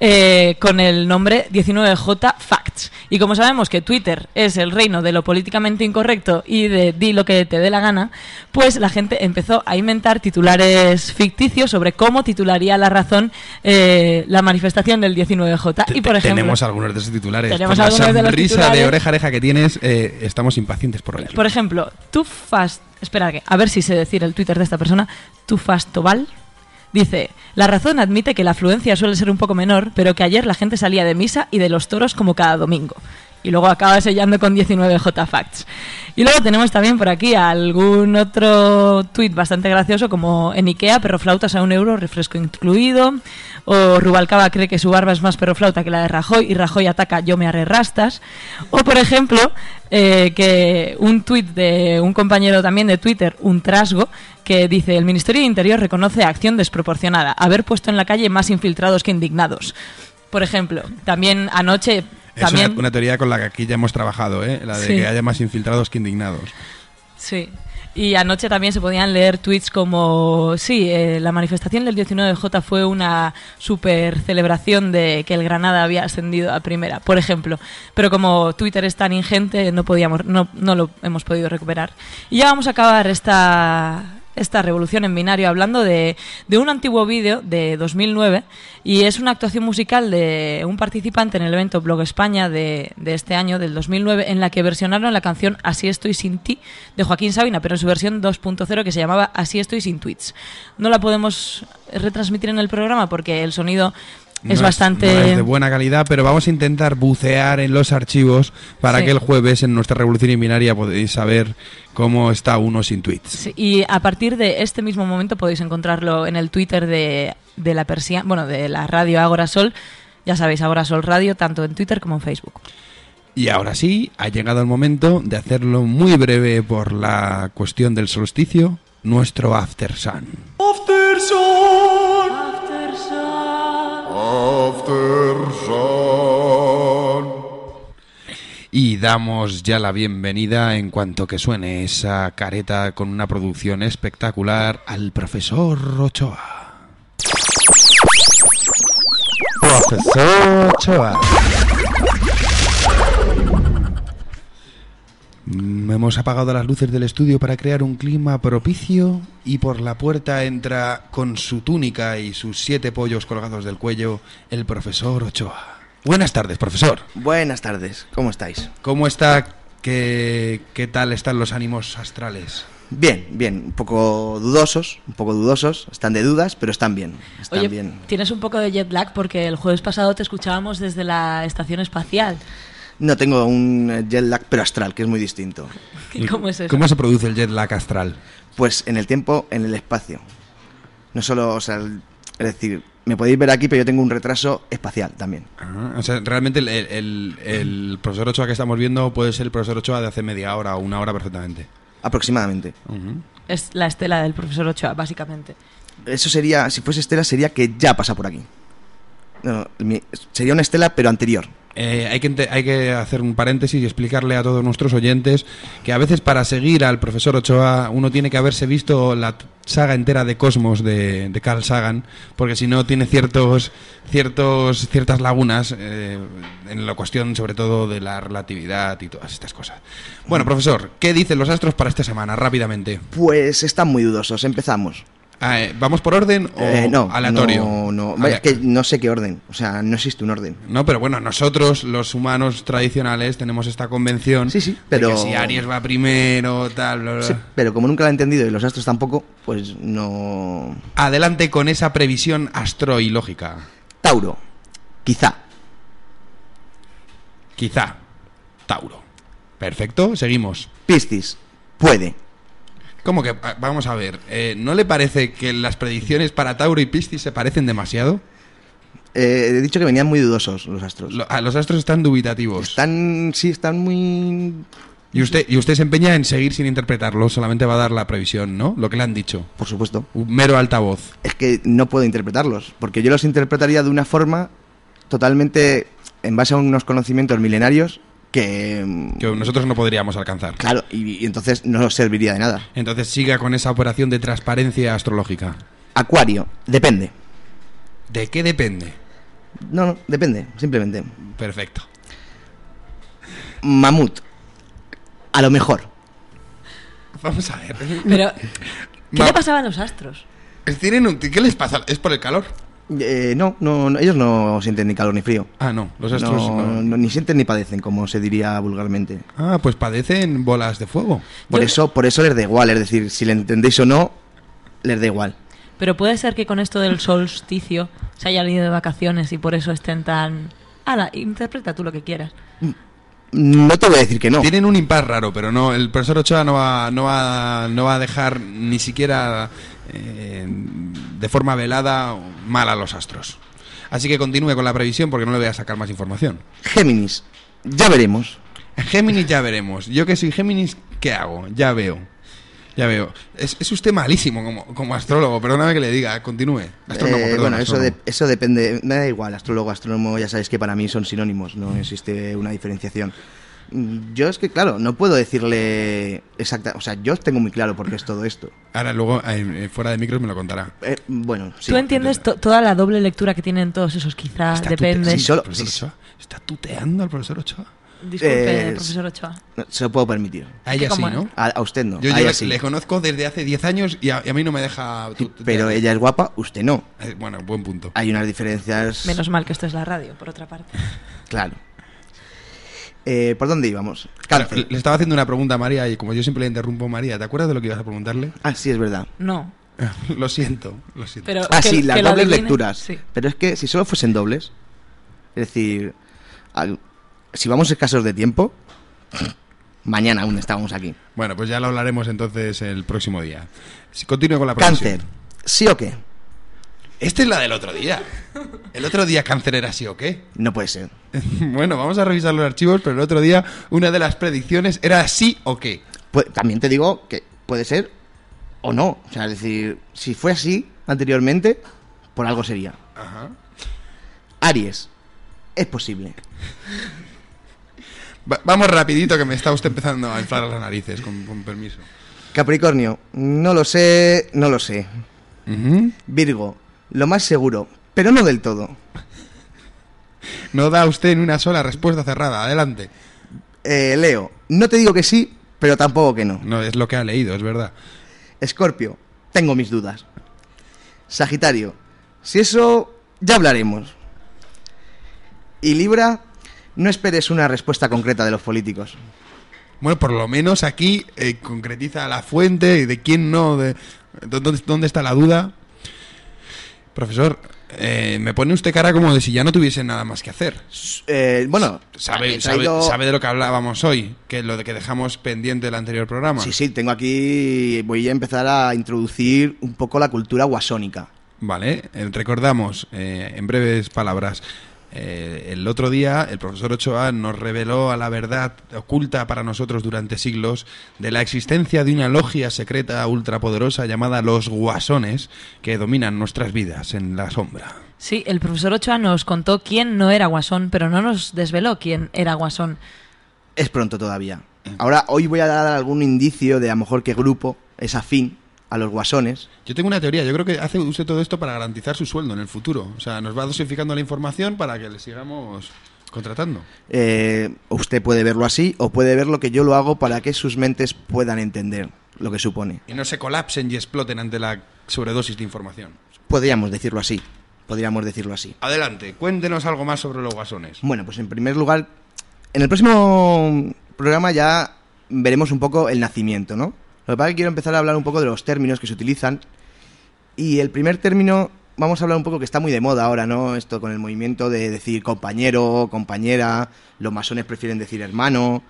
eh, con el nombre 19J Facts. Y como sabemos que Twitter es el reino de lo políticamente incorrecto y de di lo que te dé la gana, pues la gente empezó a inventar titulares ficticios sobre cómo titularía la razón eh, la manifestación del 19J. Y por ejemplo, Tenemos algunos de esos titulares. Tenemos Por la algunos de los sonrisa titulares. de oreja oreja que tienes, eh, estamos impacientes por leerlo. por ejemplo, tú fast, espera que a ver si sé decir el Twitter de esta persona, tú Tobal Dice, la razón admite que la afluencia suele ser un poco menor, pero que ayer la gente salía de misa y de los toros como cada domingo. Y luego acaba sellando con 19J Facts. Y luego tenemos también por aquí algún otro tuit bastante gracioso como en Ikea, perroflautas a un euro, refresco incluido. O Rubalcaba cree que su barba es más perroflauta que la de Rajoy y Rajoy ataca yo me haré rastas. O por ejemplo, eh, que un tuit de un compañero también de Twitter, un trasgo, que dice el Ministerio de Interior reconoce acción desproporcionada, haber puesto en la calle más infiltrados que indignados. Por ejemplo, también anoche... Es También, una, una teoría con la que aquí ya hemos trabajado, ¿eh? La de Sí. que haya más infiltrados que indignados. Sí. Y anoche también se podían leer tweets como, sí, eh, la manifestación del 19J fue una super celebración de que el Granada había ascendido a primera, por ejemplo. Pero como Twitter es tan ingente, no, podíamos, no, no lo hemos podido recuperar. Y ya vamos a acabar esta, esta revolución en binario hablando de, de un antiguo vídeo de 2009 y es una actuación musical de un participante en el evento Blog España de, de este año, del 2009, en la que versionaron la canción Así estoy sin ti de Joaquín Sabina, pero en su versión 2.0 que se llamaba Así estoy sin tweets. No la podemos retransmitir en el programa porque el sonido es bastante... no es de buena calidad, pero vamos a intentar bucear en los archivos para Sí. que el jueves en nuestra revolución binaria podéis saber cómo está uno sin tweets. Sí, y a partir de este mismo momento podéis encontrarlo en el Twitter de, de la persia, bueno, de la radio Agora Sol. Ya sabéis, Agora Sol Radio, tanto en Twitter como en Facebook. Y ahora sí, ha llegado el momento de hacerlo muy breve por la cuestión del solsticio, nuestro After Sun. After Sun. After Y damos ya la bienvenida en cuanto que suene esa careta con una producción espectacular al profesor Ochoa. Profesor Ochoa. Hemos apagado las luces del estudio para crear un clima propicio y por la puerta entra con su túnica y sus siete pollos colgados del cuello el profesor Ochoa. Buenas tardes, profesor. Buenas tardes, ¿cómo estáis? ¿Cómo está? ¿Qué, qué tal están los ánimos astrales? Bien, bien, un poco dudosos, un poco dudosos, están de dudas, pero están bien, están Oye, bien. tienes un poco de jet lag porque el jueves pasado te escuchábamos desde la estación espacial. No tengo un jet lag, pero astral, que es muy distinto. ¿Cómo es eso? ¿Cómo se produce el jet lag astral? Pues en el tiempo, en el espacio. No solo, o sea, el- es decir, me podéis ver aquí, pero yo tengo un retraso espacial también. Ah, o sea, realmente el, el- el- el profesor Ochoa que estamos viendo puede ser el profesor Ochoa de hace media hora o una hora perfectamente. Aproximadamente. Es la estela del profesor Ochoa, básicamente. Eso sería, si fuese Estela, sería que ya pasa por aquí. No, no, mi- sería una Estela, pero anterior, eh, hay, que, hay que hacer un paréntesis y explicarle a todos nuestros oyentes que a veces para seguir al profesor Ochoa uno tiene que haberse visto la saga entera de Cosmos de, de Carl Sagan, porque si no tiene ciertos, ciertos, ciertas lagunas eh, en la cuestión sobre todo de la relatividad y todas estas cosas. Bueno, profesor, ¿qué dicen los astros para esta semana? Rápidamente. Pues están muy dudosos, empezamos. Ah, eh, ¿Vamos por orden o Eh, no, aleatorio? No, no, vaya, Ale- que no sé qué orden, o sea, no existe un orden. No, pero bueno, nosotros, los humanos tradicionales, tenemos esta convención sí, sí, pero- de que si Aries va primero, tal, bla, bla, Sí, pero como nunca la he entendido y los astros tampoco, pues no... Adelante con esa previsión astroilógica. Tauro, quizá. Quizá. Tauro. Perfecto, seguimos. Piscis, puede. ¿Cómo que? Ah, Vamos a ver. eh, ¿No le parece que las predicciones para Tauro y Piscis se parecen demasiado? Eh, he dicho que venían muy dudosos los astros. Lo- ah, los astros están dubitativos. Están, sí, están muy... Y usted, y usted se empeña en seguir sin interpretarlo, solamente va a dar la previsión, ¿no? Lo que le han dicho. Por supuesto. Un mero altavoz. Es que no puedo interpretarlos, porque yo los interpretaría de una forma totalmente en base a unos conocimientos milenarios que... Que nosotros no podríamos alcanzar. Claro, y, y entonces no nos serviría de nada. Entonces siga con esa operación de transparencia astrológica. Acuario, depende. ¿De qué depende? No, no, depende, simplemente. Perfecto. Mamut, a lo mejor. Vamos a ver. Pero, ¿qué Va- le pasaba a los astros? ¿Tienen un- ¿Qué les pasa? ¿Es por el calor? Eh, no, no, no, ellos no sienten ni calor ni frío. Ah, no, los astros No, no. no, ni sienten ni padecen, como se diría vulgarmente. Ah, pues padecen bolas de fuego. Por eso, por eso les da igual, es decir, si le entendéis o no, les da igual. Pero puede ser que con esto del solsticio se haya ido de vacaciones y por eso estén tan... Ala, interpreta tú lo que quieras. No te voy a decir que no. Tienen un impas raro, pero no, el profesor Ochoa no va, no va, no va a dejar ni siquiera eh, de forma velada mal a los astros. Así que continúe con la previsión porque no le voy a sacar más información. Géminis, ya veremos. Géminis ya veremos. Yo que soy Géminis, ¿qué hago? Ya veo. Ya veo. Es, es usted malísimo como, como astrólogo, perdóname que le diga, continúe. Astrónomo, Eh, perdón, bueno, eso, de- eso depende, me da igual, astrólogo, astrónomo, ya sabéis que para mí son sinónimos, no existe una diferenciación. Mm, Yo es que, claro, no puedo decirle exacta, o sea, yo tengo muy claro por qué es todo esto. Ahora luego, eh, fuera de micros, me lo contará. Eh, bueno, sí. ¿Tú entiendes to- toda la doble lectura que tienen todos esos quizás? Depende. Sí, solo- profesor sí. Ochoa. ¿Está tuteando al profesor Ochoa? Disculpe, Eh, profesor Ochoa. Se lo puedo permitir. A ella sí, ¿Cómo ¿no? A, a usted no. Yo, yo le, sí. le conozco desde hace 10 años y a, y a mí no me deja... Pero ella es guapa, usted no. Eh, bueno, buen punto. Hay unas diferencias. Menos mal que esto es la radio, por otra parte. Claro. Eh, ¿Por dónde íbamos? Claro, le estaba haciendo una pregunta a María y como yo siempre le interrumpo, María, ¿te acuerdas de lo que ibas a preguntarle? Ah, sí, es verdad. No. lo siento, lo siento. Pero Ah, que- sí, las dobles lecturas. sí. Pero es que si solo fuesen dobles, es decir, al- si vamos escasos de tiempo, mañana aún estábamos aquí. Bueno, pues ya lo hablaremos entonces el próximo día. Si continúo con la. Cáncer, ¿sí o qué? Esta es la del otro día. ¿El otro día cáncer era sí o qué? No puede ser. bueno, vamos a revisar los archivos, pero el otro día una de las predicciones era sí o qué. Pu- también te digo que puede ser o no. O sea, es decir, si fue así anteriormente, por algo sería. Ajá. Aries, es posible. Va- vamos rapidito que me está usted empezando a inflar las narices, con, con permiso. Capricornio, no lo sé, no lo sé. Virgo, lo más seguro, pero no del todo. No da usted en una sola respuesta cerrada. Adelante. Eh, Leo, no te digo que sí, pero tampoco que no. No, es lo que ha leído, es verdad. Escorpio, tengo mis dudas. Sagitario, si eso ya hablaremos. Y Libra, no esperes una respuesta concreta de los políticos. Bueno, por lo menos aquí eh, concretiza la fuente y de quién no, de dónde, dónde está la duda. Profesor, eh, me pone usted cara como de si ya no tuviese nada más que hacer. Eh, bueno, ¿Sabe, he traído- sabe, sabe de lo que hablábamos hoy? Que lo de que dejamos pendiente del anterior programa. Sí, sí, tengo aquí, voy a empezar a introducir un poco la cultura guasónica. Vale, eh, recordamos eh, en breves palabras. Eh, el otro día el profesor Ochoa nos reveló a la verdad oculta para nosotros durante siglos de la existencia de una logia secreta ultrapoderosa llamada los guasones que dominan nuestras vidas en la sombra. Sí, el profesor Ochoa nos contó quién no era Guasón, pero no nos desveló quién era Guasón. Es pronto todavía. Ahora, hoy voy a dar algún indicio de a lo mejor qué grupo es afín a los guasones. Yo tengo una teoría, yo creo que hace usted todo esto para garantizar su sueldo en el futuro. O sea, nos va dosificando la información para que le sigamos contratando. Eh, usted puede verlo así o puede ver lo que yo lo hago para que sus mentes puedan entender lo que supone. Y no se colapsen y exploten ante la sobredosis de información. Podríamos decirlo así. Podríamos decirlo así. Adelante, cuéntenos algo más sobre los guasones. Bueno, pues en primer lugar, en el próximo programa ya veremos un poco el nacimiento, ¿no? Lo que pasa es que quiero empezar a hablar un poco de los términos que se utilizan. Y el primer término, vamos a hablar un poco que está muy de moda ahora, ¿no? Esto con el movimiento de decir compañero, compañera, los masones prefieren decir hermano.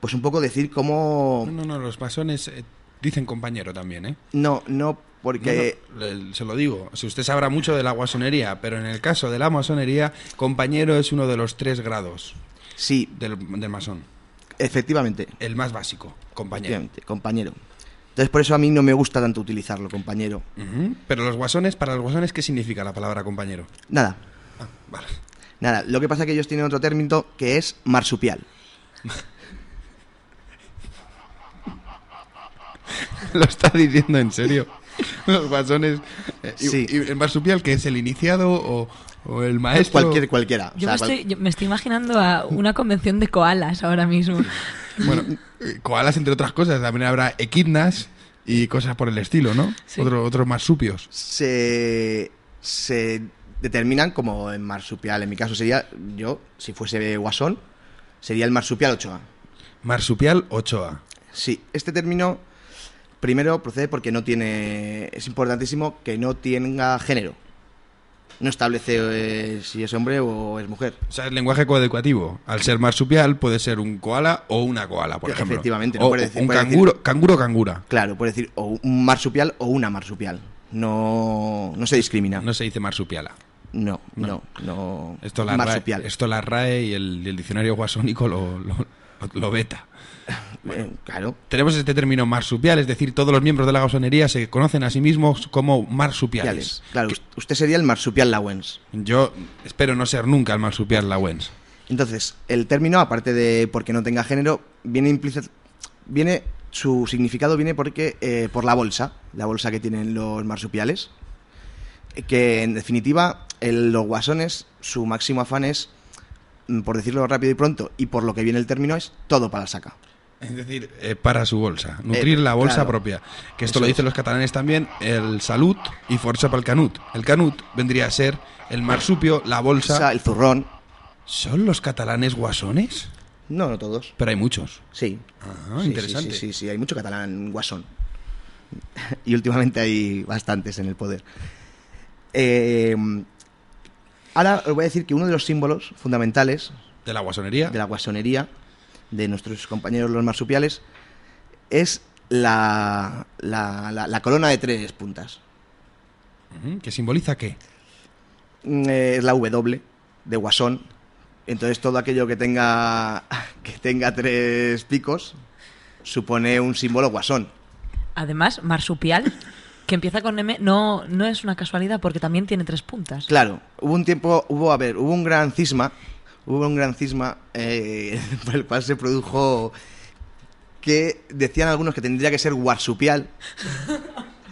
Pues un poco decir cómo... No, no, los masones eh, dicen compañero también, ¿eh? No, no, porque... No, no, le- se lo digo, si usted sabrá mucho de la masonería, pero en el caso de la masonería, compañero es uno de los tres grados Sí, del, del masón. Efectivamente. El más básico, compañero. Efectivamente, compañero. Entonces por eso a mí no me gusta tanto utilizarlo, compañero. Pero los guasones, para los guasones, ¿qué significa la palabra compañero? Nada, Ah, vale. nada. Lo que pasa es que ellos tienen otro término que es marsupial. ¿Lo está diciendo en serio? Los guasones. eh, y- Sí. y, el marsupial que es el iniciado o, o el maestro? Cualquier, cualquiera. O Yo, sea, me, cual- estoy, yo me estoy imaginando a una convención de koalas ahora mismo. Bueno, koalas, entre otras cosas. También habrá equidnas y cosas por el estilo, ¿no? Sí. Otro, otros marsupios. se, se determinan como en marsupial. En mi caso sería, yo, si fuese guasón, sería el marsupial Ochoa. Marsupial Ochoa. Sí, este término primero procede porque no tiene. Es importantísimo que no tenga género. No establece eh, si es hombre o es mujer. O sea, el lenguaje coeducativo. Al ser marsupial puede ser un koala o una koala, por ejemplo. Efectivamente, no o puede decir- un puede decir- canguro, canguro cangura. Claro, puede decir o un marsupial o una marsupial. No, no se discrimina. No se dice marsupiala. No, no, no. Esto la, RAE, esto la RAE y el, y el diccionario guasónico lo, lo, lo veta. Eh, claro. Tenemos este término marsupial, es decir, todos los miembros de la gasonería se conocen a sí mismos como marsupiales. Claro, usted sería el marsupial lawens. Yo espero no ser nunca el marsupial lawens. Entonces, el término, aparte de porque no tenga género, viene implícito, viene su significado viene porque eh, por la bolsa, la bolsa que tienen los marsupiales, que en definitiva el- los guasones, su máximo afán es, mm, por decirlo rápido y pronto, y por lo que viene el término es todo para la saca. Es decir, eh, para su bolsa, nutrir Eh, la bolsa claro. propia. Que esto Eso lo dicen es. los catalanes también, el salut y forza para el canut. El canut vendría a ser el marsupio, la O bolsa. sea, el zurrón. ¿Son los catalanes guasones? No, no todos. Pero hay muchos. Sí. Ah, Sí, interesante. Sí, sí, sí, sí, hay mucho catalán guasón. y últimamente hay bastantes en el poder. Eh, ahora os voy a decir que uno de los símbolos fundamentales De la guasonería. de la guasonería de nuestros compañeros los marsupiales es la, la, la- la corona de tres puntas. ¿Que simboliza qué? Mm, eh, Es la W de guasón. Entonces todo aquello que tenga que tenga tres picos supone un símbolo guasón. Además, marsupial, que empieza con M, no, no es una casualidad porque también tiene tres puntas. Claro, hubo un tiempo, hubo, a ver, hubo un gran cisma, hubo un gran cisma eh, por el cual se produjo que decían algunos que tendría que ser guarsupial,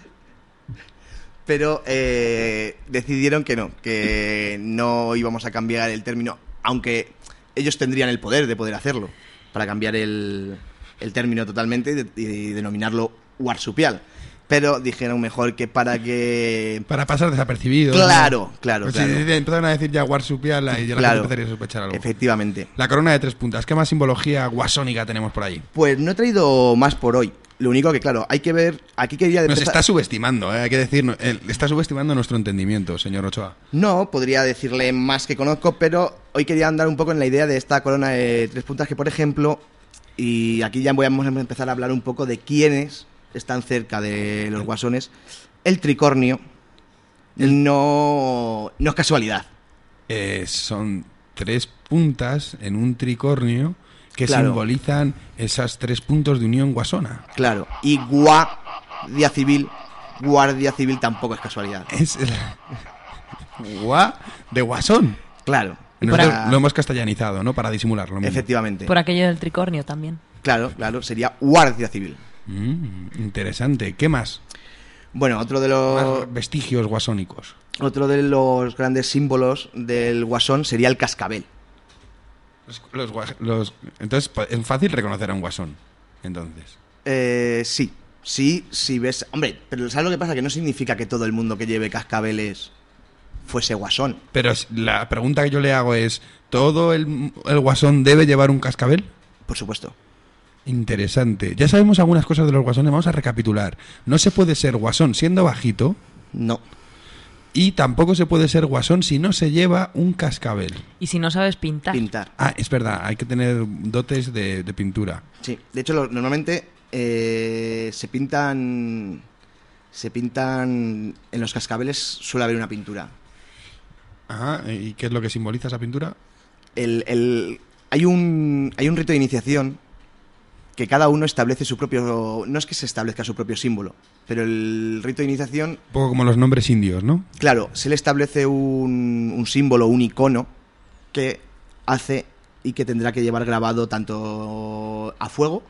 pero eh, decidieron que no, que no íbamos a cambiar el término, aunque ellos tendrían el poder de poder hacerlo, para cambiar el, el término totalmente y, y denominarlo guarsupial. Pero dijeron mejor que para que Para pasar desapercibido. Claro, ¿no? claro, Pues claro. si dice- empezaron a decir ya guarsupial y ya la Claro. gente empezaría a sospechar algo. Efectivamente. La corona de tres puntas. ¿Qué más simbología guasónica tenemos por ahí? Pues no he traído más por hoy. Lo único que, claro, hay que ver. Aquí quería Nos empezar- está subestimando, ¿eh? hay que decir. está subestimando nuestro entendimiento, señor Ochoa. No, podría decirle más que conozco, pero hoy quería andar un poco en la idea de esta corona de tres puntas que, por ejemplo, y aquí ya vamos a empezar a hablar un poco de quiénes están cerca de los guasones. El tricornio no, no es casualidad. Eh, son tres puntas en un tricornio que Claro. simbolizan esas tres puntos de unión guasona. Claro. Y guardia civil, guardia civil tampoco es casualidad. Es el- Gua de guasón. Claro. Nosotros Para- lo hemos castellanizado, ¿no? Para disimularlo. Efectivamente. Por aquello del tricornio también. Claro, claro, sería Guardia Civil. Mm, interesante. ¿Qué más? Bueno, otro de los Más vestigios guasónicos. otro de los grandes símbolos del guasón sería el cascabel. Los, los gua- los- entonces es fácil reconocer a un guasón. Entonces. Eh, sí, sí, si ves... Hombre, pero ¿sabes lo que pasa? Que no significa que todo el mundo que lleve cascabeles fuese guasón. Pero la pregunta que yo le hago es: ¿todo el, el guasón debe llevar un cascabel? Por supuesto. Interesante. Ya sabemos algunas cosas de los guasones. Vamos a recapitular. No se puede ser guasón siendo bajito. No. Y tampoco se puede ser guasón si no se lleva un cascabel. Y si no sabes pintar. Pintar. Ah, es verdad, hay que tener dotes de, de pintura. Sí, de hecho lo- normalmente eh, se pintan... Se pintan... En los cascabeles suele haber una pintura. Ajá, ¿y qué es lo que simboliza esa pintura? el, el- hay, un, hay un rito de iniciación que cada uno establece su propio... No es que se establezca su propio símbolo, pero el rito de iniciación, Un poco como los nombres indios, ¿no? claro, se le establece un, un símbolo, un icono que hace y que tendrá que llevar grabado tanto a fuego,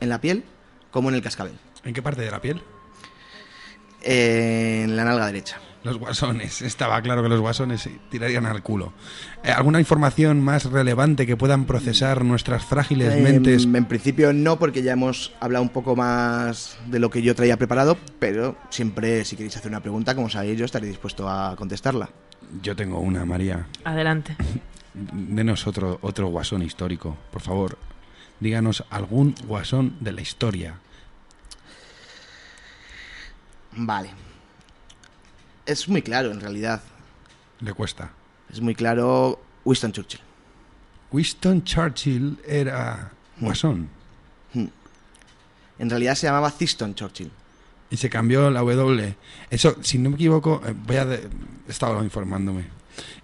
en la piel, como en el cascabel, ¿En qué parte de la piel? en la nalga derecha. Los guasones. Estaba claro que los guasones se tirarían al culo. Eh, ¿Alguna información más relevante que puedan procesar nuestras frágiles Em, mentes? En principio no, porque ya hemos hablado un poco más de lo que yo traía preparado, pero siempre si queréis hacer una pregunta, como sabéis, yo estaré dispuesto a contestarla. Yo tengo una, María. Adelante. Denos otro, otro guasón histórico, por favor. Díganos algún guasón de la historia. Vale. Es muy claro, en realidad. Le cuesta. Es muy claro Winston Churchill. Winston Churchill era guasón. Hmm. En realidad se llamaba Thiston Churchill. Y se cambió la W. Eso, si no me equivoco, eh, voy a... de- estado informándome.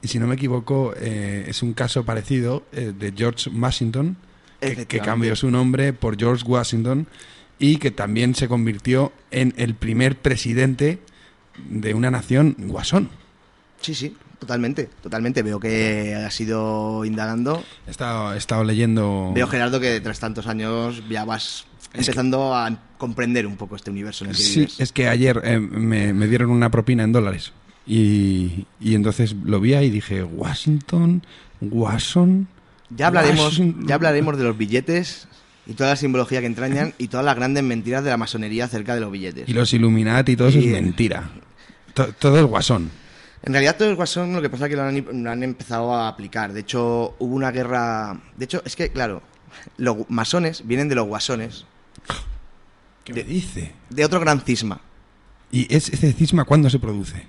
Y si no me equivoco, eh, es un caso parecido eh, de George Washington, que, cambió su nombre por George Washington y que también se convirtió en el primer presidente de una nación guasón. Sí, sí, totalmente, totalmente. Veo que has ido indagando. He estado, he estado leyendo... Veo, Gerardo, que tras tantos años ya vas empezando a comprender un poco este universo en el que Sí, vives. es que ayer eh, me, me dieron una propina en dólares. Y, y entonces lo vi ahí y dije, Washington, Wasson. Ya hablaremos, Washington". ya hablaremos de los billetes y toda la simbología que entrañan y todas las grandes mentiras de la masonería acerca de los billetes. Y los Illuminati y todo eso Y- es mentira. To- todo es guasón. En realidad todo el guasón lo que pasa es que lo han, lo han empezado a aplicar. De hecho, hubo una guerra... De hecho, es que, claro, los masones vienen de los guasones. ¿Qué me dice? De otro gran cisma. ¿Y es, ese cisma cuándo se produce?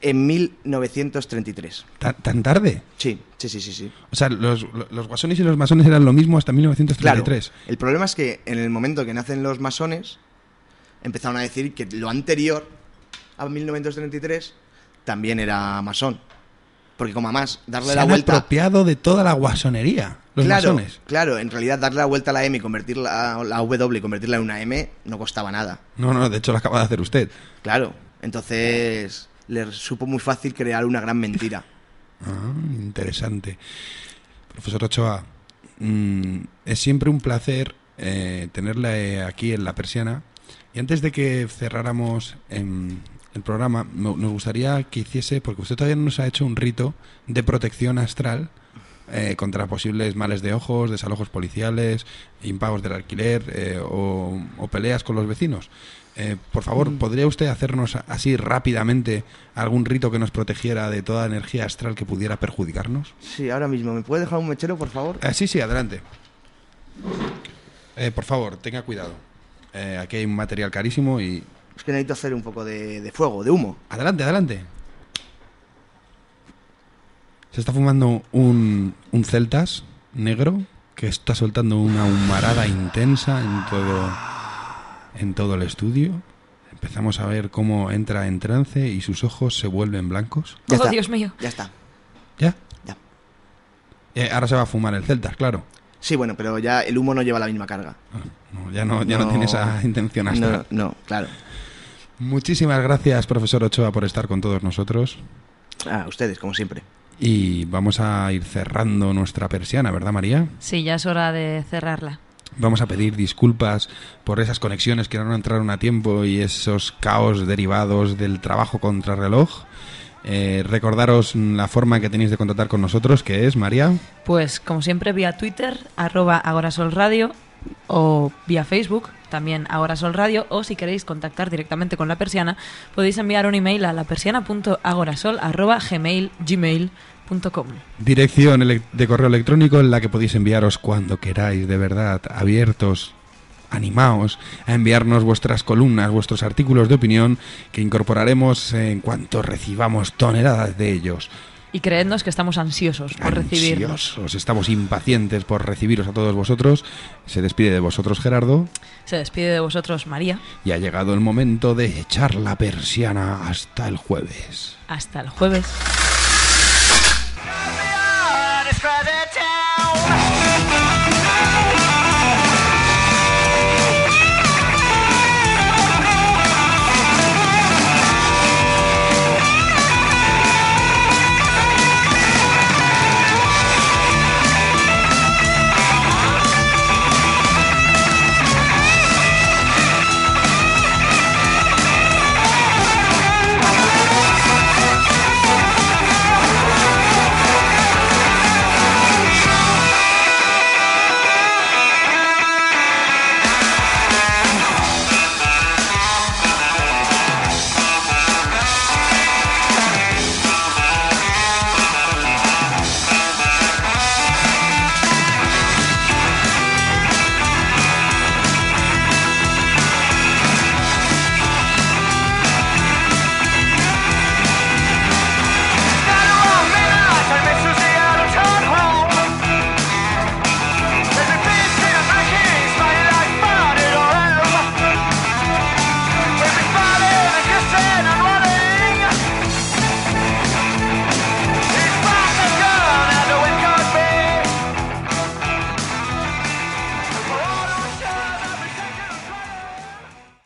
En 1933. ¿Tan, tan tarde? Sí, sí, sí, sí, sí. O sea, los, los guasones y los masones eran lo mismo hasta 1933. Claro, el problema es que en el momento que nacen los masones, empezaron a decir que lo anterior a 1933 también era masón. Porque como más darle Se la han vuelta... apropiado de toda la guasonería, los claro, masones. claro, en realidad darle la vuelta a la M y convertir la, la W y convertirla en una M no costaba nada. No, no, de hecho lo acaba de hacer usted. Claro, entonces les supo muy fácil crear una gran mentira. Ah, interesante. Profesor Ochoa, mm, es siempre un placer eh, tenerla eh, aquí en la persiana. Y antes de que cerráramos em, el programa, me- nos gustaría que hiciese, porque usted todavía no nos ha hecho un rito de protección astral eh, contra posibles males de ojos, desalojos policiales, impagos del alquiler eh, o, o peleas con los vecinos. Eh, por favor, ¿podría usted hacernos así rápidamente algún rito que nos protegiera de toda energía astral que pudiera perjudicarnos? Sí, ahora mismo. ¿Me puede dejar un mechero, por favor? Eh, sí, sí, adelante. Eh, por favor, tenga cuidado. Eh, aquí hay un material carísimo y... Es que necesito hacer un poco de, de fuego, de humo. Adelante, adelante. Se está fumando un, un celtas negro que está soltando una humarada intensa en todo, en todo el estudio. Empezamos a ver cómo entra en trance y sus ojos se vuelven blancos. Ya oh, está. Dios mío. Ya está. ¿Ya? Ya. Eh, ahora se va a fumar el celtas, claro. Sí, bueno, pero ya el humo no lleva la misma carga. No, ya no, ya no, tiene esa intención astral. No, no, claro. Muchísimas gracias, profesor Ochoa, por estar con todos nosotros. A ustedes, como siempre. Y vamos a ir cerrando nuestra persiana, ¿verdad, María? Sí, ya es hora de cerrarla. Vamos a pedir disculpas por esas conexiones que no entraron a tiempo y esos caos derivados del trabajo contrarreloj. Eh, recordaros la forma que tenéis de contactar con nosotros, que es, María. Pues como siempre vía Twitter, arroba Agorasol Radio o vía Facebook, también Agorasol Radio, o si queréis contactar directamente con la persiana, podéis enviar un email a lapersiana.agorasol arroba gmail, gmail.com. Dirección de correo electrónico en la que podéis enviaros cuando queráis, de verdad, abiertos, animaos a enviarnos vuestras columnas, vuestros artículos de opinión que incorporaremos en cuanto recibamos toneladas de ellos. Y creednos que estamos ansiosos por recibirnos. Ansiosos, estamos impacientes por recibiros a todos vosotros. Se despide de vosotros Gerardo Se despide de vosotros María. y ha llegado el momento de echar la persiana hasta el jueves. Hasta el jueves.